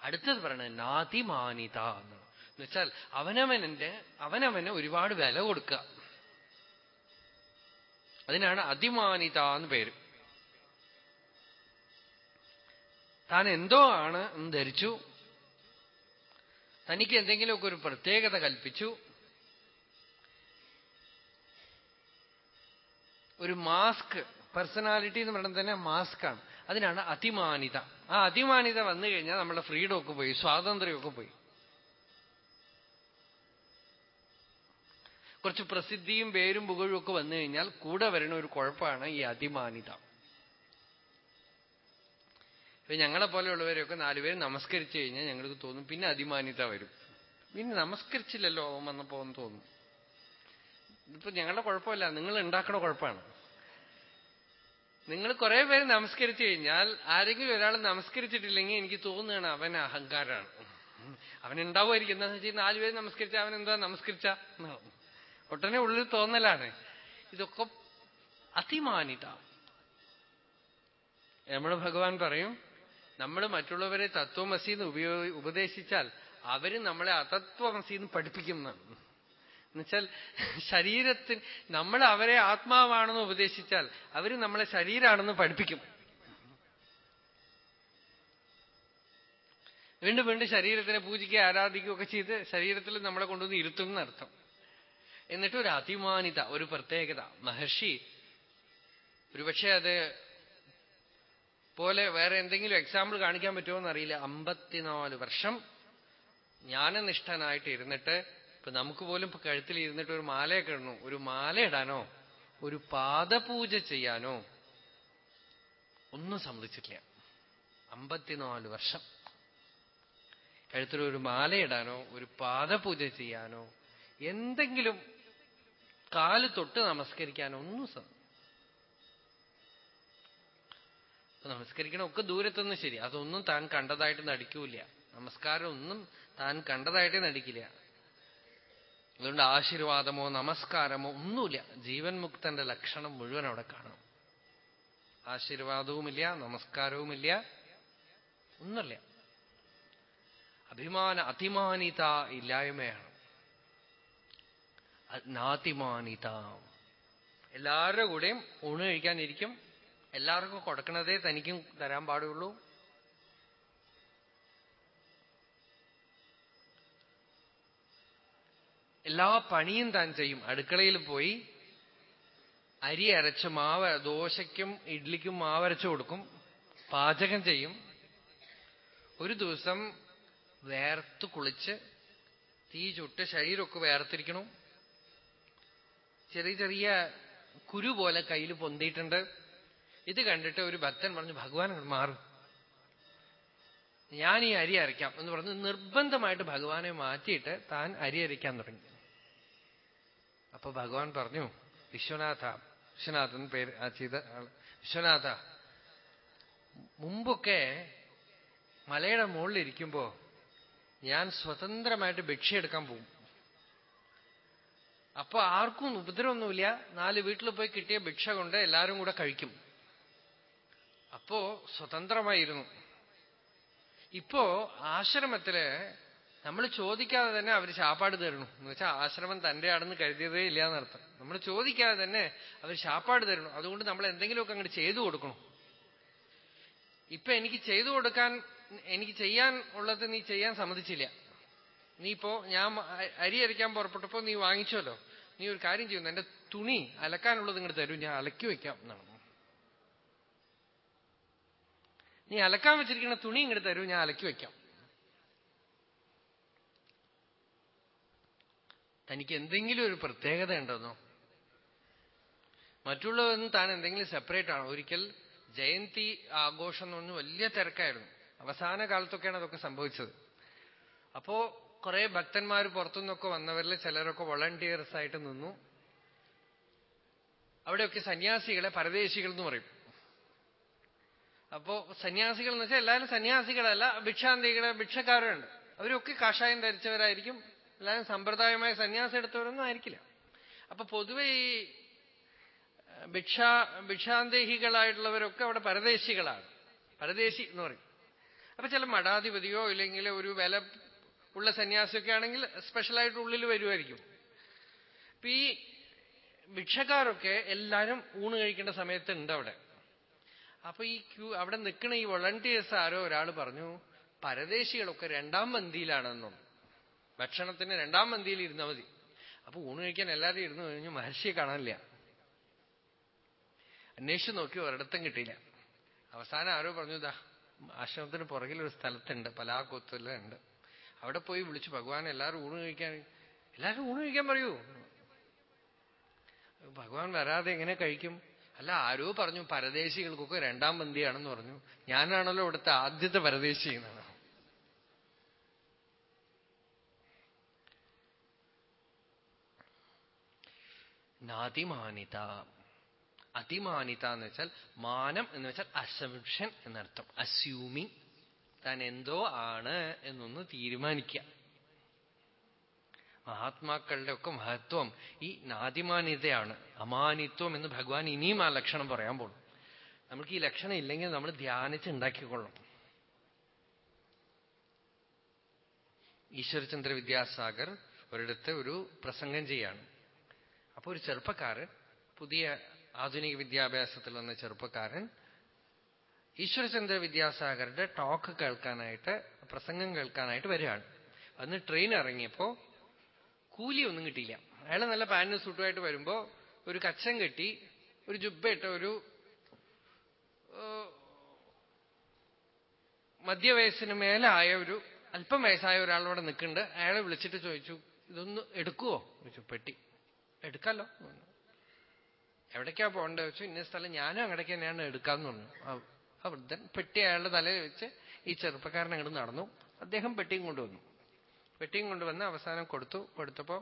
അടുത്തത് പറയണത് നാതിമാനിത എന്ന്. എന്നുവെച്ചാൽ അവനവനെ അവനവന് ഒരുപാട് വില കൊടുക്കുക. അതിനാണ് അതിമാനിത എന്ന് പേര്. താൻ എന്തോ ആണ് എന്ന് ധരിച്ചു. തനിക്ക് എന്തെങ്കിലുമൊക്കെ ഒരു പ്രത്യേകത കൽപ്പിച്ചു. ഒരു മാസ്ക് പേഴ്സണാലിറ്റി എന്ന് പറയുന്നത് തന്നെ മാസ്കാണ്. അതിനാണ് അതിമാനിത. ആ അതിമാനിത വന്നു കഴിഞ്ഞാൽ നമ്മുടെ ഫ്രീഡം ഒക്കെ പോയി സ്വാതന്ത്ര്യമൊക്കെ പോയി. കുറച്ച് പ്രസിദ്ധിയും പേരും പുകഴും ഒക്കെ വന്നു കഴിഞ്ഞാൽ കൂടെ വരുന്ന ഒരു കുഴപ്പമാണ് ഈ അതിമാനിത. ഇപ്പൊ ഞങ്ങളെ പോലെയുള്ളവരെയൊക്കെ നാലുപേരും നമസ്കരിച്ചു കഴിഞ്ഞാൽ ഞങ്ങൾക്ക് തോന്നും പിന്നെ അതിമാനിത വരും. പിന്നെ നമസ്കരിച്ചില്ലല്ലോ അവൻ വന്നപ്പോ എന്ന് തോന്നും. ഇപ്പൊ ഞങ്ങളുടെ കുഴപ്പമില്ല. നിങ്ങൾ ഉണ്ടാക്കണ കുഴപ്പമാണ്. നിങ്ങൾ കുറെ പേര് നമസ്കരിച്ചു കഴിഞ്ഞാൽ ആരെങ്കിലും ഒരാൾ നമസ്കരിച്ചിട്ടില്ലെങ്കിൽ എനിക്ക് തോന്നുകയാണ് അവൻ അഹങ്കാരാണ് അവൻ ഉണ്ടാവുമായിരിക്കും. എന്താണെന്ന് വെച്ചാൽ നാലുപേര് നമസ്കരിച്ച അവൻ എന്താ നമസ്കരിച്ച? ഒട്ടനെ ഉള്ളിൽ തോന്നലാണ്. ഇതൊക്കെ അതിമാനിത നമ്മൾ ഭഗവാൻ പറയും നമ്മൾ മറ്റുള്ളവരെ തത്വമസീന്ന് ഉപയോഗി ഉപദേശിച്ചാൽ അവർ നമ്മളെ അതത്വമസീന്ന് പഠിപ്പിക്കുന്നതാണ്. എന്നുവെച്ചാൽ ശരീരത്തിന് നമ്മൾ അവരെ ആത്മാവാണെന്ന് ഉപദേശിച്ചാൽ അവർ നമ്മളെ ശരീരമാണെന്ന് പഠിപ്പിക്കും. വീണ്ടും വീണ്ടും ശരീരത്തിനെ പൂജിക്കുക ആരാധിക്കുകയൊക്കെ ചെയ്ത് ശരീരത്തിൽ നമ്മളെ കൊണ്ടുവന്ന് ഇരുത്തും എന്നർത്ഥം. എന്നിട്ട് ഒരു അതിമാനിത ഒരു പ്രത്യേകത. മഹർഷി ഒരുപക്ഷെ അത് പോലെ വേറെ എന്തെങ്കിലും എക്സാമ്പിൾ കാണിക്കാൻ പറ്റുമോ എന്നറിയില്ല. അമ്പത്തിനാല് വർഷം ജ്ഞാനനിഷ്ഠനായിട്ട് ഇരുന്നിട്ട് ഇപ്പൊ നമുക്ക് പോലും ഇപ്പൊ കഴുത്തിൽ ഇരുന്നിട്ട് ഒരു മാലയൊക്കെ ഇടണോ? ഒരു മാല ഇടാനോ? ഒരു പാദപൂജ ചെയ്യാനോ? ഒന്നും സമ്മതിച്ചിട്ടില്ല അമ്പത്തിനാല് വർഷം. കഴുത്തിൽ ഒരു മാല ഇടാനോ? ഒരു പാദപൂജ ചെയ്യാനോ? എന്തെങ്കിലും കാൽ തൊട്ട് നമസ്കരിക്കാനോ? ഒന്നും നമസ്കരിക്കണം. ഒക്കെ ദൂരത്തുനിന്ന് ശരി. അതൊന്നും താൻ കണ്ടതായിട്ട് നടിക്കൂല നമസ്കാരം ഒന്നും താൻ കണ്ടതായിട്ട് നടിക്കില്ല. അതുകൊണ്ട് ആശീർവാദമോ നമസ്കാരമോ ഒന്നുമില്ല. ജീവൻ മുക്തന്റെ ലക്ഷണം മുഴുവൻ അവിടെ കാണും. ആശീർവാദവുമില്ല നമസ്കാരവുമില്ല ഒന്നുമില്ല. അഭിമാന അതിമാനിത ഇല്ലായ്മയാണ്. നാതിമാനിത. എല്ലാവരുടെ കൂടെയും ഊണ് കഴിക്കാനിരിക്കും. എല്ലാവർക്കും കൊടുക്കണതേ തനിക്കും തരാൻ പാടുള്ളൂ. എല്ലാ പണിയും താൻ ചെയ്യും. അടുക്കളയിൽ പോയി അരി അരച്ച് മാവ് ദോശയ്ക്കും ഇഡ്ലിക്കും മാവരച്ചു കൊടുക്കും. പാചകം ചെയ്യും. ഒരു ദിവസം വേർത്ത് കുളിച്ച് തീ ചുട്ട് ശരീരമൊക്കെ വേർത്തിരിക്കണം. ചെറിയ ചെറിയ കുരു പോലെ കയ്യിൽ പൊന്തിയിട്ടുണ്ട്. ഇത് കണ്ടിട്ട് ഒരു ഭക്തൻ പറഞ്ഞു ഭഗവാൻ മാറും. ഞാൻ ഈ അരി അരയ്ക്കാം. എന്ന് പറഞ്ഞ് നിർബന്ധമായിട്ട് ഭഗവാനെ മാറ്റിയിട്ട് താൻ അരി അരയ്ക്കാൻ തുടങ്ങി. അപ്പൊ ഭഗവാൻ പറഞ്ഞു വിശ്വനാഥ വിശ്വനാഥൻ പേര് ആ ചെയ്ത വിശ്വനാഥ മുമ്പൊക്കെ മലയുടെ മുകളിലിരിക്കുമ്പോ ഞാൻ സ്വതന്ത്രമായിട്ട് ഭിക്ഷയെടുക്കാൻ പോകും. അപ്പൊ ആർക്കും ഉപദ്രവമൊന്നുമില്ല നാല് വീട്ടിൽ പോയി കിട്ടിയ ഭിക്ഷ കൊണ്ട് എല്ലാവരും കൂടെ കഴിക്കും. അപ്പോ സ്വതന്ത്രമായിരുന്നു. ഇപ്പോ ആശ്രമത്തിൽ നമ്മൾ ചോദിക്കാതെ തന്നെ അവർ ചാപ്പാട് തരണു എന്ന് വെച്ചാൽ ആശ്രമം തന്റെ ആണെന്ന് കരുതിയതേ ഇല്ല എന്നർത്ഥം നമ്മൾ ചോദിക്കാതെ തന്നെ അവർ ചാപ്പാട് തരണു അതുകൊണ്ട് നമ്മൾ എന്തെങ്കിലുമൊക്കെ അങ്ങോട്ട് ചെയ്തു കൊടുക്കണം. ഇപ്പൊ എനിക്ക് ചെയ്തു കൊടുക്കാൻ എനിക്ക് ചെയ്യാൻ ഉള്ളത് നീ ചെയ്യാൻ സമ്മതിച്ചില്ല. നീ ഇപ്പോ ഞാൻ അരി അരയ്ക്കാൻ പുറപ്പെട്ടപ്പോ നീ വാങ്ങിച്ചല്ലോ. നീ ഒരു കാര്യം ചെയ്യുന്നു. എന്റെ തുണി അലക്കാനുള്ളത് ഇങ്ങോട്ട് തരൂ. ഞാൻ അലക്കി വെക്കാം എന്നാണ്. നീ അലക്കാൻ വെച്ചിരിക്കുന്ന തുണി ഇങ്ങോട്ട് തരൂ ഞാൻ അലക്കി വെക്കാം. തനിക്ക് എന്തെങ്കിലും ഒരു പ്രത്യേകത ഉണ്ടെന്നോ? മറ്റുള്ളവരും താൻ എന്തെങ്കിലും സെപ്പറേറ്റ് ആണോ? ഒരിക്കൽ ജയന്തി ആഘോഷം എന്ന് പറഞ്ഞ് വലിയ തിരക്കായിരുന്നു. അവസാന കാലത്തൊക്കെയാണ് അതൊക്കെ സംഭവിച്ചത്. അപ്പോ കുറെ ഭക്തന്മാർ പുറത്തുനിന്നൊക്കെ വന്നവരിൽ ചിലരൊക്കെ വോളണ്ടിയേഴ്സ് ആയിട്ട് നിന്നു. അവിടെയൊക്കെ സന്യാസികളെ പരദേശികൾ എന്ന് പറയും. അപ്പോ സന്യാസികൾ എന്ന് വെച്ചാൽ എല്ലാവരും സന്യാസികളല്ല ഭിക്ഷാന്തികളെ ഭിക്ഷക്കാരുണ്ട്. അവരൊക്കെ കാഷായം ധരിച്ചവരായിരിക്കും. എല്ലാവരും സമ്പ്രദായമായ സന്യാസം എടുത്തവരൊന്നും ആയിരിക്കില്ല. അപ്പൊ പൊതുവെ ഈ ഭിക്ഷാ ഭിക്ഷാന്തേഹികളായിട്ടുള്ളവരൊക്കെ അവിടെ പരദേശികളാണ്. പരദേശി എന്ന് പറയും. അപ്പൊ ചില മഠാധിപതിയോ ഇല്ലെങ്കിൽ ഒരു വില ഉള്ള സന്യാസിയൊക്കെ ആണെങ്കിൽ സ്പെഷ്യലായിട്ട് ഉള്ളിൽ വരുമായിരിക്കും അപ്പൊ ഈ ഭിക്ഷക്കാരൊക്കെ എല്ലാവരും ഊണ് കഴിക്കേണ്ട സമയത്ത് ഉണ്ട് അവിടെ. അപ്പൊ ഈ ക്യൂ അവിടെ നിൽക്കുന്ന ഈ വോളണ്ടിയേഴ്സ് ആരോ ഒരാൾ പറഞ്ഞു പരദേശികളൊക്കെ രണ്ടാം പന്തിയിലാണെന്നും ഭക്ഷണത്തിന് രണ്ടാം പന്തിയിൽ ഇരുന്നാൽ മതി. അപ്പൊ ഊണ് കഴിക്കാൻ എല്ലാവരും ഇരുന്നു കഴിഞ്ഞു മഹർഷിയെ കാണാനില്ല. അന്വേഷിച്ചു നോക്കി ഒരിടത്തും കിട്ടിയില്ല. അവസാനം ആരോ പറഞ്ഞു ഇതാ ആശ്രമത്തിന് പുറകിലൊരു സ്ഥലത്തുണ്ട് സ്ഥലത്തുണ്ട് പലാകൊത്തിലുണ്ട് അവിടെ പോയി വിളിച്ചു ഭഗവാൻ എല്ലാവരും ഊണ് കഴിക്കാൻ എല്ലാവരും ഊണ് കഴിക്കാൻ പറയൂ. ഭഗവാൻ വരാതെ എങ്ങനെ കഴിക്കും? അല്ല ആരോ പറഞ്ഞു പരദേശികൾക്കൊക്കെ രണ്ടാം പന്തിയാണെന്ന് പറഞ്ഞു. ഞാനാണല്ലോ ഇവിടുത്തെ ആദ്യത്തെ പരദേശി എന്നാണ്. നാതിമാനിത. അതിമാനിത എന്ന് വെച്ചാൽ മാനം എന്ന് വെച്ചാൽ അസംഷൻ എന്നർത്ഥം. അസ്യൂമിങ് താൻ എന്തോ ആണ് എന്നൊന്ന് തീരുമാനിക്കുക. മഹാത്മാക്കളുടെ ഒക്കെ മഹത്വം ഈ നാതിമാന്യതയാണ് അമാനിത്വം എന്ന് ഭഗവാൻ ഇനിയും ആ ലക്ഷണം പറയാൻ പോകും നമുക്ക് ഈ ലക്ഷണം ഇല്ലെങ്കിൽ നമ്മൾ ധ്യാനിച്ച് ഉണ്ടാക്കിക്കൊള്ളണം. ഈശ്വരചന്ദ്ര വിദ്യാസാഗർ ഒരിടത്ത് ഒരു പ്രസംഗം ചെയ്യാണ്. അപ്പൊ ഒരു ചെറുപ്പക്കാരൻ പുതിയ ആധുനിക വിദ്യാഭ്യാസത്തിൽ വന്ന ചെറുപ്പക്കാരൻ ഈശ്വരചന്ദ്ര വിദ്യാസാഗറിന്റെ ടോക്ക് കേൾക്കാനായിട്ട് പ്രസംഗം കേൾക്കാനായിട്ട് വരികയാണ്. അന്ന് ട്രെയിൻ ഇറങ്ങിയപ്പോ കൂലി ഒന്നും കിട്ടിയില്ല. അയാൾ നല്ല പാനും സൂട്ടുമായിട്ട് വരുമ്പോ ഒരു കച്ചം കെട്ടി ഒരു ജുബയിട്ട ഒരു മധ്യവയസ്സിന് മേലായ ഒരു അല്പം വയസ്സായ ഒരാളോടെ നിൽക്കുന്നുണ്ട്. അയാളെ വിളിച്ചിട്ട് ചോദിച്ചു ഇതൊന്ന് എടുക്കുവോ? ചോദിച്ചു പെട്ടി. എടുക്കാലോ. എവിടേക്കാ പോകേണ്ടത് വെച്ചു ഇന്ന സ്ഥലം ഞാനും അങ്ങടേക്ക് തന്നെയാണ് എടുക്കാന്ന് പറഞ്ഞു. ആ വൃദ്ധൻ പെട്ടി അയാളുടെ തലയിൽ വെച്ച് ഈ ചെറുപ്പക്കാരൻ അങ്ങോട്ട് നടന്നു. അദ്ദേഹം പെട്ടിയും കൊണ്ടുവന്നു. പെട്ടിയും കൊണ്ടുവന്ന് അവസാനം കൊടുത്തു. കൊടുത്തപ്പോ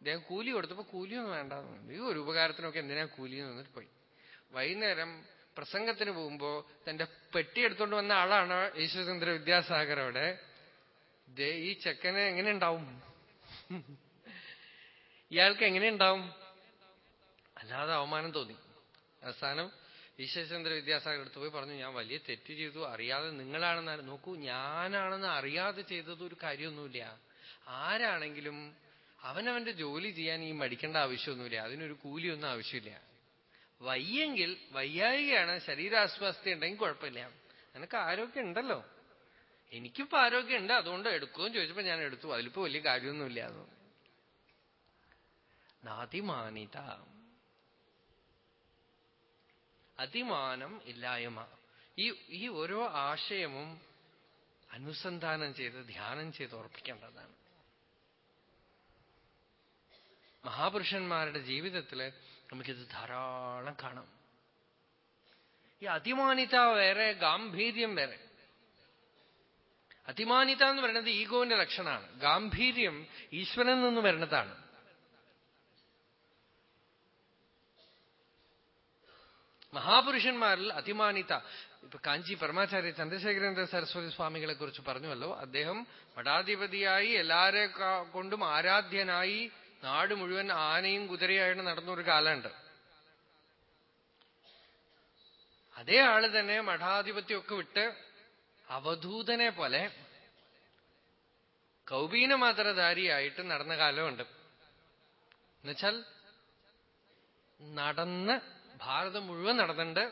അദ്ദേഹം കൂലി കൊടുത്തപ്പോ കൂലിയൊന്നും വേണ്ടെന്ന് ഈ ഒരു ഉപകാരത്തിനൊക്കെ എന്തിനാ കൂലി എന്ന് വന്നിട്ട് പോയി? വൈകുന്നേരം പ്രസംഗത്തിന് പോകുമ്പോ തന്റെ പെട്ടി എടുത്തുകൊണ്ട് വന്ന ആളാണ് ഈശ്വരചന്ദ്ര വിദ്യാസാഗർ അവിടെ. ഈ ചെക്കന് എങ്ങനെ ഉണ്ടാവും? ഇയാൾക്ക് എങ്ങനെ ഉണ്ടാവും? അല്ലാതെ അവമാനം തോന്നി. അവസാനം ഈശ്വരചന്ദ്ര വിദ്യാസാഗർ എടുത്തു പോയി പറഞ്ഞു ഞാൻ വലിയ തെറ്റ് ചെയ്തു അറിയാതെ നിങ്ങളാണെന്ന് നോക്കൂ ഞാനാണെന്ന് അറിയാതെ ചെയ്തത് ഒരു കാര്യമൊന്നുമില്ല. ആരാണെങ്കിലും അവനവന്റെ ജോലി ചെയ്യാൻ ഈ മടിക്കേണ്ട ആവശ്യമൊന്നുമില്ല. അതിനൊരു കൂലിയൊന്നും ആവശ്യമില്ല. വയ്യെങ്കിൽ വയ്യായികയാണ് ശരീരാസ്വാസ്ഥ ഉണ്ടെങ്കിൽ കുഴപ്പമില്ല. നിനക്ക് ആരോഗ്യം ഉണ്ടല്ലോ. എനിക്കിപ്പോ ആരോഗ്യമുണ്ട് അതുകൊണ്ട് എടുക്കുമെന്ന് ചോദിച്ചപ്പോ ഞാൻ എടുത്തു. അതിലിപ്പോ വലിയ കാര്യമൊന്നുമില്ല അത് അതിമാനം ഇല്ലായ്മ. ഈ ഈ ഓരോ ആശയവും അനുസന്ധാനം ചെയ്ത് ധ്യാനം ചെയ്ത് ഉറപ്പിക്കേണ്ടതാണ്. മഹാപുരുഷന്മാരുടെ ജീവിതത്തിൽ നമുക്കിത് ധാരാളം കാണാം. ഈ അതിമാനിത വേറെ ഗാംഭീര്യം വേറെ. അതിമാനിത എന്ന് പറയുന്നത് ഈഗോന്റെ ലക്ഷണമാണ്. ഗാംഭീര്യം ഈശ്വരൻ നിന്ന് വരുന്നതാണ്. മഹാപുരുഷന്മാരിൽ അതിമാനിത ഇപ്പൊ കാഞ്ചി പരമാചാര്യ ചന്ദ്രശേഖരേന്ദ്ര സരസ്വതി സ്വാമികളെ കുറിച്ച് പറഞ്ഞുവല്ലോ അദ്ദേഹം മഠാധിപതിയായി എല്ലാരെ കൊണ്ടും ആരാധ്യനായി നാട് മുഴുവൻ ആനയും കുതിരയായിട്ട് നടന്നൊരു കാലമുണ്ട്. അതേ ആൾ തന്നെ മഠാധിപത്യമൊക്കെ വിട്ട് അവധൂതനെ പോലെ കൗപീനമാത്രധാരിയായിട്ട് നടന്ന കാലമുണ്ട്. എന്നുവെച്ചാൽ നടന്ന് ഭാരതം മുഴുവൻ നടന്നിട്ടുണ്ട്.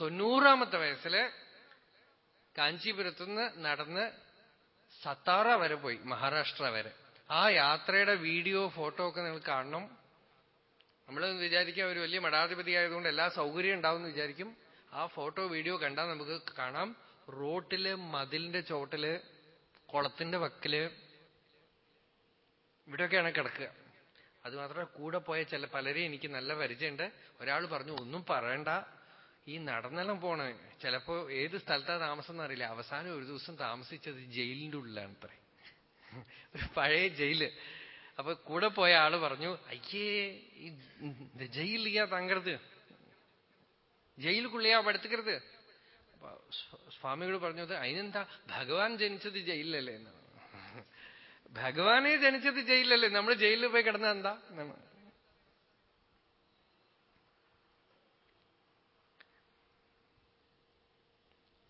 തൊണ്ണൂറാമത്തെ വയസ്സിൽ കാഞ്ചീപുരത്തു നിന്ന് നടന്ന് സത്താറ വരെ പോയി മഹാരാഷ്ട്ര വരെ. ആ യാത്രയുടെ വീഡിയോ ഫോട്ടോ ഒക്കെ നിങ്ങൾ കാണണം. നമ്മൾ വിചാരിക്കാം ഒരു വലിയ മഠാധിപതി ആയതുകൊണ്ട് എല്ലാ സൗകര്യം ഉണ്ടാവും വിചാരിക്കും. ആ ഫോട്ടോ വീഡിയോ കണ്ടാൽ നമുക്ക് കാണാം. റോട്ടിൽ മതിലിന്റെ ചോട്ടിൽ കുളത്തിന്റെ വക്കിൽ ഇവിടെയൊക്കെയാണ് കിടക്കുക. അത് മാത്രമല്ല കൂടെ പോയ ചില പലരെയും എനിക്ക് നല്ല പരിചയമുണ്ട്. ഒരാൾ പറഞ്ഞു ഒന്നും പറയണ്ട. ഈ നടന്നെല്ലാം പോണേ. ചിലപ്പോ ഏത് സ്ഥലത്താ താമസം എന്നറിയില്ല. അവസാനം ഒരു ദിവസം താമസിച്ചത് ജയിലിന്റെ ഉള്ളിലാണ് അത്രേ. ഒരു പഴയ ജയിൽ. അപ്പൊ കൂടെ പോയ ആൾ പറഞ്ഞു അയ്യേ ജയിലിയാ തങ്കരുത് ജയിലുക്കുള്ളിയാ പഠിത്തുക്കരുത് സ്വാമികൾ പറഞ്ഞത് അതിനെന്താ? ഭഗവാൻ ജനിച്ചത് ജയിലല്ലേ എന്ന്. ഭഗവാനെ ജനിച്ചത് ജയിലല്ലേ? നമ്മൾ ജയിലിൽ പോയി കിടന്ന എന്താ?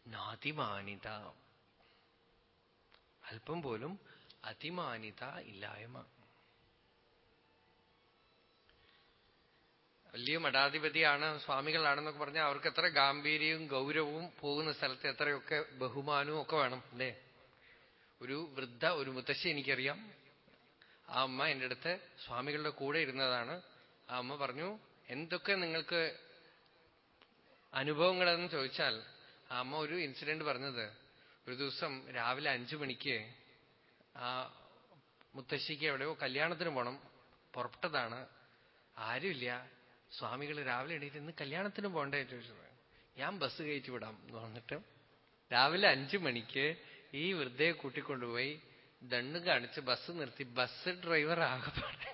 നാതിമാനിത. അല്പം പോലും അതിമാനിത ഇല്ലായ്മ. വലിയ മഠാധിപതിയാണ് സ്വാമികളാണെന്നൊക്കെ പറഞ്ഞാൽ അവർക്ക് എത്ര ഗാംഭീര്യവും ഗൗരവവും പോകുന്ന സ്ഥലത്ത് എത്രയൊക്കെ ബഹുമാനവും ഒക്കെ വേണം അല്ലേ? ഒരു വൃദ്ധ ഒരു മുത്തശ്ശി എനിക്കറിയാം. ആ അമ്മ എന്റെ അടുത്ത് സ്വാമികളുടെ കൂടെ ഇരുന്നതാണ്. ആ അമ്മ പറഞ്ഞു എന്തൊക്കെ നിങ്ങൾക്ക് അനുഭവങ്ങളെന്ന് ചോദിച്ചാൽ ആ അമ്മ ഒരു ഇൻസിഡന്റ് പറഞ്ഞത്. ഒരു ദിവസം രാവിലെ അഞ്ചു മണിക്ക് ആ മുത്തശ്ശിക്ക് എവിടെയോ കല്യാണത്തിന് പോണം. പുറപ്പെട്ടതാണ്. ആരുമില്ല. സ്വാമികൾ രാവിലെ എണീറ്റ് ഇന്ന് കല്യാണത്തിന് പോകണ്ടേ? ചോദിച്ചത്. ഞാൻ ബസ് കയറ്റി വിടാം. എന്ന് പറഞ്ഞിട്ട് രാവിലെ അഞ്ചു മണിക്ക് ഈ വൃദ്ധയെ കൂട്ടിക്കൊണ്ടുപോയി ദണ്ണ് കാണിച്ച് ബസ് നിർത്തി. ബസ് ഡ്രൈവർ ആകപ്പാടെ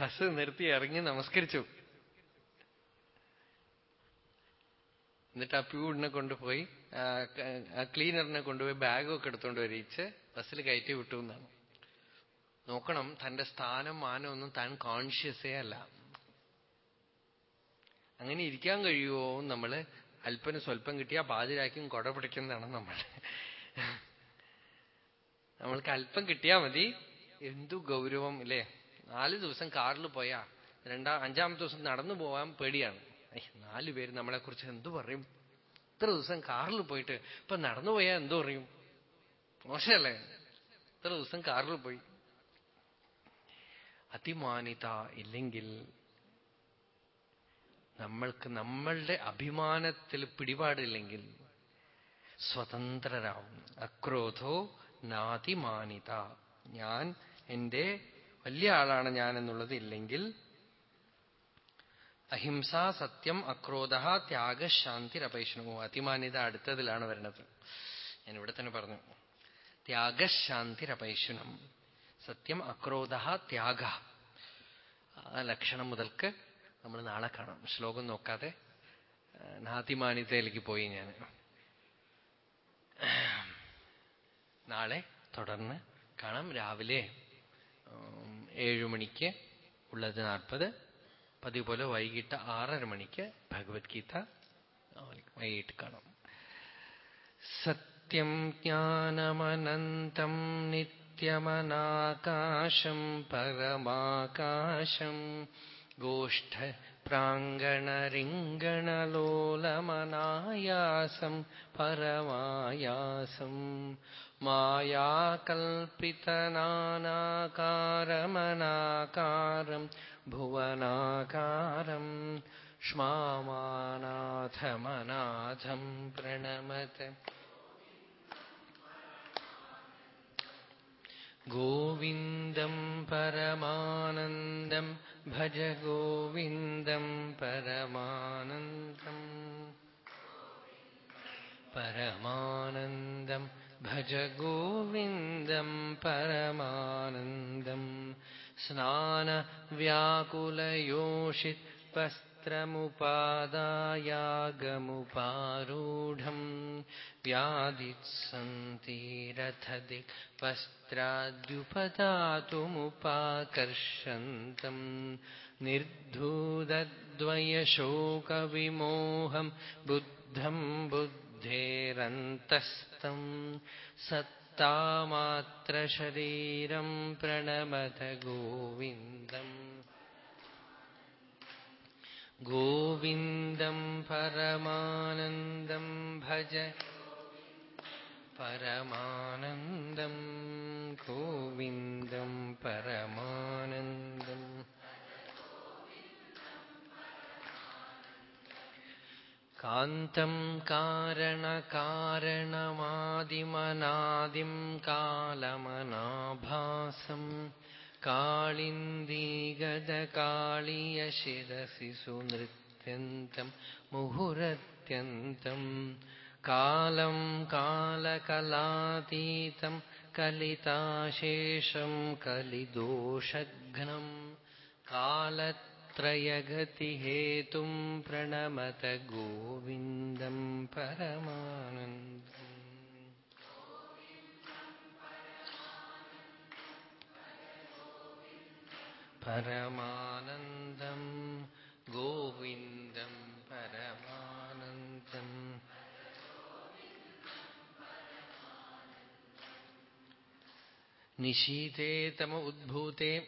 ബസ് നിർത്തി ഇറങ്ങി നമസ്കരിച്ചു. എന്നിട്ട് ആ പ്യൂടിനെ കൊണ്ടുപോയി ആ ക്ലീനറിനെ കൊണ്ടുപോയി ബാഗൊക്കെ എടുത്തുകൊണ്ട് വരിച്ച് ബസ്സിൽ കയറ്റി വിട്ടു എന്നാണ്. നോക്കണം തന്റെ സ്ഥാനം മാനം ഒന്നും താൻ കോൺഷ്യസേ അല്ല. അങ്ങനെ ഇരിക്കാൻ കഴിയുമോ നമ്മൾ അല്പന് സ്വല്പം കിട്ടിയാൽ പാതിരാക്കും കുട പിടിക്കുന്നതാണ് നമ്മൾ. നമ്മൾക്ക് അല്പം കിട്ടിയാൽ മതി. എന്തു ഗൗരവം അല്ലേ നാല് ദിവസം കാറിൽ പോയാ രണ്ടാം അഞ്ചാമത്തെ ദിവസം നടന്നു പോവാൻ പേടിയാണ്. നാലു പേര് നമ്മളെ കുറിച്ച് എന്തു പറയും? ഇത്ര ദിവസം കാറിൽ പോയിട്ട് ഇപ്പൊ നടന്നു പോയാൽ എന്തു പറയും? മോശമല്ലേ? ഇത്ര ദിവസം കാറിൽ പോയി. അതിമാനിത ഇല്ലെങ്കിൽ നമ്മൾക്ക് നമ്മളുടെ അഭിമാനത്തിൽ പിടിപാടില്ലെങ്കിൽ സ്വതന്ത്രരാവും. അക്രോധോ നാതിമാനിത. ഞാൻ എന്റെ വലിയ ആളാണ് ഞാൻ എന്നുള്ളത് ഇല്ലെങ്കിൽ അഹിംസ സത്യം അക്രോധ ത്യാഗ ശാന്തി ശാന്തിരപേക്ഷണമോ അതിമാന്യത അടുത്തതിലാണ് വരുന്നത് ഞാൻ ഇവിടെ തന്നെ പറഞ്ഞു. ത്യാഗശാന്തിരപേക്ഷണം സത്യം അക്രോധ ത്യാഗ. ആ ലക്ഷണം മുതൽക്ക് നമ്മൾ നാളെ കാണാം. ശ്ലോകം നോക്കാതെ നാതിമാനിതയിലേക്ക് പോയി ഞാൻ. നാളെ തുടർന്ന് കാണാം. രാവിലെ ഏഴു മണിക്ക് ഉള്ളത് നാൽപ്പത് പതിവ് പോലെ വൈകിട്ട് ആറര മണിക്ക് ഭഗവത്ഗീത വൈകിട്ട് കാണാം. സത്യം ജ്ഞാനമനന്തം നിത്യമനാകാശം പരമാകാശം ഗോഷ്ഠ പ്രാങ്കണരിങ്കണലോലമനായാസം പരമായാസം. മായാകൽപ്പിതനാനാകാരമനാകാരം ഭുവനാകാരം ക്ഷ്മാനാഥമനാഥം പ്രണമത ഗോവിന്ദം പരമാനന്ദം भजगोविन्दं परमानन्दम्। परमानन्दं भजगोविन्दं परमानन्दम्। स्नानव्याकुलयोषि मुपादायागमुपारूढम् व्यादित्सन्ति रथदिक् वस्त्राद्युपदातुमुपाकर्षन्तम् निर्धूदद्वयशोकविमोहम् बुद्धम् बुद्धेरन्तस्तम् सत्तामात्रशरीरम् प्रणमथ गोविन्दम् गोविन्दम् परमानन्दम् भज परमानन्दम् गोविन्दम् परमानन्दम् कान्तम् कारणकारणमादिमनादिम् कालमनाभासम् कालिन्द्रीगदकालीयशिरसि सुनृत्यन्तं मुहुरत्यन्तं कालं कालकलातीतं कलिताशेषं कलिदोषघ्नम् कालत्रयगतिहेतुं प्रणमत गोविन्दं परमानन्द परमानन्दम्, गोविन्दम् परमानन्दम्। निशीते तम उद्भूते,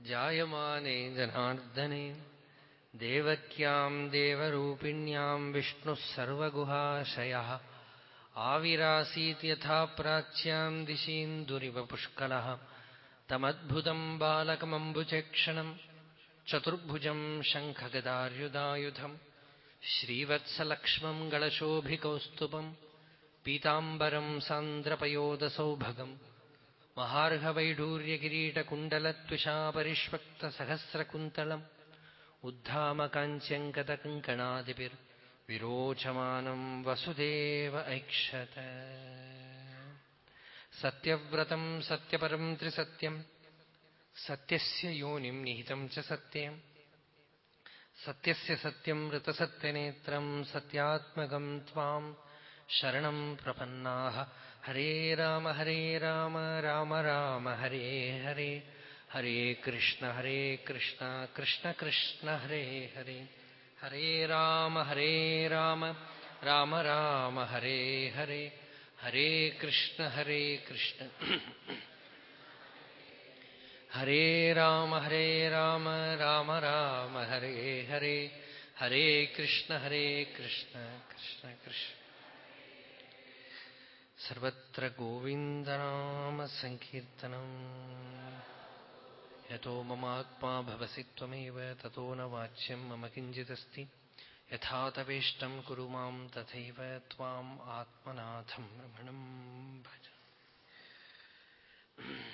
जायमाने जनार्दने देवक्याम् देवरूपिण्याम् विष्णुः सर्वगुहाशयः, आविरासीत् यथा प्राच्याम् दिशीन्दुरिव पुष्कलः तमद्भुतम् बालकमम्बुचेक्षणम् चतुर्भुजम् शङ्खगदार्युदायुधम् श्रीवत्सलक्ष्मम् गलशोभिकौस्तुभम् पीताम्बरम् सान्द्रपयोदसौभगम् महार्हवैढूर्यकिरीटकुण्डलत्विषापरिष्वक्तसहस्रकुन्तलम् उद्धामकाञ्च्यङ्कतकङ्कणादिभिर्विरोचमानम् वसुदेव ऐक्षत സത്യവ്രതം സത്യപരം ത്രിസത്യം. സത്യസ്യ യോനിം നിഹിതം ച സത്യം. സത്യസ്യ സത്യം ഋതസത്യനേത്രം സത്യാത്മകം ത്വാം. ശരണം പ്രപന്നാഹ. ഹരേ രാമ ഹരേ രാമ രാമ രാമ ഹരേ ഹരേ. ഹരേ കൃഷ്ണ ഹരേ കൃഷ്ണ കൃഷ്ണ കൃഷ്ണ ഹരേ ഹരേ. ഹരേ രാമ ഹരേ രാമ. രാമ രാമ ഹരേ ഹരേ. हरे कृष्ण हरे कृष्ण। हरे राम हरे राम राम राम, हरे हरे। हरे कृष्ण हरे कृष्ण कृष्ण कृष्ण। सर्वत्र गोविन्दनामसङ्कीर्तनम् यतो ममात्मा भवसि त्वमेव, ततो न वाच्यम्, मम किञ्चिदस्ति। यथा तवेष्टम् कुरु माम् तथैव त्वाम् आत्मनाथम् रमणम्